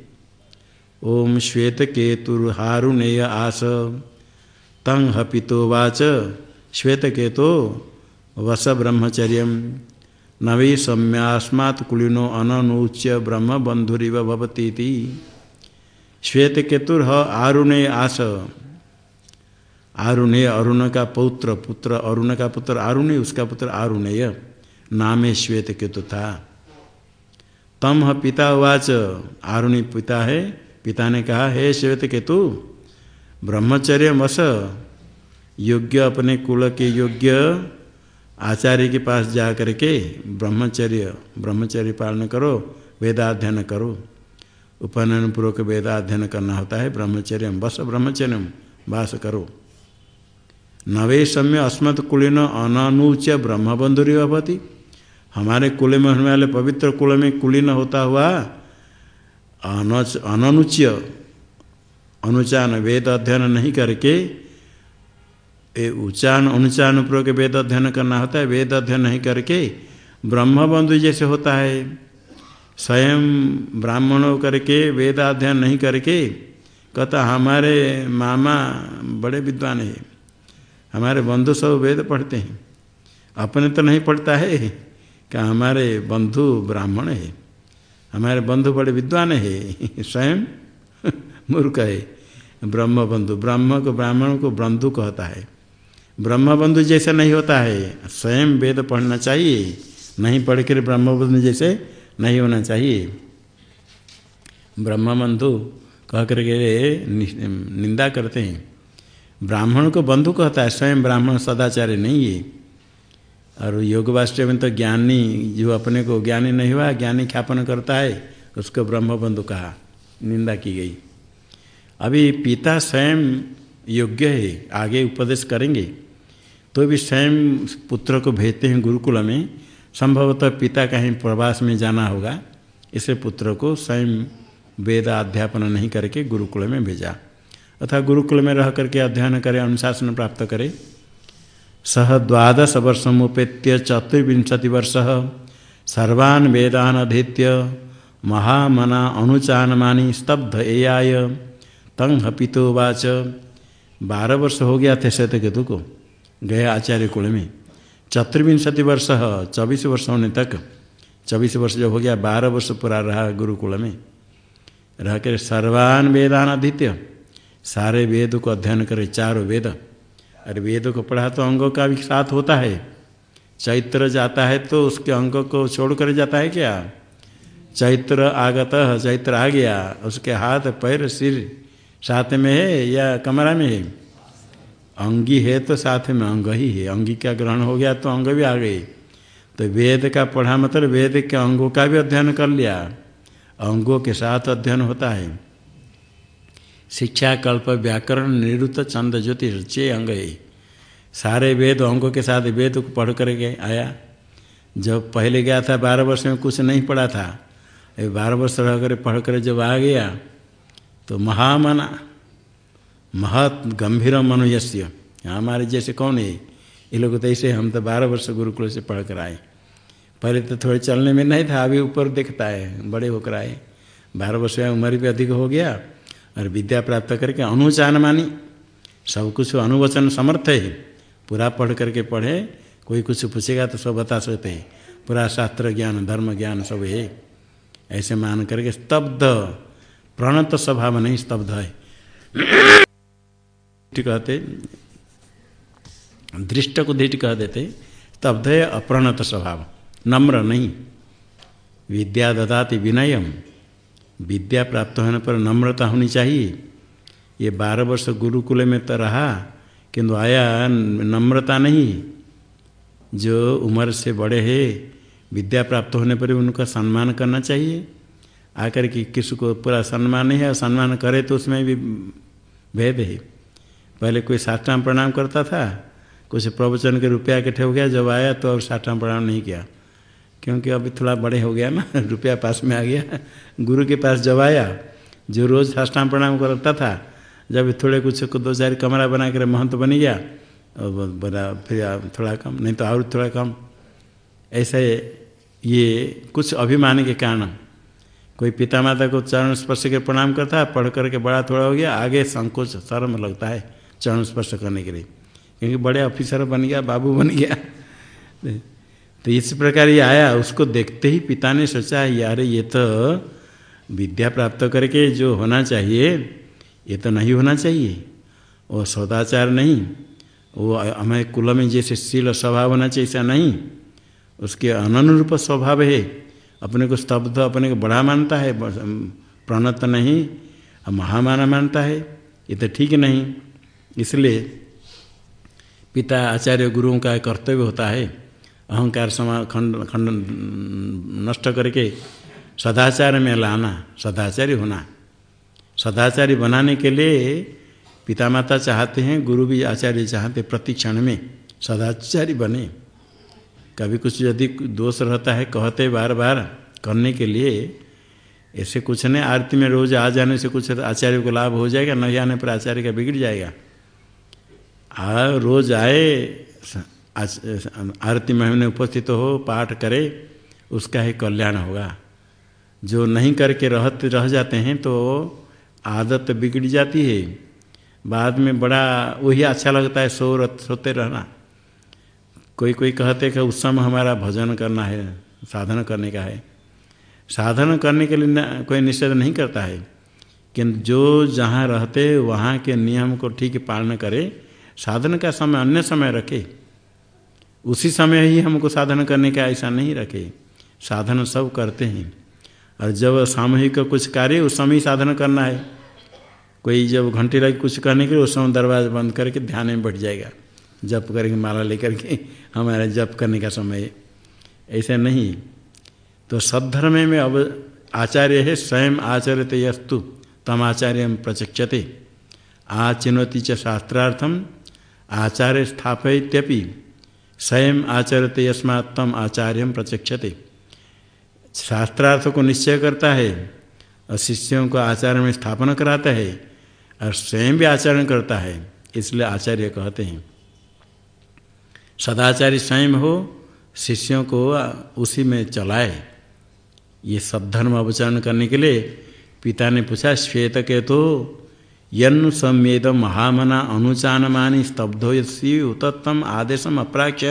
ओम श्वेत केतुर्हारुणेय आस, तंग हपितो वाच श्वेत केतो वस ब्रह्मचर्य नवी सम्यास्मात् कुलिनो अननुच्य ब्रह्म बंधुरिव भवती श्वेत केतुर आरुणे आस। आरुणे अरुण का पौत्र, पुत्र अरुण का पुत्र आरुणे, उसका पुत्र आरुणेय। नामे श्वेत केतु था तम ह पिता वाच आरुणी पिता है, पिता ने कहा, हे श्वेत केतु ब्रह्मचर्य मस योग्य अपने कुल के योग्य आचार्य के पास जा करके ब्रह्मचर्य ब्रह्मचर्य पालन करो, वेदाध्ययन करो। उपनयन पूर्वक वेदाध्ययन करना होता है ब्रह्मचर्य बस ब्रह्मचर्य वास करो। नवे समय अस्मत् कुलीन अननुच ब्रह्म बंधुरी भवती। हमारे कुल में होने वाले पवित्र कुल में कुलीन होता हुआ अनुच्य अनुचान वेद अध्ययन नहीं करके उच्चान अनुचान पूर्वक वेद अध्ययन करना होता है, वेद अध्ययन नहीं करके ब्रह्म बंधु जैसे होता है। स्वयं ब्राह्मणों करके वेद अध्ययन नहीं करके कहता, हमारे मामा बड़े विद्वान है, हमारे बंधु सब वेद पढ़ते हैं। अपने तो नहीं पढ़ता है क्या हमारे बंधु ब्राह्मण है, हमारे बंधु बड़े विद्वान है, स्वयं (laughs) मूर्ख है। ब्रह्म बंधु ब्रह्म को ब्राह्मण को बंधु कहता है। ब्रह्म बंधु जैसे नहीं होता है। स्वयं वेद पढ़ना चाहिए। नहीं पढ़ कर ब्रह्म बंधु जैसे नहीं होना चाहिए। ब्रह्म बंधु कह करके निंदा करते हैं। ब्राह्मण को बंधु कहता है। स्वयं ब्राह्मण सदाचार्य नहीं है। और योग वास्तव में तो ज्ञानी, जो अपने को ज्ञानी नहीं हुआ, ज्ञानी ख्यापन करता है, उसको ब्रह्म बंधु कहा। निंदा की गई। अभी पिता स्वयं योग्य है। आगे उपदेश करेंगे। तो भी स्वयं पुत्र को भेजते हैं गुरुकुल में। संभवतः पिता कहीं प्रवास में जाना होगा। इसे पुत्र को स्वयं वेद अध्यापन नहीं करके गुरुकुल में भेजा। अथा गुरुकुल में रह करके अध्ययन करे, अनुशासन प्राप्त करे। सह द्वादश वर्षमुपेत्य चतुर्विंशति वर्ष। सर्वान् वेदान अधीत्य महामना अनुचान मानी स्तब्ध एयाय। तंग हपितोवाच बारह वर्ष हो गया थे श्वेत केतु को। गए आचार्य कुल में। चतुर्विंशति वर्ष चौबीस वर्ष होने तक। चौबीस वर्ष जब हो गया, बारह वर्ष पूरा रहा गुरुकुल में। रह कर सर्वान वेदान अधीत्य सारे वेद को अध्ययन करे, चारों वेद। अरे वेद को पढ़ा तो अंगों का भी साथ होता है। चैत्र जाता है तो उसके अंगों को छोड़ कर जाता है क्या? चैत्र आगत चैत्र आ गया। उसके हाथ, पैर, सिर साथ में है या कमरा में है? अंगी है तो साथ में अंग ही है। अंगी का ग्रहण हो गया तो अंग भी आ गए तो वेद का पढ़ा मतलब वेद के अंगों का भी अध्ययन कर लिया। अंगों के साथ अध्ययन होता है। शिक्षा, कल्प, व्याकरण, निरुत चंद ज्योतिष छः अंग है। सारे वेद अंगों के साथ वेद को पढ़ कर के आया। जब पहले गया था, बारह वर्ष में कुछ नहीं पढ़ा था। बारह वर्ष रह कर पढ़ कर जब आ गया तो महामना महत गंभीर मनुष्य हमारे जैसे कौन है? ये लोग तो ऐसे हम तो बारह वर्ष गुरुकुल से पढ़ कर आए। पहले तो थोड़े चलने में नहीं था, अभी ऊपर दिखता है, बड़े होकर आए। बारह वर्ष उम्र भी अधिक हो गया और विद्या प्राप्त करके अनुचान मानी सब कुछ अनुवचन समर्थ है। पूरा पढ़ करके पढ़े, कोई कुछ पूछेगा तो सब बता सकते हैं। पूरा शास्त्र ज्ञान, धर्म ज्ञान सब है। ऐसे मान करके स्तब्ध, प्रणत स्वभाव नहीं स्तब्ध है। कहते, दृष्ट को दृष्ट कह देते स्तब्ध है अप्रणत स्वभाव, नम्र नहीं। विद्या ददाति विनयम, विद्या प्राप्त होने पर नम्रता होनी चाहिए। ये बारह वर्ष गुरुकुल में तो रहा, किंतु आया नम्रता नहीं। जो उम्र से बड़े हैं, विद्या प्राप्त होने पर उनका सम्मान करना चाहिए। आकर के किसी को पूरा सम्मान है, और सम्मान करे तो उसमें भी भेद है। पहले कोई साष्टांग प्रणाम करता था कुछ प्रवचन के रुपया इकट्ठे हो गया, जब आया तो और साष्टांग प्रणाम नहीं किया। क्योंकि अभी थोड़ा बड़े हो गया ना, (laughs) रुपया पास में आ गया। गुरु के पास जब आया, जो रोज़ साष्टांग प्रणाम करता था, जब थोड़े कुछ दो चार कमरा बना कर महंत बन गया, और बड़ा, फिर थोड़ा कम, नहीं तो और थोड़ा कम। ऐसे ये कुछ अभिमान के कारण, कोई पिता माता को चरण स्पर्श के प्रणाम करता है पढ़ करके बड़ा थोड़ा हो गया, आगे संकोच, शर्म लगता है। चरण स्पर्श करने के लिए। क्योंकि बड़े ऑफिसर बन गया, बाबू बन गया। तो इस प्रकार ये आया, उसको देखते ही पिता ने सोचा, यार, ये तो विद्या प्राप्त करके जो होना चाहिए, ये तो नहीं होना चाहिए। वो सदाचार नहीं। वो हमें कुल में जैसे शील स्वभाव होना चाहिए, ऐसा नहीं। उसके अनुरूप स्वभाव है। अपने को स्तब्ध, अपने को बड़ा मानता है। प्रणत नहीं, महामाना मानता है। ये तो ठीक नहीं। इसलिए पिता आचार्य गुरुओं का कर्तव्य होता है अहंकार समा खंड खंड नष्ट करके सदाचार में लाना, सदाचारी होना। सदाचारी बनाने के लिए पिता माता चाहते हैं, गुरु भी आचार्य चाहते प्रति क्षण में सदाचारी बने। कभी कुछ यदि दोष रहता है, कहते बार बार करने के लिए, ऐसे कुछ नहीं, आरती में रोज आ जाने से कुछ आचार्य को लाभ हो जाएगा नहीं आने पर आचार्य का बिगड़ जाएगा। आ रोज आए आरती में उपस्थित हो, पाठ करे, उसका ही कल्याण होगा। जो नहीं करके रहते, रह जाते हैं तो आदत बिगड़ जाती है। बाद में बड़ा, वही अच्छा लगता है, सो सोते रहना। कोई कोई कहते कि उस समय हमारा भजन करना है, साधन करने का है। साधन करने के लिए कोई निषेध नहीं करता है। किंतु जो जहाँ रहते, वहाँ के नियम को ठीक पालन करे साधन का समय अन्य समय रखे। उसी समय ही हमको साधन करने का ऐसा नहीं रखे। साधन सब करते हैं। और जब सामूहिक कुछ कार्य, उस समय ही साधन करना है। कोई जब घंटे लगे कुछ करने के लिए, उस समय दरवाज़ा बंद करके ध्यान में बैठ जाएगा। जप करेंगे माला लेकर के हमारा जप करने का समय ऐसे नहीं। तो सद्धर्म में अब आचार्य है, स्वयं आचर्यते यस्तु तम आचार्य प्रचक्षते। आचिनोति च शास्त्रार्थम आचार्य स्थापयत्यपि स्वयं आचरते यस्मात् तम आचार्य प्रचक्षते। शास्त्रार्थ को निश्चय करता है और शिष्यों को आचार्य में स्थापना कराता है और स्वयं भी आचरण करता है, इसलिए आचार्य कहते हैं। सदाचारी स्वयं हो शिष्यों को उसी में चलाए। ये सब धर्म अवचरण करने के लिए पिता ने पूछा श्वेत के तो यन्न संवेद महामना अनुचानमानी स्तब्धो यसी उतम आदेशम अप्राक्ष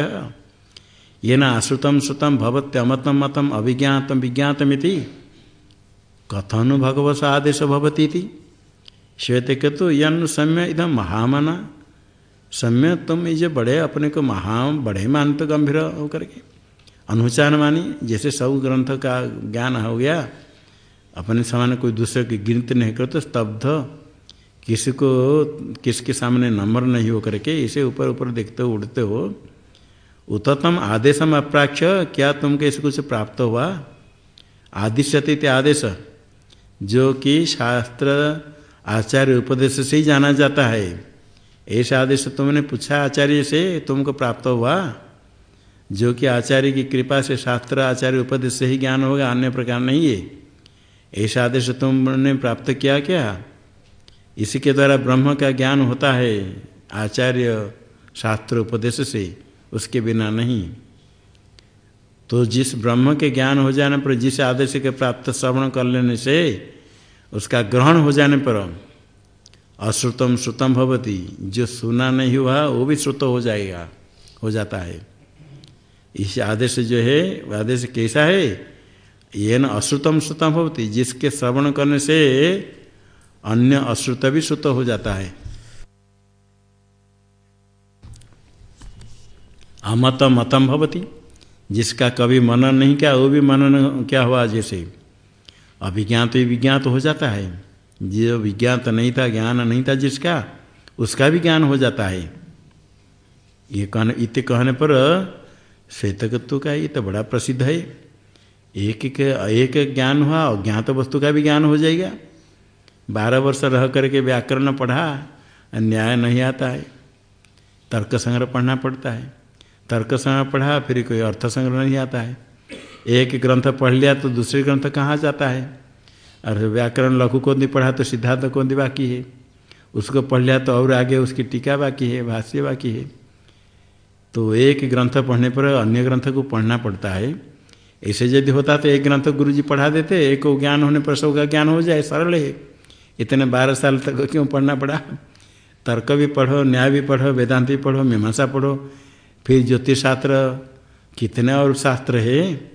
ये न आश्रुतम श्रुतम भवत्यमतम मतम अभिज्ञातम विज्ञातमिति। कथनु भगवत आदेश भवती श्वेत के तो यन्न सम्य इधम महामना। सम्य तुम ये बड़े अपने को महा बड़े मानते गंभीर होकर के अनुचान मानी जैसे सब ग्रंथ का ज्ञान हो गया, अपने समान कोई दूसरे की गिनती नहीं करते, स्तब्ध किसी को किसके सामने नंबर नहीं हो करके इसे ऊपर ऊपर देखते हो उड़ते हो। उततम आदेशम अप्राक्ष क्या तुम कैसे कुछ प्राप्त हुआ? आदिश्यति आदेश, जो कि शास्त्र आचार्य उपदेश से ही जाना जाता है। ऐसा आदेश तुमने पूछा आचार्य से, तुमको प्राप्त हुआ? जो कि आचार्य की कृपा से शास्त्र आचार्य उपदेश से ही ज्ञान होगा, अन्य प्रकार नहीं है। ऐसा आदेश तुमने प्राप्त किया क्या? इसी के द्वारा ब्रह्म का ज्ञान होता है। आचार्य शास्त्र उपदेश से उसके बिना नहीं। तो जिस ब्रह्म के ज्ञान हो जाने पर, जिस आदेश के प्राप्त श्रवण कर लेने से, उसका ग्रहण हो जाने पर अश्रुतम श्रुतम भवती। जो सुना नहीं हुआ, वो भी श्रुत हो जाएगा, हो जाता है। इस आदेश जो है आदेश कैसा है? ये न अश्रुतम श्रुतम भवती। जिसके श्रवण करने से अन्य अश्रुत भी श्रुत हो जाता है। अमत मतम भवती। जिसका कभी मनन नहीं किया, वो भी मनन क्या हुआ जैसे। अभिज्ञात विज्ञात हो जाता है। जो विज्ञात नहीं था, ज्ञान नहीं था जिसका, उसका भी ज्ञान हो जाता है। ये कहने इत कहने पर, श्वेतकत्व का ये तो बड़ा प्रसिद्ध है। एक एक एक ज्ञान हुआ अज्ञात वस्तु का भी ज्ञान हो जाएगा। बारह वर्ष रह करके व्याकरण पढ़ा न्याय नहीं आता है। तर्क संग्रह पढ़ना पड़ता है। तर्क संग्रह पढ़ा, फिर कोई अर्थ संग्रह नहीं आता है। एक ग्रंथ पढ़ लिया तो दूसरे ग्रंथ कहाँ जाता है? और व्याकरण लघु कोंदी पढ़ा तो सिद्धार्थ कोंदी बाकी है। उसको पढ़ लिया तो और आगे उसकी टीका बाकी है, भाष्य बाकी है। तो एक ग्रंथ पढ़ने पर अन्य ग्रंथ को पढ़ना पड़ता है। ऐसे यदि होता तो एक ग्रंथ गुरु जी पढ़ा देते, एक को ज्ञान होने पर सबका ज्ञान हो जाए, सरल है। इतने बारह साल तक क्यों पढ़ना पड़ा? तर्क भी पढ़ो, न्याय भी पढ़ो, वेदांत भी पढ़ो, मीमांसा पढ़ो। फिर ज्योतिष शास्त्र कितने और शास्त्र है?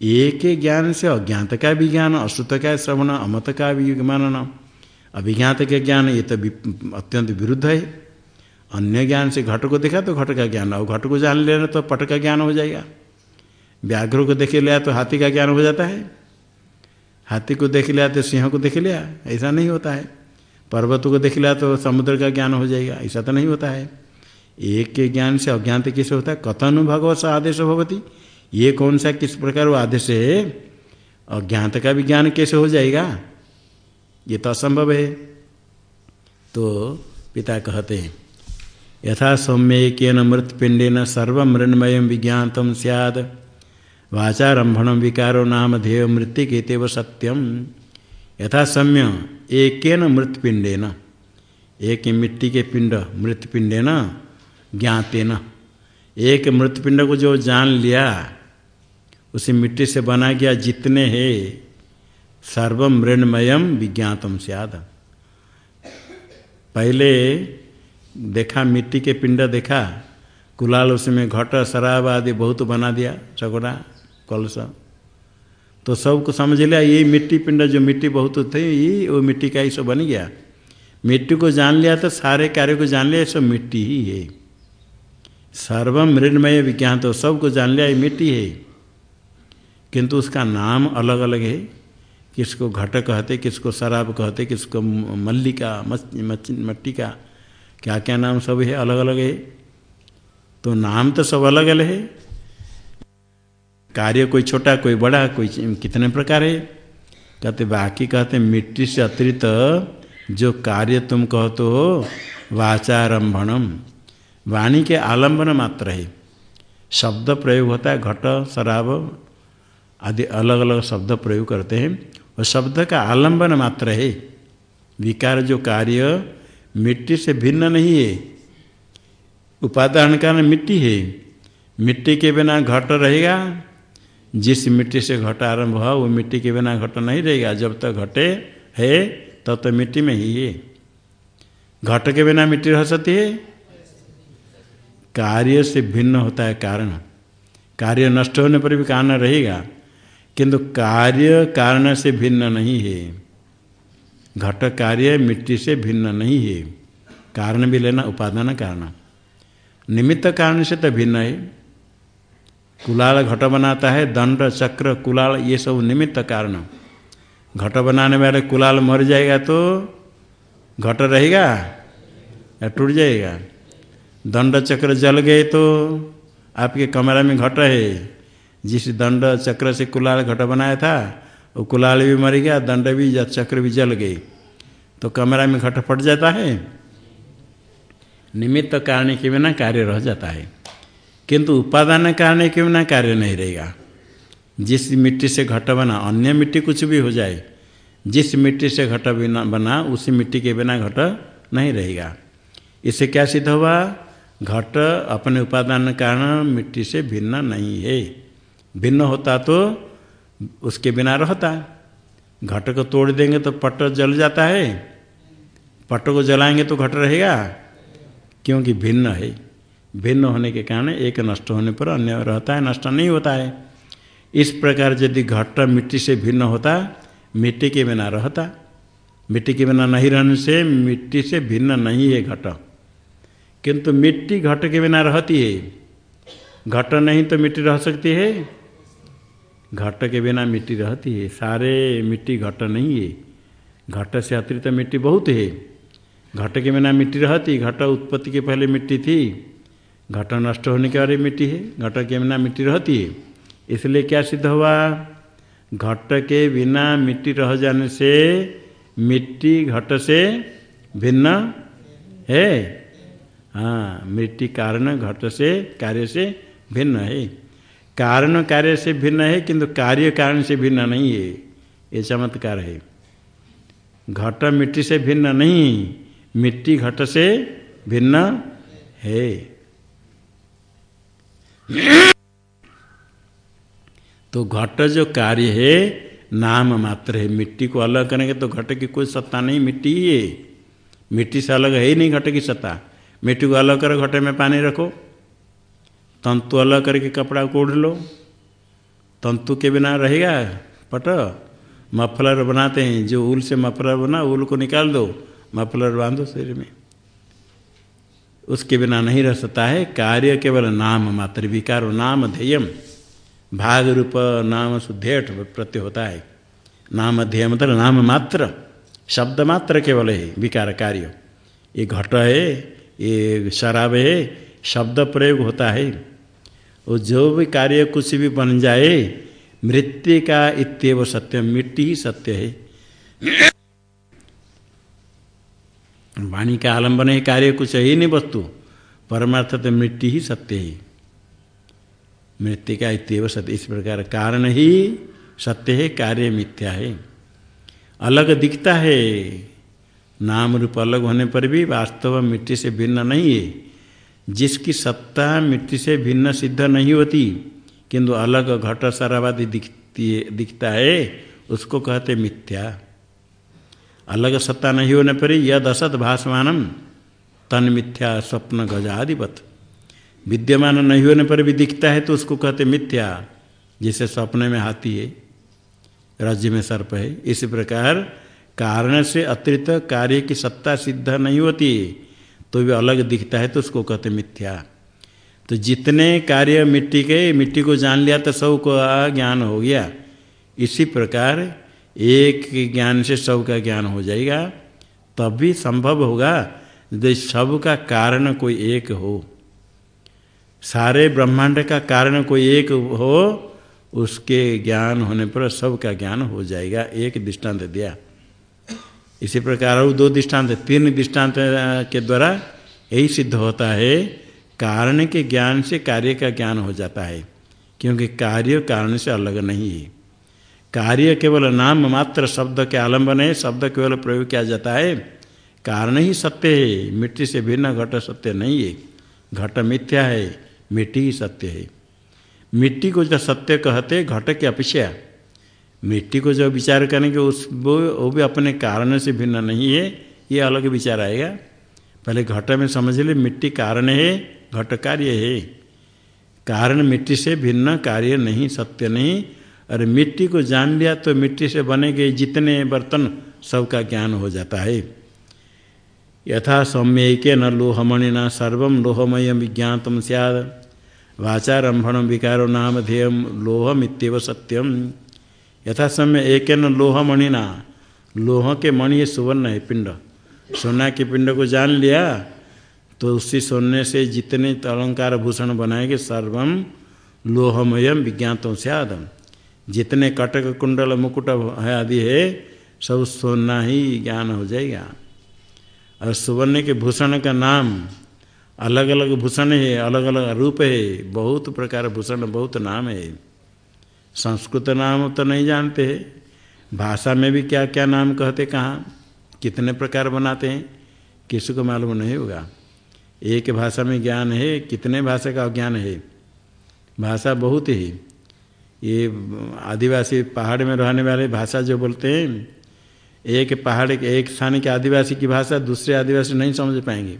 एक ज्ञान से अज्ञात का भी ज्ञान अश्रुत का श्रवण, अमत का भी मानना। अभिज्ञात के ज्ञान, ये तो अत्यंत विरुद्ध है। अन्य ज्ञान से घट को देखा तो घट का ज्ञान, और घट को जान लेना तो पट का ज्ञान हो जाएगा। व्याघ्र को देखे लिया तो हाथी का ज्ञान हो जाता है। हाथी को देख लिया तो सिंह को देख लिया, ऐसा नहीं होता है। पर्वत को देख लिया तो समुद्र का ज्ञान हो जाएगा, ऐसा तो नहीं होता है। एक के ज्ञान से अज्ञात कैसे होता है? कथन भगवत सा आदेश भगवती ये कौन सा, किस प्रकार वो आदेश है? अज्ञात का भी ज्ञान कैसे हो जाएगा? ये तो असंभव है। तो पिता कहते हैं, यथा सौम्यक मृतपिंडेन सर्व मृणमय विज्ञातम सियाद वाचारंभण विकारो नाम ध्येय मृत्तिकेतेव सत्यम। यथा सम्य एक मृतपिंडेन एक मिट्टी के पिंड मृतपिंडेन ज्ञातेन। एक मृतपिंड को जो जान लिया, उसी मिट्टी से बना गया जितने हैं, सर्व मृणमयम विज्ञातम सियाद। पहले देखा, मिट्टी के पिंड देखा, कुलाल उसमें घट, शराब आदि बहुत बना दिया चकोड़ा कलश। तो सबको समझ लिया, ये मिट्टी पिंड, जो मिट्टी बहुत थे, ये वो मिट्टी का ही सब बन गया। मिट्टी को जान लिया तो सारे कार्य को जान लिया सब मिट्टी ही है। सर्वम मृणमय विज्ञान तो सबको जान लिया, ये मिट्टी है। किंतु उसका नाम अलग अलग है। किसको घट कहते, किसको शराब कहते, किसको मल्लिका मट्टी का क्या क्या नाम सब है अलग अलग है। तो नाम तो सब अलग अलग है। कार्य कोई छोटा, कोई बड़ा, कोई कितने प्रकार है? कहते, बाकी कहते, मिट्टी से अतिरिक्त जो कार्य तुम कहते हो वाचारंभणम। वाणी के आलंबन मात्र है। शब्द प्रयोग होता है, घट, शराब आदि अलग अलग शब्द प्रयोग करते हैं। और शब्द का आलंबन मात्र है। विकार जो कार्य मिट्टी से भिन्न नहीं है। उपादान कारण मिट्टी है। मिट्टी के बिना घट रहेगा जिस मिट्टी से घट आरंभ हुआ वो मिट्टी के बिना घट नहीं रहेगा। जब तक घटे है तब तो, तो मिट्टी में ही है। घट के बिना मिट्टी रह सकती है? कार्य से भिन्न होता है कारण। कार्य नष्ट होने पर भी कारण रहेगा किंतु कार्य कारण से भिन्न नहीं है। घट कार्य मिट्टी से भिन्न नहीं है। कारण भी लेना उपादान कारण। निमित्त कारण से तो भिन्न है। कुलाल घट बनाता है, दंड, चक्र, कुलाल, ये सब निमित्त कारण। घट बनाने वाले कुलाल मर जाएगा तो घट रहेगा या टूट जाएगा? दंड, चक्र जल गए तो आपके कमरा में घट है जिस दंड, चक्र से कुलाल घट बनाया था, वो कुलाल भी मर गया, दंड भी चक्र भी जल गए। तो कमरा में घट फट जाता है। निमित्त कारण के बिना कार्य रह जाता है। किंतु उपादान कारण के बिना कार्य नहीं रहेगा? जिस मिट्टी से घट बना, अन्य मिट्टी कुछ भी हो जाए, जिस मिट्टी से घट बिना बना, उसी मिट्टी के बिना घट नहीं रहेगा। इससे क्या सिद्ध हुआ? घट अपने उपादान कारण मिट्टी से भिन्न नहीं है। भिन्न होता तो उसके बिना रहता। घट को तोड़ देंगे तो पट जल जाता है। पट को जलाएँगे तो घट रहेगा, क्योंकि भिन्न है। भिन्न होने के कारण एक नष्ट होने पर अन्य रहता है, नष्ट नहीं होता है। इस प्रकार यदि घट मिट्टी से भिन्न होता, मिट्टी के बिना रहता, मिट्टी के बिना नहीं रहने से मिट्टी से भिन्न नहीं है घट। किंतु मिट्टी घट के बिना रहती है। घट नहीं तो मिट्टी रह सकती है। घट के बिना मिट्टी रहती है। सारे मिट्टी घट नहीं है। घट से अतिरिक्त मिट्टी बहुत है। घट के बिना मिट्टी रहती। घट उत्पत्ति के पहले मिट्टी थी। घट नष्ट होने के बाद मिट्टी है, घट के बिना मिट्टी रहती है। इसलिए क्या सिद्ध हुआ? घट के बिना मिट्टी रह जाने से मिट्टी घट से भिन्न है। हाँ मिट्टी कारण घट से कार्य से भिन्न है। कारण कार्य से भिन्न है, किंतु कार्य कारण से भिन्न नहीं है। ये चमत्कार है। घट मिट्टी से भिन्न नहीं, मिट्टी घट से भिन्न है। तो घट जो कार्य है, नाम मात्र है। मिट्टी को अलग करेंगे तो घट की कोई सत्ता नहीं, मिट्टी ही है। मिट्टी से अलग है ही नहीं घट की सत्ता। मिट्टी को अलग करो घटे में पानी रखो। तंतु अलग करके कपड़ा को ओढ़ लो। तंतु के बिना रहेगा पट। मफलर बनाते हैं, जो ऊल से मफलर बना, ऊल को निकाल दो। मफलर बांधो शरीर में। उसके बिना नहीं रह सकता है। कार्य केवल नाम मात्र, विकार नाम ध्येयम। भाग रूप नाम शुद्धेठ प्रत्यय होता है। नाम ध्येय मतलब नाम मात्र, शब्द मात्र केवल है, विकार कार्य। ये घट है, ये शराब है, शब्द प्रयोग होता है। वो जो भी कार्य कुछ भी बन जाए, मृत्यु का इतव सत्य मिट्टी ही सत्य है। वाणी का आलंबन है कार्य कुछ है ही नहीं वस्तु। परमार्थ तो मिट्टी ही सत्य है। मृत्यु का इतव सत्य इस प्रकार कारण ही सत्य है, कार्य मिथ्या है। अलग दिखता है। नाम रूप अलग होने पर भी वास्तव मिट्टी से भिन्न नहीं है। जिसकी सत्ता मिट्टी से भिन्न सिद्ध नहीं होती, किंतु अलग घट सारावादी दिखती है, दिखता है, उसको कहते मिथ्या। अलग सत्ता नहीं होने पर यद असत भाषमानम तन मिथ्या स्वप्न गजाधिपत। विद्यमान नहीं होने पर भी दिखता है तो उसको कहते मिथ्या, जैसे स्वप्न में हाथी है, राज्य में सर्प है। इसी प्रकार कारण से अतिरिक्त कार्य की सत्ता सिद्ध नहीं होती तो भी अलग दिखता है तो उसको कहते मिथ्या। तो जितने कार्य मिट्टी के, मिट्टी को जान लिया तो सबको ज्ञान हो गया। इसी प्रकार एक ज्ञान से सब का ज्ञान हो जाएगा, तब भी संभव होगा यदि सब का कारण कोई एक हो। सारे ब्रह्मांड का कारण कोई एक हो, उसके ज्ञान होने पर सब का ज्ञान हो जाएगा, एक दृष्टांत दिया। इसी प्रकार और दो दृष्टांत, तीन दृष्टांत के द्वारा यही सिद्ध होता है, कारण के ज्ञान से कार्य का ज्ञान हो जाता है, क्योंकि कार्य कारण से अलग नहीं है। कार्य केवल नाम मात्र शब्द के आलंबन है, शब्द केवल प्रयोग किया जाता है। कारण ही सत्य है, मिट्टी से भिन्न घट सत्य नहीं है। घट मिथ्या है, मिट्टी ही सत्य है। मिट्टी को जो सत्य कहते, घट की अपेक्षा। मिट्टी को जो विचार करेंगे, उस वो वो भी अपने कारण से भिन्न नहीं है, ये अलग विचार आएगा। पहले घट में समझ ले, मिट्टी कारण है, घट कार्य है। कारण मिट्टी से भिन्न कार्य नहीं, सत्य नहीं। और मिट्टी को जान लिया तो मिट्टी से बने गए जितने बर्तन सबका ज्ञान हो जाता है। यथा सौम्यक न लोहमणि न सर्व लोहमय विज्ञात सैद वाचारंभण विकारो नाम ध्येय लोहमित्यव सत्यम यथा समय एक न लोहमणिना लोह के मणि सुवर्ण है पिंड। सोना के पिंड को जान लिया तो उसी सोने से जितने अलंकार भूषण बनाएँगे सर्वम लोहमयम विज्ञातों से आदम जितने कटक कुंडल मुकुट है आदि है, सब सोना ही ज्ञान हो जाएगा। और सुवर्ण के भूषण का नाम अलग अलग भूषण है अलग अलग रूप है, बहुत प्रकार भूषण, बहुत नाम है। संस्कृत नाम तो नहीं जानते हैं, भाषा में भी क्या क्या नाम कहते कहाँ, कितने प्रकार बनाते हैं, किसी को मालूम नहीं होगा। एक भाषा में ज्ञान है, कितने भाषा का ज्ञान है, भाषा बहुत ही ये आदिवासी पहाड़ में रहने वाले भाषा जो बोलते हैं, एक पहाड़ के एक स्थान के आदिवासी की भाषा दूसरे आदिवासी नहीं समझ पाएँगे।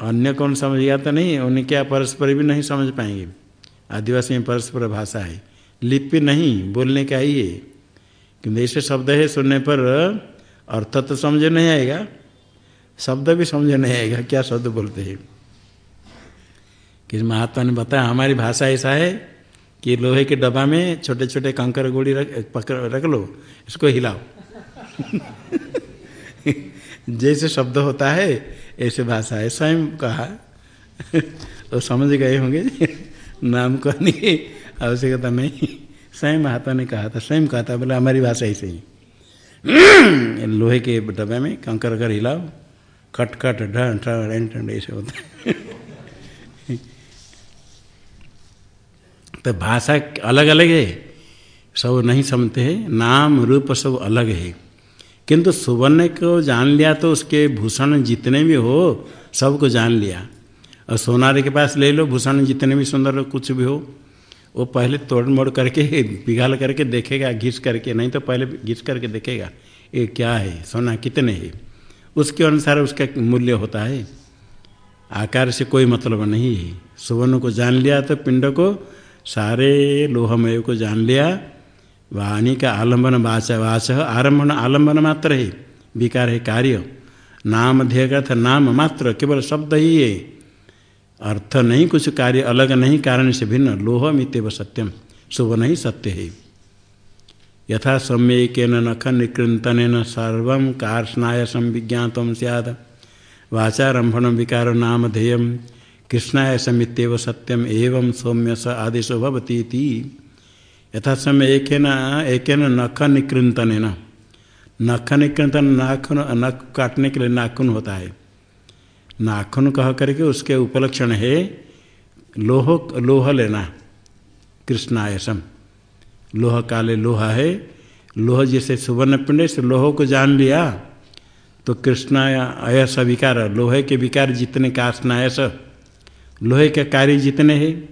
अन्य कौन समझेगा तो नहीं उन्हें क्या परस्पर भी नहीं समझ पाएँगे। आदिवासी में परस्पर भाषा है। लिपि नहीं, बोलने का ही है। क्योंकि ऐसे शब्द है सुनने पर अर्थ तो समझ नहीं आएगा, शब्द भी समझ नहीं आएगा, क्या शब्द बोलते हैं। कि महात्मा ने बताया, हमारी भाषा ऐसा है कि लोहे के डब्बा में छोटे छोटे कंकर गोड़ी रख, पकड़, रख लो, इसको हिलाओ। (laughs) जैसे शब्द होता है, ऐसे भाषा है, स्वयं कहा। वो समझ गए होंगे, नाम कहने की आवश्यकता नहीं। स्वयं महात्मा ने कहा था, स्वयं कहा था, बोले, हमारी भाषा ऐसे ही। (clears throat) लोहे के डब्बे में कंकर कर हिलाओ खट खट ठन ऐसे होता है। तो भाषा अलग अलग है, सब नहीं समझते हैं, नाम, रूप सब अलग है। किंतु सुवर्ण को जान लिया तो उसके भूषण जितने भी हो, सबको जान लिया। और सोनारे के पास ले लो, भूषण जितने भी सुंदर कुछ भी हो, वो पहले तोड़ मोड़ करके, पिघाल करके देखेगा, घिस करके, नहीं तो पहले घिस करके देखेगा, ये क्या है, सोना कितने है। उसके अनुसार उसका मूल्य होता है। आकार से कोई मतलब नहीं है। सुवर्ण को जान लिया तो पिंड को सारे लोहमय को जान लिया। वाणी का आलंबन वाच वाच आरंभन आलंबन मात्र है, विकार है कार्य। नाम ध्येय का नाम मात्र, केवल शब्द ही है। अर्थ नहीं, कुछ कार्य अलग नहीं, कारण से भिन्न लोह मितेव सत्यम। शुभ नहीं, सत्य है। यथा सम्यक नख निकृतन सर्व कार्षणाय संविज्ञात सैद वाचारंभण विकार नाम ध्येय कृष्णाय समित्यव सत्यम एवं सौम्य स आदेशो भवती यथा समय एक एक नख निकृंतन निकृतन नख निकृतन नाखून नख काटने के लिए नाखून होता है। नाखून कह करके उसके उपलक्षण है लोह लोह लेना। कृष्णायसम। लोह काले लोहा है। लोह जैसे सुवर्ण पिंड से लोह को जान लिया तो कृष्णा अयस विकार लोहे के विकार जितने काष्णायस लोहे के कार्य जितने हैं,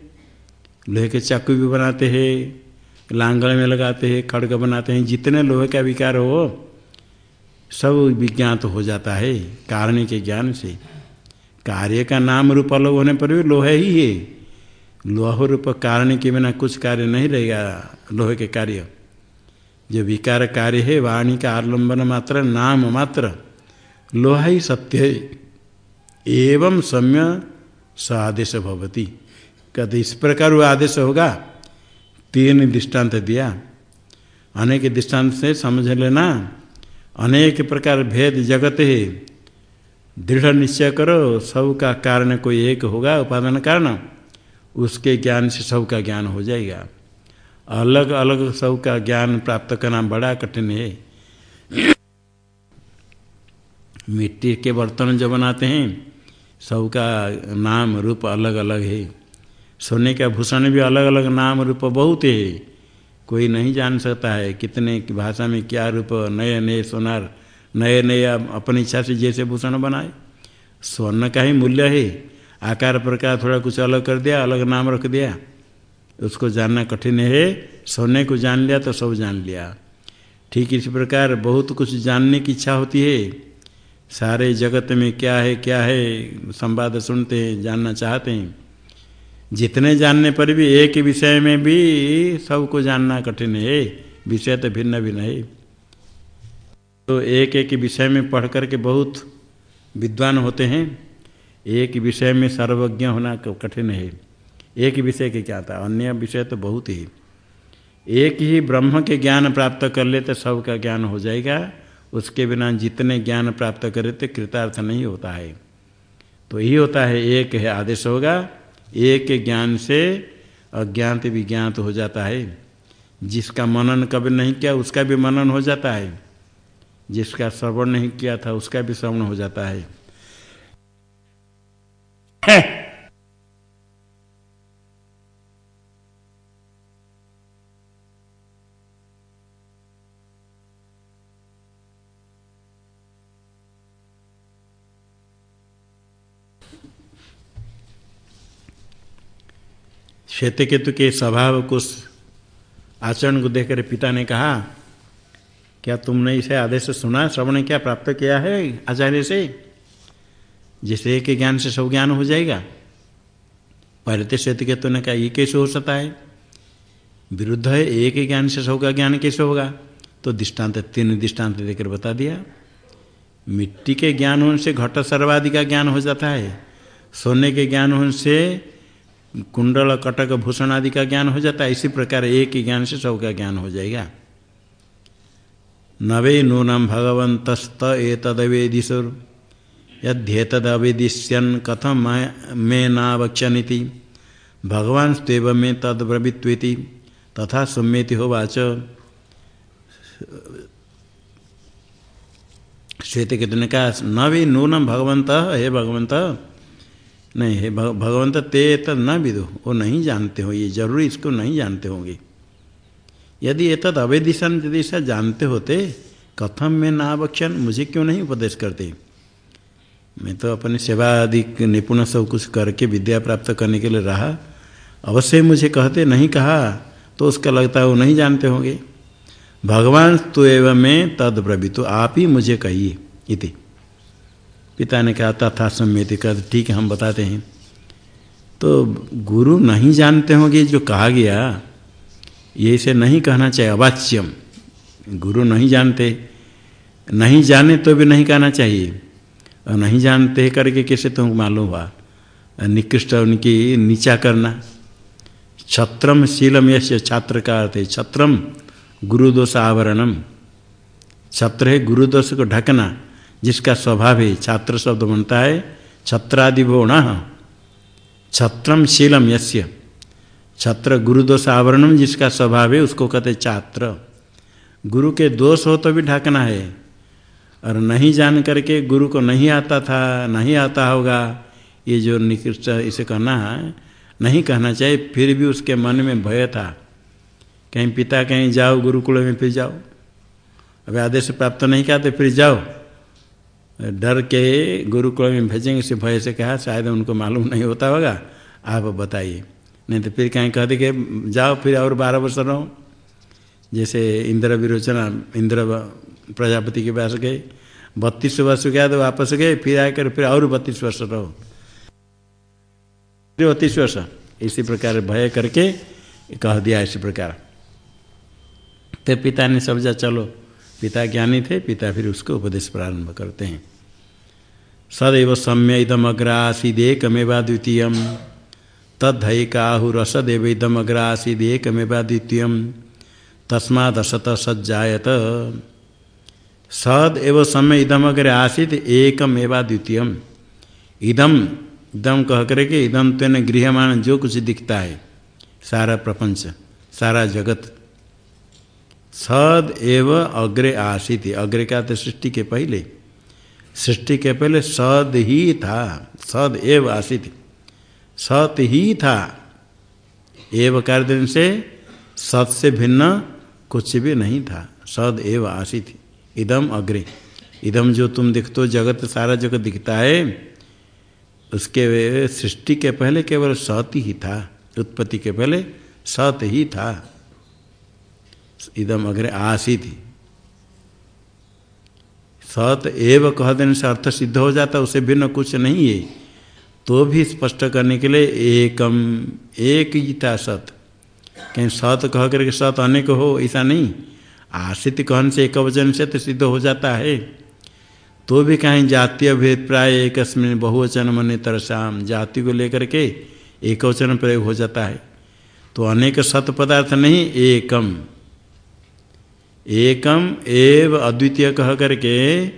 लोहे के चाकू भी बनाते हैं, लांगड़ में लगाते हैं, खड़ग बनाते हैं, जितने लोहे का विकार हो, सब विज्ञात हो जाता है, कारण के ज्ञान से। कार्य का नाम रूप अलग होने पर भी लोहे ही है। लोह रूप कारण के बिना कुछ कार्य नहीं रहेगा, लोहे के कार्य। जो विकार कार्य है, वाणी का आलंबन मात्र, नाम मात्र, लोहा ही सत्य है। एवं सम्य स आदेश भवती। कहते, इस प्रकार वो आदेश होगा? तीन दृष्टांत दिया। अनेक दृष्टांत से समझ लेना। अनेक प्रकार भेद जगत है। दृढ़ निश्चय करो सब का कारण कोई एक होगा, उपादान कारण। उसके ज्ञान से सब का ज्ञान हो जाएगा। अलग अलग सब का ज्ञान प्राप्त करना बड़ा कठिन है। मिट्टी के बर्तन जो बनाते हैं सब का नाम रूप अलग अलग है। सोने का भूषण भी अलग अलग नाम रूप बहुत है। कोई नहीं जान सकता है कितने की भाषा में क्या रूप नए नए सोनार, नए नए अपनी इच्छा से जैसे भूषण बनाए। स्वर्ण का ही मूल्य है। आकार प्रकार थोड़ा कुछ अलग कर दिया, अलग नाम रख दिया। उसको जानना कठिन है। सोने को जान लिया तो सब जान लिया। ठीक इसी प्रकार बहुत कुछ जानने की इच्छा होती है। सारे जगत में क्या है क्या है, संवाद सुनते हैं जानना चाहते हैं। जितने जानने पर भी एक विषय में भी सबको जानना कठिन है, विषय तो भिन्न भिन्न है। तो एक एक विषय में पढ़ करके बहुत विद्वान होते हैं। एक विषय में सर्वज्ञ होना कठिन है। एक विषय के क्या था? अन्य विषय तो बहुत ही। एक ही ब्रह्म के ज्ञान प्राप्त कर ले तो सबका ज्ञान हो जाएगा। उसके बिना जितने ज्ञान प्राप्त करे तो कृतार्थ नहीं होता है। तो यही होता है, एक है आदेश होगा, एक ज्ञान से अज्ञात विज्ञात हो जाता है। जिसका मनन कभी नहीं किया, उसका भी मनन हो जाता है। जिसका श्रवण नहीं किया था, उसका भी श्रवण हो जाता है। श्वेत केतु के स्वभाव को आचरण को देखकर पिता ने कहा, क्या तुमने इसे आदेश सुना? श्रवण क्या प्राप्त किया है आचार्य से? जिससे एक ज्ञान से सब ज्ञान हो जाएगा। पहले तो श्वेत केतु ने कहा, ये कैसे हो सकता है? विरुद्ध है, एक ज्ञान से सबका ज्ञान कैसे होगा? तो दृष्टांत, तीन दृष्टांत देकर बता दिया। मिट्टी के ज्ञान होने से घट सर्वादि का ज्ञान हो जाता है। सोने के ज्ञान होने से कुंडल, कटक, भूषण आदि का ज्ञान हो जाता है, इसी प्रकार एक ही ज्ञान से सब का ज्ञान हो जाएगा। नवे नूनम भगवंतस्त एतदवेदिशुर यद्येतदवेदिष्यन कथम मे नावक्षनीति भगवान स्तेव में तद्रवित्वेति तथा सुमेति होवाच श्वेत कितने का न भी नूनम भगवंत, हे भगवंत नहीं हे। भगवंत ते तद न विदो, वो नहीं जानते हो, ये ज़रूरी इसको नहीं जानते होंगे। यदि ये तद अवेदिशन यदि ऐसा जानते होते, कथम में नावक्षण मुझे क्यों नहीं उपदेश करते? मैं तो अपनी सेवा आदि निपुण सब कुछ करके विद्या प्राप्त करने के लिए रहा। अवश्य मुझे कहते, नहीं कहा तो उसका लगता है वो नहीं जानते होंगे। भगवान तो एवं में तद तो आप ही मुझे कहिए, इति। पिता ने कहा, तथा सम्यति कर, ठीक है, हम बताते हैं। तो गुरु नहीं जानते होंगे जो कहा गया, ये इसे नहीं कहना चाहिए, अवाच्यम। गुरु नहीं जानते, नहीं जाने तो भी नहीं कहना चाहिए। और नहीं जानते करके कैसे तुमको मालूम हुआ? निकृष्ट उनकी नीचा करना। छत्रम शीलम यश छात्र का अर्थ है छत्रम गुरुदोष आवरणम छत्र है गुरुदोष को ढकना। जिसका स्वभाव है छात्र शब्द बनता है छत्रादि गुण छत्रम शीलम यस्य। छत्र गुरुदोष आवरणम जिसका स्वभाव है उसको कहते छात्र। गुरु के दोष हो तो भी ढकना है। और नहीं जान करके गुरु को नहीं आता था, नहीं आता होगा, ये जो निकृष्ट इसे कहना है, नहीं कहना चाहिए, फिर भी उसके मन में भय था। कहीं पिता कहीं जाओ, गुरुकुल में फिर जाओ। अभी आदेश प्राप्त नहीं किया तो फिर जाओ। डर के गुरुकुल में भेजेंगे से भय से कहा, शायद उनको मालूम नहीं होता होगा। आप बताइए। नहीं तो फिर कहीं कहते कि जाओ फिर और बारह वर्ष रहो। जैसे इंद्र विरोचना, इंद्र प्रजापति के पास गए, बत्तीस वर्ष गया तो वापस गए, फिर आकर फिर और बत्तीस वर्ष रहो। फिर बत्तीस वर्ष। इसी प्रकार भय करके कह दिया इसी प्रकार। तो पिता ने समझा चलो। पिता ज्ञानी थे, पिता फिर उसको उपदेश प्रारंभ करते हैं। सदैव सम्य इदम अग्रासीदेकमेवा द्वितीय तद्धैकाहुरसदेव इदम अग्रासीदेकमेवा द्वितीय तस्मादसत सज्जायत सद एव समय इदम अग्र आसित एकम एवा द्वितीय इदम इदम कह करके इदम तेन गृहमान जो कुछ दिखता है। सारा प्रपंच, सारा जगत। सद एव अग्रे आसित। अग्रे का तो सृष्टि के पहले। सृष्टि के पहले सद ही था, सद एव आसित। सत ही था। एव कार्य दिन से सत से भिन्न कुछ भी नहीं था। सद एव आसित। इदम अग्रे। इदम जो तुम दिखते हो, जगत सारा जगत दिखता है, उसके सृष्टि के पहले केवल सत ही था। उत्पत्ति के पहले सत ही था। इदम अग्रे आसित। सत एव कह देने से अर्थ सिद्ध हो जाता उसे भिन्न कुछ नहीं है। तो भी स्पष्ट करने के लिए एकम, एक था सत। कहीं सत कह करके सत अनेक हो, ऐसा नहीं। आशित कहन से एक वचन से तो सिद्ध हो जाता है। तो भी कहीं जातीय भेद प्राय एक बहुवचन मन तरसाम, जाति को लेकर के एक वचन प्रयोग हो जाता है। तो अनेक सत पदार्थ नहीं, एकम। एकम एव अद्वितीय कह करके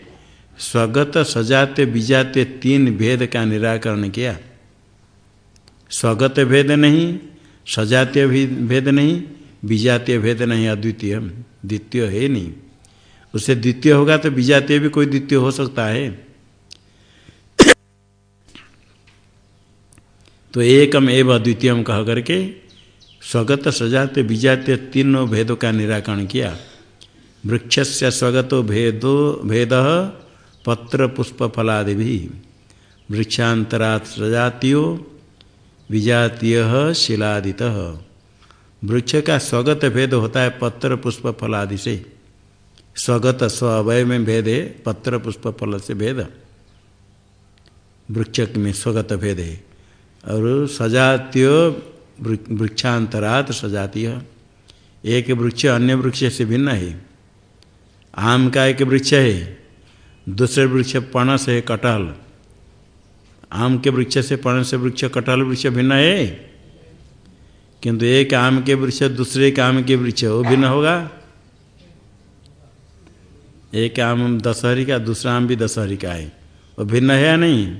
स्वगत, सजाते विजाते तीन भेद का निराकरण किया। स्वगत भेद नहीं सजातीय भेद नहीं विजातीय भेद नहीं, अद्वितीय, द्वितीय है नहीं। उससे द्वितीय होगा तो विजातीय भी कोई द्वितीय हो सकता है। तो एकम एव अद्वितीयम कह करके स्वगत, सजाते विजातीय तीनों भेदों का निराकरण किया। वृक्ष से स्वगतो भेदो, भेद पत्र पुष्प फलादि भी वृक्षांतरात सजातीयो विजातीय शिलादित। वृक्ष का स्वगत भेद होता है पत्र पुष्प फलादि से। स्वगत स्व अवय में भेद है पत्र पुष्प फल से भेद। वृक्ष में स्वगत भेद। है और सजातीय वृक्षांतरात सजातीय। एक वृक्ष अन्य वृक्ष से भिन्न है। आम का एक वृक्ष है, दूसरे वृक्ष पणस है, कटहल। आम के वृक्ष से पणस वृक्ष, कटहल वृक्ष भिन्न है। किंतु एक आम के वृक्ष, दूसरे के आम के वृक्ष, वो भिन्न होगा। एक आम दशहरी का दूसरा आम भी दशहरी का है। वो भिन्न है या नहीं?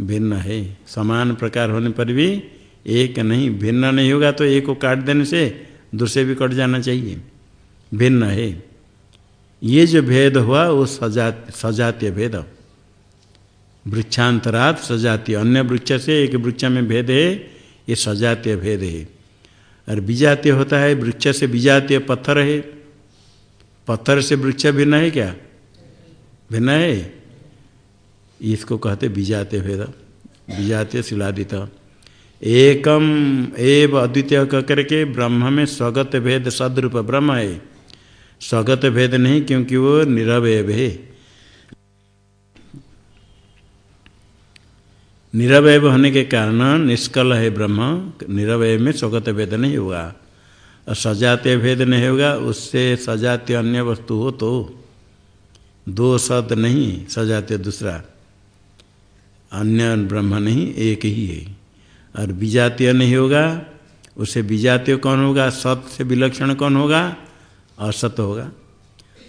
भिन्न है। समान प्रकार होने पर भी एक नहीं, भिन्न नहीं होगा तो एक को काट देने से दूसरे भी कट जाना चाहिए। भिन्न है। ये जो भेद हुआ, वो सजा सजातीय भेद। वृक्षांतरात सजातीय। अन्य वृक्ष से एक वृक्ष में भेद है, ये सजातीय भेद है। और विजातीय होता है, वृक्ष से विजातीय पत्थर है। पत्थर से वृक्ष भिन्न है क्या? भिन्न है। इसको कहते विजातीय भेद। विजातीय शिलादित। एकम एव अद्वितीय कह करके ब्रह्म में स्वगत भेद सदरूप ब्रह्म है। स्वगत भेद नहीं क्योंकि वो निरवय है निरवय होने के कारण निष्कल है ब्रह्म निरवय में स्वगत भेद नहीं होगा। और सजातीय भेद नहीं होगा, उससे सजातीय अन्य वस्तु हो तो। दो सद नहीं, सजातीय दूसरा। अन्य ब्रह्म नहीं, एक ही है। और विजातीय नहीं होगा, उसे विजातीय कौन होगा, सत से विलक्षण कौन होगा? असत होगा।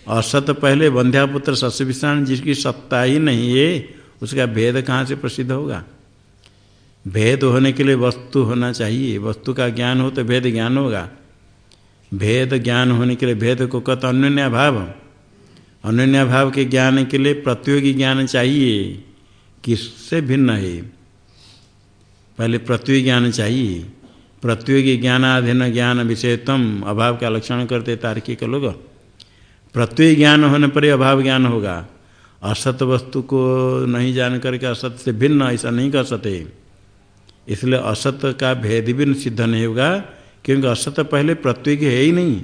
असत पहले बंध्यापुत्र सस्य जिसकी सत्ता ही नहीं है, उसका भेद कहाँ से प्रसिद्ध होगा? भेद होने के लिए वस्तु होना चाहिए। वस्तु का ज्ञान हो तो भेद ज्ञान होगा। भेद ज्ञान होने के लिए भेद को कहते अन्य भाव अन्य भाव के ज्ञान के लिए प्रतियोगी ज्ञान चाहिए। किससे भिन्न है? पहले प्रतियोगी ज्ञान चाहिए। प्रतियोगी ज्ञानाधीन ज्ञान विषयतम अभाव का लक्षण करते तार्किक लोग। प्रतियोगी ज्ञान होने पर ही अभाव ज्ञान होगा। असत वस्तु को नहीं जान करके असत से भिन्न ऐसा नहीं कर सकते इसलिए असत का भेद भी सिद्ध नहीं होगा, क्योंकि असत पहले प्रतियोगी है ही नहीं।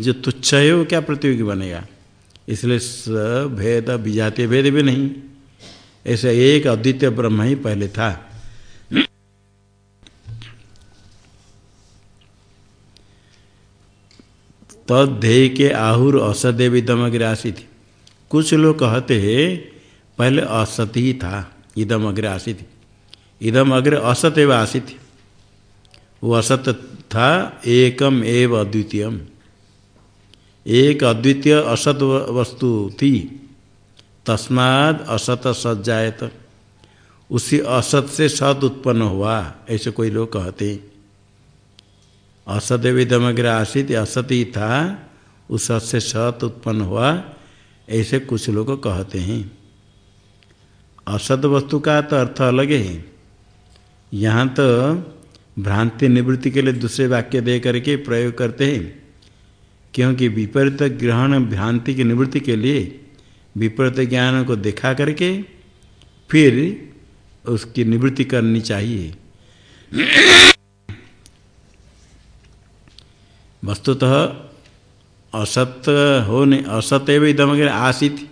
जो तुच्छ है वो क्या प्रतियोगी बनेगा? इसलिए भेद, विजातीय भेद भी नहीं। ऐसा एक अद्वितीय ब्रह्म ही पहले था। तद्धेय के आहुर असदेव इदम अग्र आसित कुछ लोग कहते हैं, पहले असत ही था इदम अग्र आसित इदम अग्र असत एवं आसित वो असत था, एकम एव अद्वितीयम। एक अद्वितीय असत वस्तु थी। तस्माद असत सज्जायत। उसी असत से सत उत्पन्न हुआ, ऐसे कोई लोग कहते हैं। असत विदमग्र आसित, असत था, उस सत से सत उत्पन्न हुआ, ऐसे कुछ लोग कहते हैं। असत वस्तु का तो अर्थ अलग है। यहाँ तो भ्रांति निवृत्ति के लिए दूसरे वाक्य दे करके प्रयोग करते हैं, क्योंकि विपरीत ग्रहण भ्रांति की निवृत्ति के लिए विपरीत ज्ञान को देखा करके फिर उसकी निवृत्ति करनी चाहिए। वस्तुतः असत होने असत एवं इदम आसित।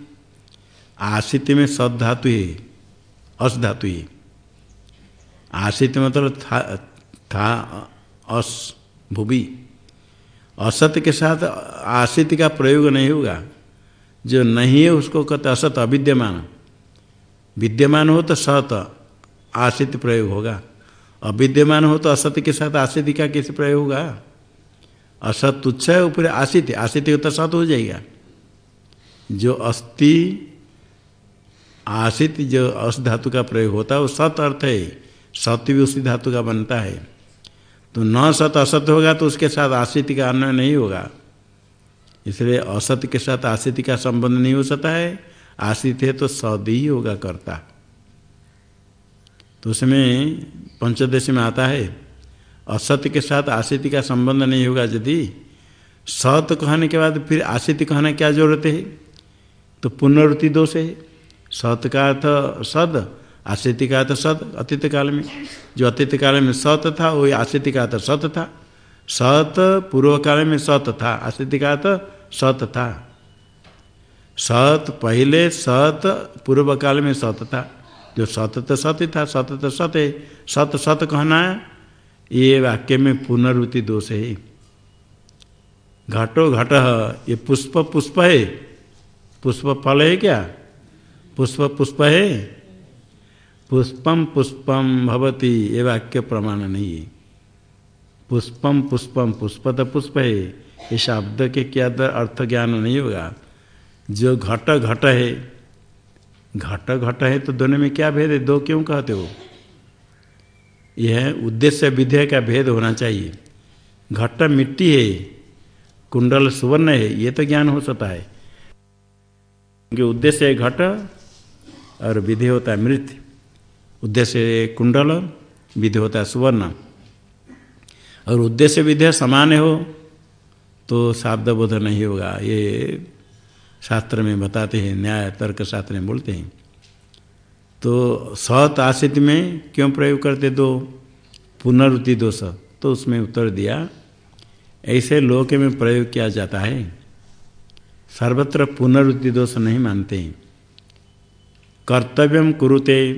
आसित में सद धातु है अस धातु है। आसित मतलब था, था अस भूवि। असत के साथ आसित का प्रयोग नहीं होगा। जो नहीं है उसको कहते असत अविद्यमान। विद्यमान हो तो सत आसित प्रयोग होगा। अविद्यमान हो तो असत के साथ आसित का कैसे प्रयोग होगा? असत तुच्छ है ऊपर आशित आशित तो सत हो जाएगा। जो अस्थि आशित जो अस धातु का प्रयोग होता है, वो सत अर्थ है। सत्य भी उसी धातु का बनता है। तो न सत असत होगा तो उसके साथ आशित का अन्य नहीं होगा। इसलिए असत के साथ आशित का संबंध नहीं हो सकता है। आशित है तो सद ही होगा करता। तो उसमें पंचदश में आता है असत्य के साथ आशिति का संबंध नहीं होगा यदि सत कहने के बाद फिर आशिति कहना क्या ज़रूरत है? तो पुनरुत्ति दोष है। सत का अर्थ सद आशिति का अर्थ सद, अतीत काल में। जो अतीत काल में सत था, वही आशिति का अर्थ सत था। सत पूर्व काल में सत था आशिति का अर्थ सत था। सत पहले सत पूर्व काल में सत था। जो सत तो सत था सत तो सत सत सत कहना है ये वाक्य में पुनरुति दोष है। घटो घट ये पुष्प पुष्प है। पुष्प फल है क्या? पुष्प पुष्प है। पुष्पम पुष्पम भवती, ये वाक्य प्रमाण नहीं है। पुष्पम पुष्पम, पुष्प तो पुष्प है। ये शब्द के क्या अर्थ ज्ञान नहीं होगा। जो घट घट है, घट घट है तो दोनों में क्या भेद है? दो क्यों कहते हो? यह उद्देश्य विधेय का भेद होना चाहिए। घट मिट्टी है, कुंडल सुवर्ण है, ये तो ज्ञान हो सकता है। क्योंकि उद्देश्य घट और विधेय होता है मृत। उद्देश्य कुंडल, विधेय होता है सुवर्ण। और उद्देश्य विधेय समान हो तो शाब्द बोध नहीं होगा। ये शास्त्र में बताते हैं, न्याय तर्क शास्त्र में बोलते हैं। तो सत आशित में क्यों प्रयोग करते दो? पुनरुति दोष। तो उसमें उत्तर दिया, ऐसे लोक में प्रयोग किया जाता है। सर्वत्र पुनरुति दोष नहीं मानते। कर्तव्यम कुरुते,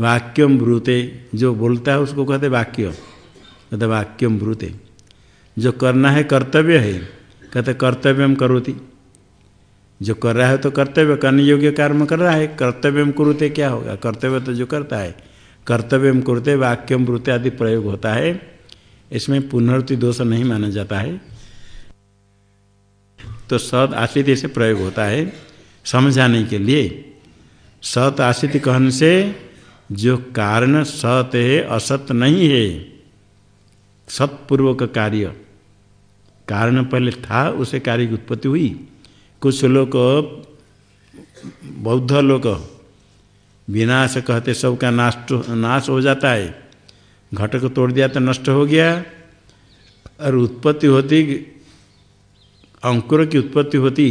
वाक्यम ब्रूते। जो बोलता है उसको कहते वाक्य। कहते वाक्यम ब्रूते। जो करना है कर्तव्य है, कहते कर्तव्यम करोती। जो कर रहा है तो कर्तव्य, करने योग्य कर्म कर रहा है कर्तव्य में कुरुते क्या होगा? कर्तव्य तो जो करता है कर्तव्य में कुरुते वाक्यम ब्रुते आदि प्रयोग होता है। इसमें पुनरुति दोष नहीं माना जाता है। तो सत आश्रित से प्रयोग होता है समझाने के लिए। सत आश्रित कहन से जो कारण सत है, असत नहीं है, सतपूर्वक कार्य। कारण पहले था, उसे कार्य की उत्पत्ति हुई। कुछ लोग, बौद्ध लोग, विनाश कहते सबका नाश नाश हो जाता है। घट को तोड़ दिया तो नष्ट हो गया। और उत्पत्ति होती, अंकुर की उत्पत्ति होती,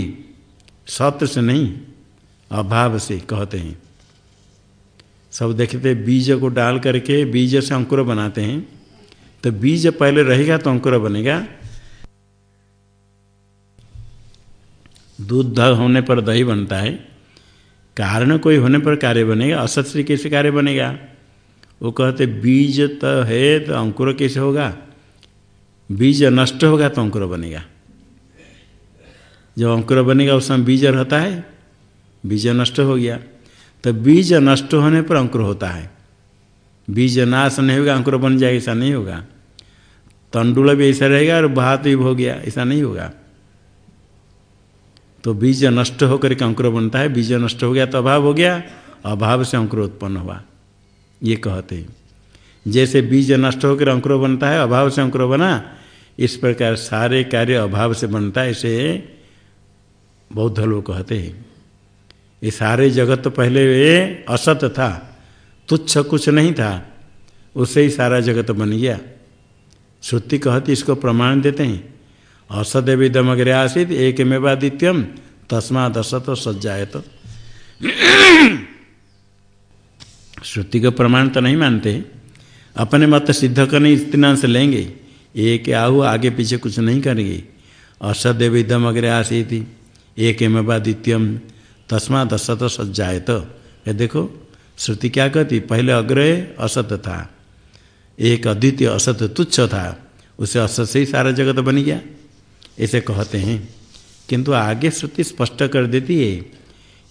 सत्य से नहीं, अभाव से कहते हैं। सब देखते बीज को डाल करके बीज से अंकुर बनाते हैं। तो बीज पहले रहेगा तो अंकुर बनेगा। दूध होने पर दही बनता है। कारण कोई होने पर कार्य बनेगा, असत से कैसे कार्य बनेगा। वो कहते, बीज तो है तो अंकुर कैसे होगा? बीज नष्ट होगा तो अंकुर बनेगा। जब अंकुर बनेगा, उस समय बीज रहता है। बीज नष्ट हो गया। तो बीज नष्ट होने पर अंकुर होता है। बीज नाश नहीं होगा, अंकुर बन जाएगा, ऐसा नहीं होगा। तंडुल भी ऐसा रहेगा और भात भी हो गया, ऐसा नहीं होगा। तो बीज नष्ट होकर के अंकुर बनता है, बीज नष्ट हो गया तो अभाव हो गया, अभाव से अंकुर उत्पन्न हुआ। ये कहते हैं। जैसे बीज नष्ट होकर अंकुर बनता है, अभाव से अंकुर बना, इस प्रकार सारे कार्य अभाव से बनता है, इसे बौद्ध लोग कहते हैं। ये सारे जगत तो पहले ये असत था, तुच्छ कुछ नहीं था, उससे ही सारा जगत बन गया। श्रुति कहती, इसको प्रमाण देते हैं। असदेविदम अग्रे आसित एक मेवादित्यम तस्माद असत सज्जाए तो श्रुति का प्रमाण तो नहीं मानते। अपने मत सिद्ध करने इतना से लेंगे। एक आहु आगे पीछे कुछ नहीं करेंगे। असदेविदम अग्रे आसित एक मेवादित्यम तस्माद असत सज्जाए तो ये देखो, श्रुति क्या कहती? पहले अग्रह असत था। एक अद्वितीय असत तुच्छ था। उसे असत से ही सारा जगत बन गया। ऐसे कहते हैं। किंतु आगे श्रुति स्पष्ट कर देती है,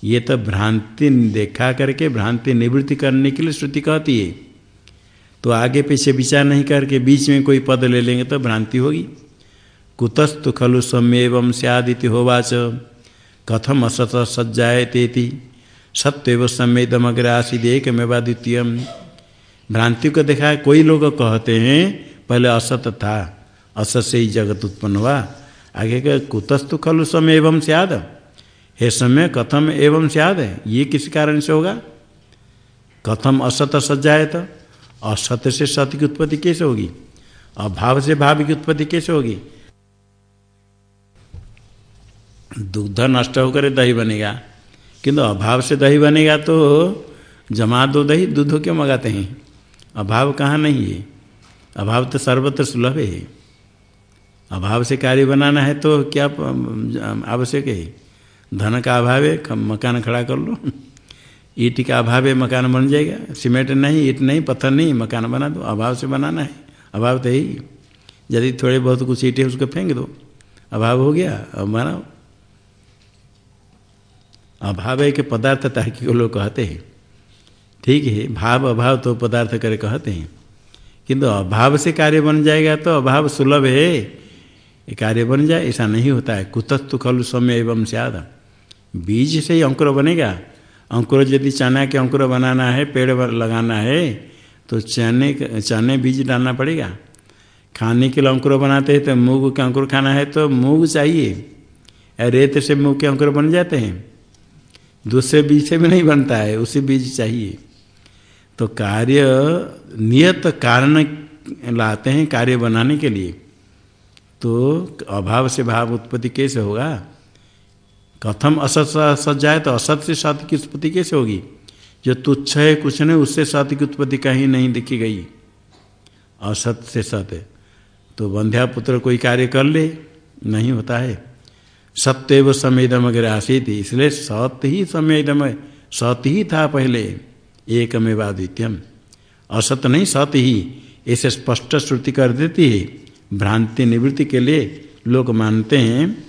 ये तो भ्रांति देखा करके, भ्रांति निवृत्ति करने के लिए श्रुति कहती है। तो आगे पीछे विचार नहीं करके बीच में कोई पद ले लेंगे तो भ्रांति होगी। कुतस्तु खलु सम्यव सियादिति होवाच, कथम असत सज्जाए तेति सत्यव सम्यदम अग्र आसिद एक मेवा द्वितीय। भ्रांति को देखा, कोई लोग कहते हैं, पहले असत था, असत से ही जगत उत्पन्न हुआ। आगे का कुतस्तु खलु समय एवं सियाद? हे समय कथम एवं सियाद? ये किस कारण से होगा? कथम असत सज्जाए तो असत से सत्य की उत्पत्ति कैसे होगी? अभाव से भाव की उत्पत्ति कैसे होगी? दुग्ध नष्ट होकर दही बनेगा। किंतु अभाव से दही बनेगा तो जमा दो दही, दूध क्यों मंगाते हैं? अभाव कहाँ नहीं है। अभाव तो सर्वत्र सुलभ है। अभाव से कार्य बनाना है तो क्या, आवश्यक है? धन का अभाव है मकान खड़ा कर लो। (laughs) ईट का अभाव है मकान बन जाएगा। सीमेंट नहीं, ईट नहीं, पत्थर नहीं, मकान बना दो। अभाव से बनाना है। अभाव तो ही यदि थोड़े बहुत कुछ ईटे उसको फेंक दो, अभाव हो गया, अब बनाओ। अभाव है कि पदार्थ तार्किक लोग कहते हैं। ठीक है, भाव अभाव तो पदार्थ करे कहते हैं। किंतु अभाव से कार्य बन जाएगा तो अभाव सुलभ है। कार्य बन जाए, ऐसा नहीं होता है। कुतस्तु खलु समय एवं स्याद बीज से ही अंकुर बनेगा। अंकुर यदि चना के अंकुर बनाना है, पेड़ लगाना है तो चने चने बीज डालना पड़ेगा। खाने के लिए अंकुर बनाते हैं तो मूग के अंकुर खाना है तो मूग चाहिए। रेत से मूग के अंकुर बन जाते हैं। दूसरे बीज से भी नहीं बनता है, उसी बीज चाहिए। तो कार्य, नियत कारण लाते हैं कार्य बनाने के लिए। तो अभाव से भाव उत्पत्ति कैसे होगा? कथम असत सत जाए तो असत से सत्य की उत्पत्ति कैसे होगी? जो तुच्छ है, कुछ नहीं, उससे सत्य की उत्पत्ति कहीं नहीं देखी गई। असत से सत्य तो बंध्या पुत्र कोई कार्य कर ले, नहीं होता है। सत्य व समेदम अगर आसी थी इसलिए सत्य ही समेदम सत्य ही था पहले एक में द्वितीयम असत नहीं सत्य ही ऐसे स्पष्ट श्रुति कर देती है। भ्रांति निवृत्ति के लिए लोग मानते हैं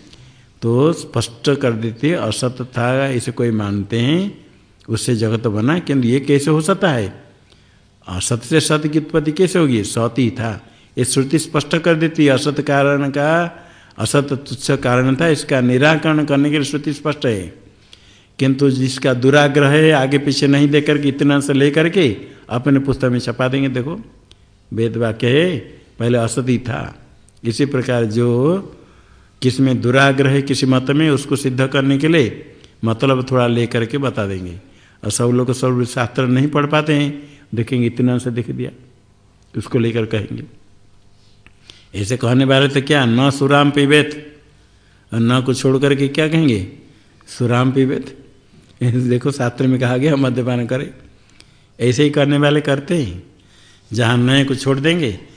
तो स्पष्ट कर देते असत था, इसे कोई मानते हैं, उससे जगत बना, किंतु ये कैसे हो सकता है? असत से सत्य की उत्पत्ति कैसे होगी? सत ही था। ये श्रुति स्पष्ट कर देती है, असत कारण का, असत तुच्छ कारण था, इसका निराकरण करने के लिए श्रुति स्पष्ट है। किंतु जिसका दुराग्रह है, आगे पीछे नहीं देकर के, इतना से लेकर के, अपने पुस्तक में छपा देंगे, देखो। वेद वाक्य है पहले असती था। इसी प्रकार जो किसमें दुराग्रह है, किसी मत में, उसको सिद्ध करने के लिए मतलब थोड़ा ले करके बता देंगे। और सब लोग सब शास्त्र नहीं पढ़ पाते हैं, देखेंगे इतना से देख दिया, उसको लेकर कहेंगे। ऐसे कहने वाले तो क्या, न सुराम पीबेत, और न को छोड़ करके क्या कहेंगे? सुराम पीबेत। (laughs) देखो शास्त्र में कहा गया, मद्यपान करे। ऐसे ही करने वाले करते हैं। जहाँ नए को छोड़ देंगे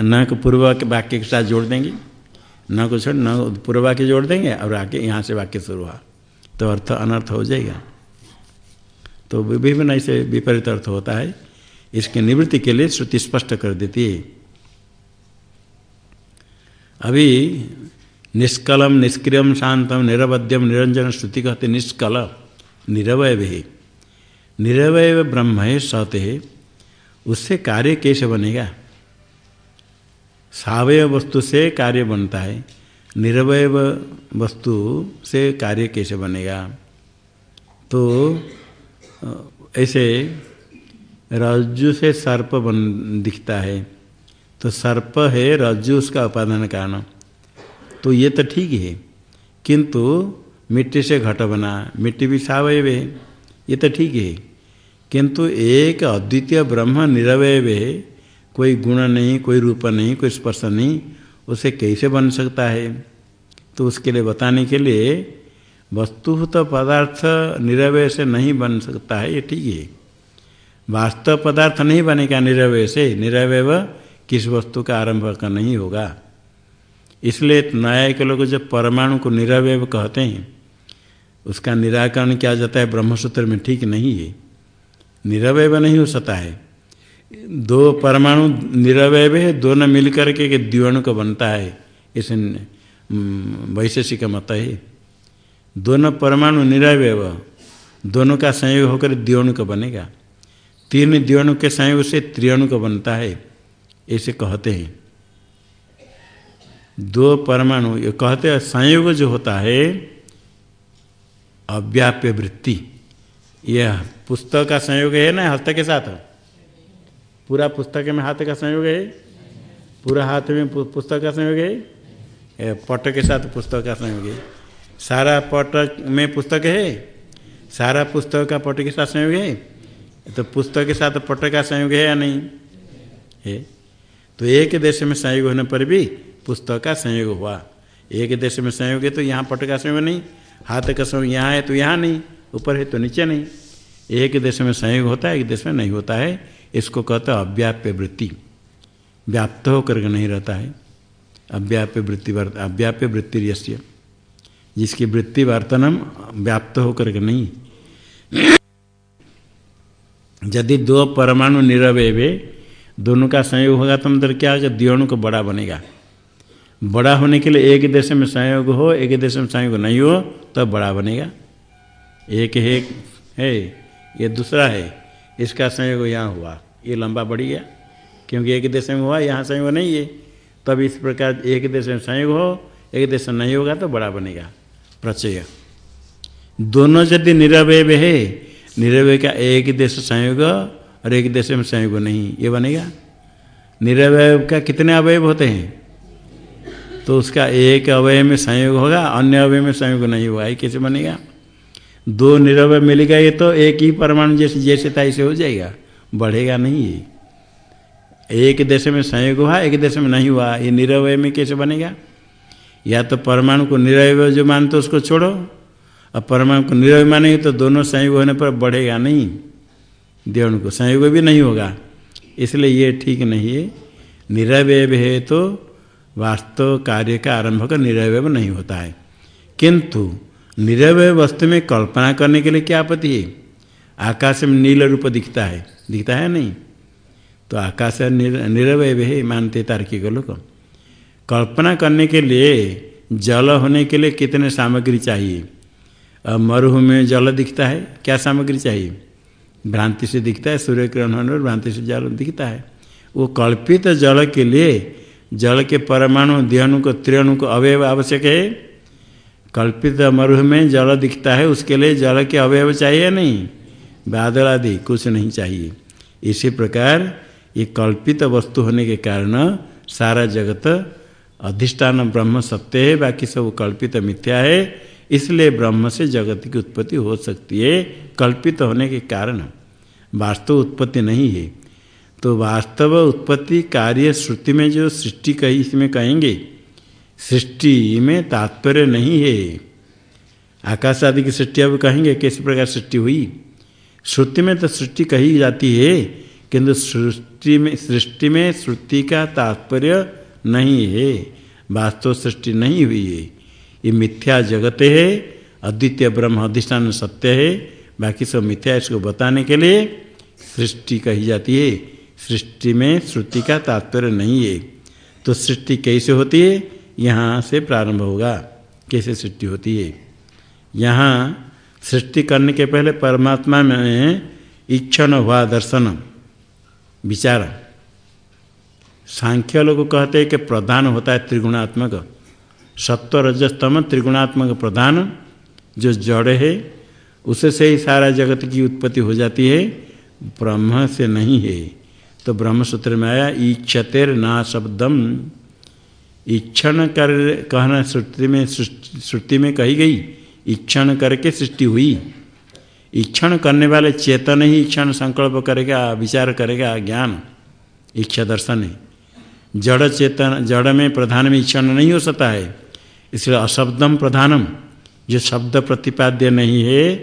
न को पूर्व वाक्य के साथ जोड़ देंगे, न को छोड़, न पूर्व वाक्य जोड़ देंगे, और आगे यहाँ से वाक्य शुरू हुआ। तो अर्थ अनर्थ हो जाएगा। तो विभिन्न ऐसे विपरीत अर्थ होता है। इसके निवृत्ति के लिए श्रुति स्पष्ट कर देती है। अभी निष्कलम, निष्क्रियम, शांतम, निरवध्यम, निरंजन श्रुति कहते निष्कल, निरवय है निरवय ब्रह्म है सत है। उससे कार्य कैसे बनेगा? सावय वस्तु से कार्य बनता है, निरवय वस्तु से कार्य कैसे बनेगा? तो ऐसे रज्जु से सर्प बन, दिखता है। तो सर्प है रज्जु, उसका उपादान कारण। तो ये तो ठीक है, किंतु मिट्टी से घट बना, मिट्टी भी सावयव है ये तो ठीक है। किंतु एक अद्वितीय ब्रह्म निरवय है कोई गुण नहीं, कोई रूप नहीं, कोई स्पर्श नहीं, उसे कैसे बन सकता है? तो उसके लिए बताने के लिए वस्तु तो पदार्थ निरवय से नहीं बन सकता है, ये ठीक है। वास्तव पदार्थ नहीं बनेगा निरवय से निरवय किस वस्तु का आरंभ का नहीं होगा। इसलिए न्याय के लोग जब परमाणु को निरवय कहते हैं, उसका निराकरण किया जाता है ब्रह्मसूत्र में, ठीक नहीं है। निरवय नहीं हो सकता है। दो परमाणु निरवय है, दोनों मिलकर के द्विवणु का बनता है इस वैशेषिक मत है। दोनों परमाणु निरवय दोनों का संयोग होकर द्विवणु का बनेगा। तीन द्विवणु के संयोग से त्रिवणु का बनता है, ऐसे कहते हैं। दो परमाणु, ये कहते हैं, संयोग जो होता है, अव्याप्य वृत्ति। यह पुस्तक का संयोग है ना हस्त के साथ? पूरा पुस्तक में हाथ का संयोग है? पूरा हाथ में पुस्तक का संयोग है? पट के साथ पुस्तक का संयोग है। सारा पट में पुस्तक है? सारा पुस्तक का पट के साथ संयोग है? तो पुस्तक के साथ पट का संयोग है या नहीं? है। तो एक देश में संयोग होने पर भी पुस्तक का संयोग हुआ। एक देश में संयोग है तो यहाँ पट का संयोग नहीं। हाथ का संयोग यहाँ है तो यहाँ नहीं। ऊपर है तो नीचे नहीं। एक देश में संयोग होता है, एक देश में नहीं होता है। इसको कहते अव्याप्य वृत्ति। व्याप्त होकर के नहीं रहता है। अव्याप्य वृत्ति अव्याप्य वृत्ति यश्य जिसकी वृत्ति वर्तनम व्याप्त होकर के नहीं। यदि दो परमाणु निरवय दोनों का संयोग होगा तो मतलब क्या होगा? द्विणु को बड़ा बनेगा। बड़ा होने के लिए एक देश में संयोग हो, एक देश में संयोग नहीं हो, तब तो बड़ा बनेगा। एक है है, ये दूसरा है। इसका संयोग यहाँ हुआ। ये लंबा बढ़ गया क्योंकि एक देश में हुआ, यहाँ संयोग नहीं है। तब इस प्रकार एक देश में संयोग हो, एक देश में नहीं होगा तो बड़ा बनेगा। प्रचय दोनों यदि निरवय है, निरवय का एक देश संयोग और एक देश में संयोग नहीं, ये बनेगा। निरवय का कितने अवयव होते हैं? तो उसका एक अवय में संयोग होगा, अन्य अवय में संयोग नहीं होगा, ये कैसे बनेगा? दो निरवय मिलेगा, ये तो एक ही परमाणु जैसे जैसे ऐसे हो जाएगा। बढ़ेगा नहीं ये। एक देश में संयोग हुआ, एक देश में नहीं हुआ, ये निरवय में कैसे बनेगा? या तो परमाणु को निरवय जो मानते उसको छोड़ो, और परमाणु को निरवय मानेंगे तो दोनों संयोग होने पर बढ़ेगा नहीं। देवण को संयोग भी नहीं होगा। इसलिए ये ठीक नहीं है। निरवय है तो वास्तव कार्य का आरंभ का निरवय नहीं होता है। किंतु निरवय वस्तु में कल्पना करने के लिए क्या आपत्ति है? आकाश में नील रूप दिखता है। दिखता है नहीं? तो आकाश निरवय है, मानते तार्किक लोग। कल्पना करने के लिए, जल होने के लिए कितने सामग्री चाहिए? मरुभ में जल दिखता है, क्या सामग्री चाहिए? भ्रांति से दिखता है सूर्य किरण होने और भ्रांति से जल दिखता है। वो कल्पित जल के लिए, जल के परमाणु द्विअणु को, त्रिअणु को अवयव आवश्यक है। कल्पित मरुह में जल दिखता है, उसके लिए जल के अवयव चाहिए नहीं। बादल आदि कुछ नहीं चाहिए। इसी प्रकार ये कल्पित वस्तु होने के कारण सारा जगत अधिष्ठान, ब्रह्म, सत्य है, बाकी सब कल्पित मिथ्या है। इसलिए ब्रह्म से जगत की उत्पत्ति हो सकती है, कल्पित होने के कारण। वास्तव उत्पत्ति नहीं है। तो वास्तव उत्पत्ति कार्य श्रुति में जो सृष्टि कही, इसमें कहेंगे सृष्टि में तात्पर्य नहीं है। आकाश आदि की सृष्टि अब कहेंगे, किस प्रकार सृष्टि हुई? श्रुति में तो सृष्टि कही जाती है, किंतु सृष्टि में सृष्टि में श्रुति का तात्पर्य नहीं है। वास्तव सृष्टि नहीं हुई है। ये मिथ्या जगत है, अद्वितीय ब्रह्म अधिष्ठान सत्य है। बाकी सब मिथ्या, इसको बताने के लिए सृष्टि कही जाती है। सृष्टि में श्रुति का तात्पर्य नहीं है। तो सृष्टि कैसे होती है? यहाँ से प्रारंभ होगा। कैसे सृष्टि होती है? यहाँ सृष्टि करने के पहले परमात्मा में इच्छन हुआ दर्शन विचार। सांख्य लोग कहते हैं कि प्रधान होता है त्रिगुणात्मक। सत्व रजस्तम त्रिगुणात्मक प्रधान। जो जड़ है, उसे से ही सारा जगत की उत्पत्ति हो जाती है। ब्रह्म से नहीं है। तो ब्रह्मसूत्र में आया ईक्षतेर ना शब्दम ईक्षण कर कहना श्रुति में श्रुति में कही गई ईक्षण करके सृष्टि हुई। ईक्षण करने वाले चेतन ही ईक्षण संकल्प करेगा, विचार करेगा, ज्ञान, इच्छा दर्शन है। जड़ चेतन, जड़ में प्रधान में ईक्षण नहीं हो सकता है। इसलिए अशब्दम प्रधानम जो शब्द प्रतिपाद्य नहीं है।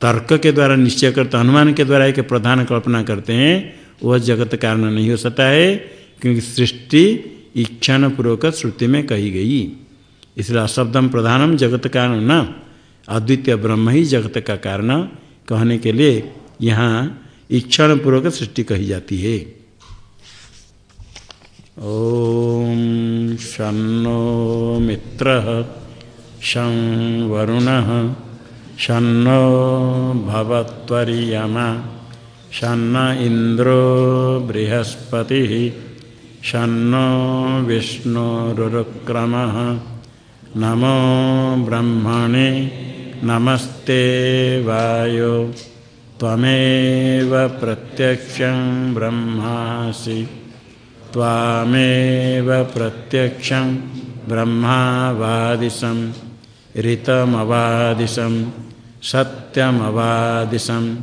तर्क के द्वारा निश्चय करते, अनुमान के द्वारा एक प्रधान कल्पना करते हैं, वह जगत कारण नहीं हो सकता है, क्योंकि सृष्टि इच्छान पूर्वक श्रुति में कही गई। इसलिए अशब्दम प्रधानम जगत कारण न अद्वितीय ब्रह्म ही जगत का कारण। कहने के लिए यहाँ इच्छान पूर्वक सृष्टि कही जाती है। ओम शनो मित्र शं वरुण शनो भवत्वरियमा शन्न इंद्रो बृहस्पति शनो विष्णुरुक्रम नमो ब्रह्मणे नमस्ते वायो। त्वमेव प्रत्यक्षं ब्रह्मासि। त्वामेव प्रत्यक्षं ब्रह्मावादिशं ऋतमवादिशं सत्यमवादिशं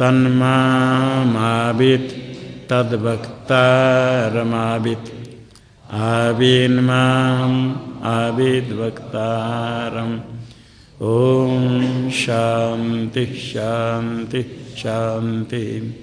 तन्मावित तद्वक्तारमावित। आविन्माम आविद्वक्तारम्। ॐ शांति शांति शांति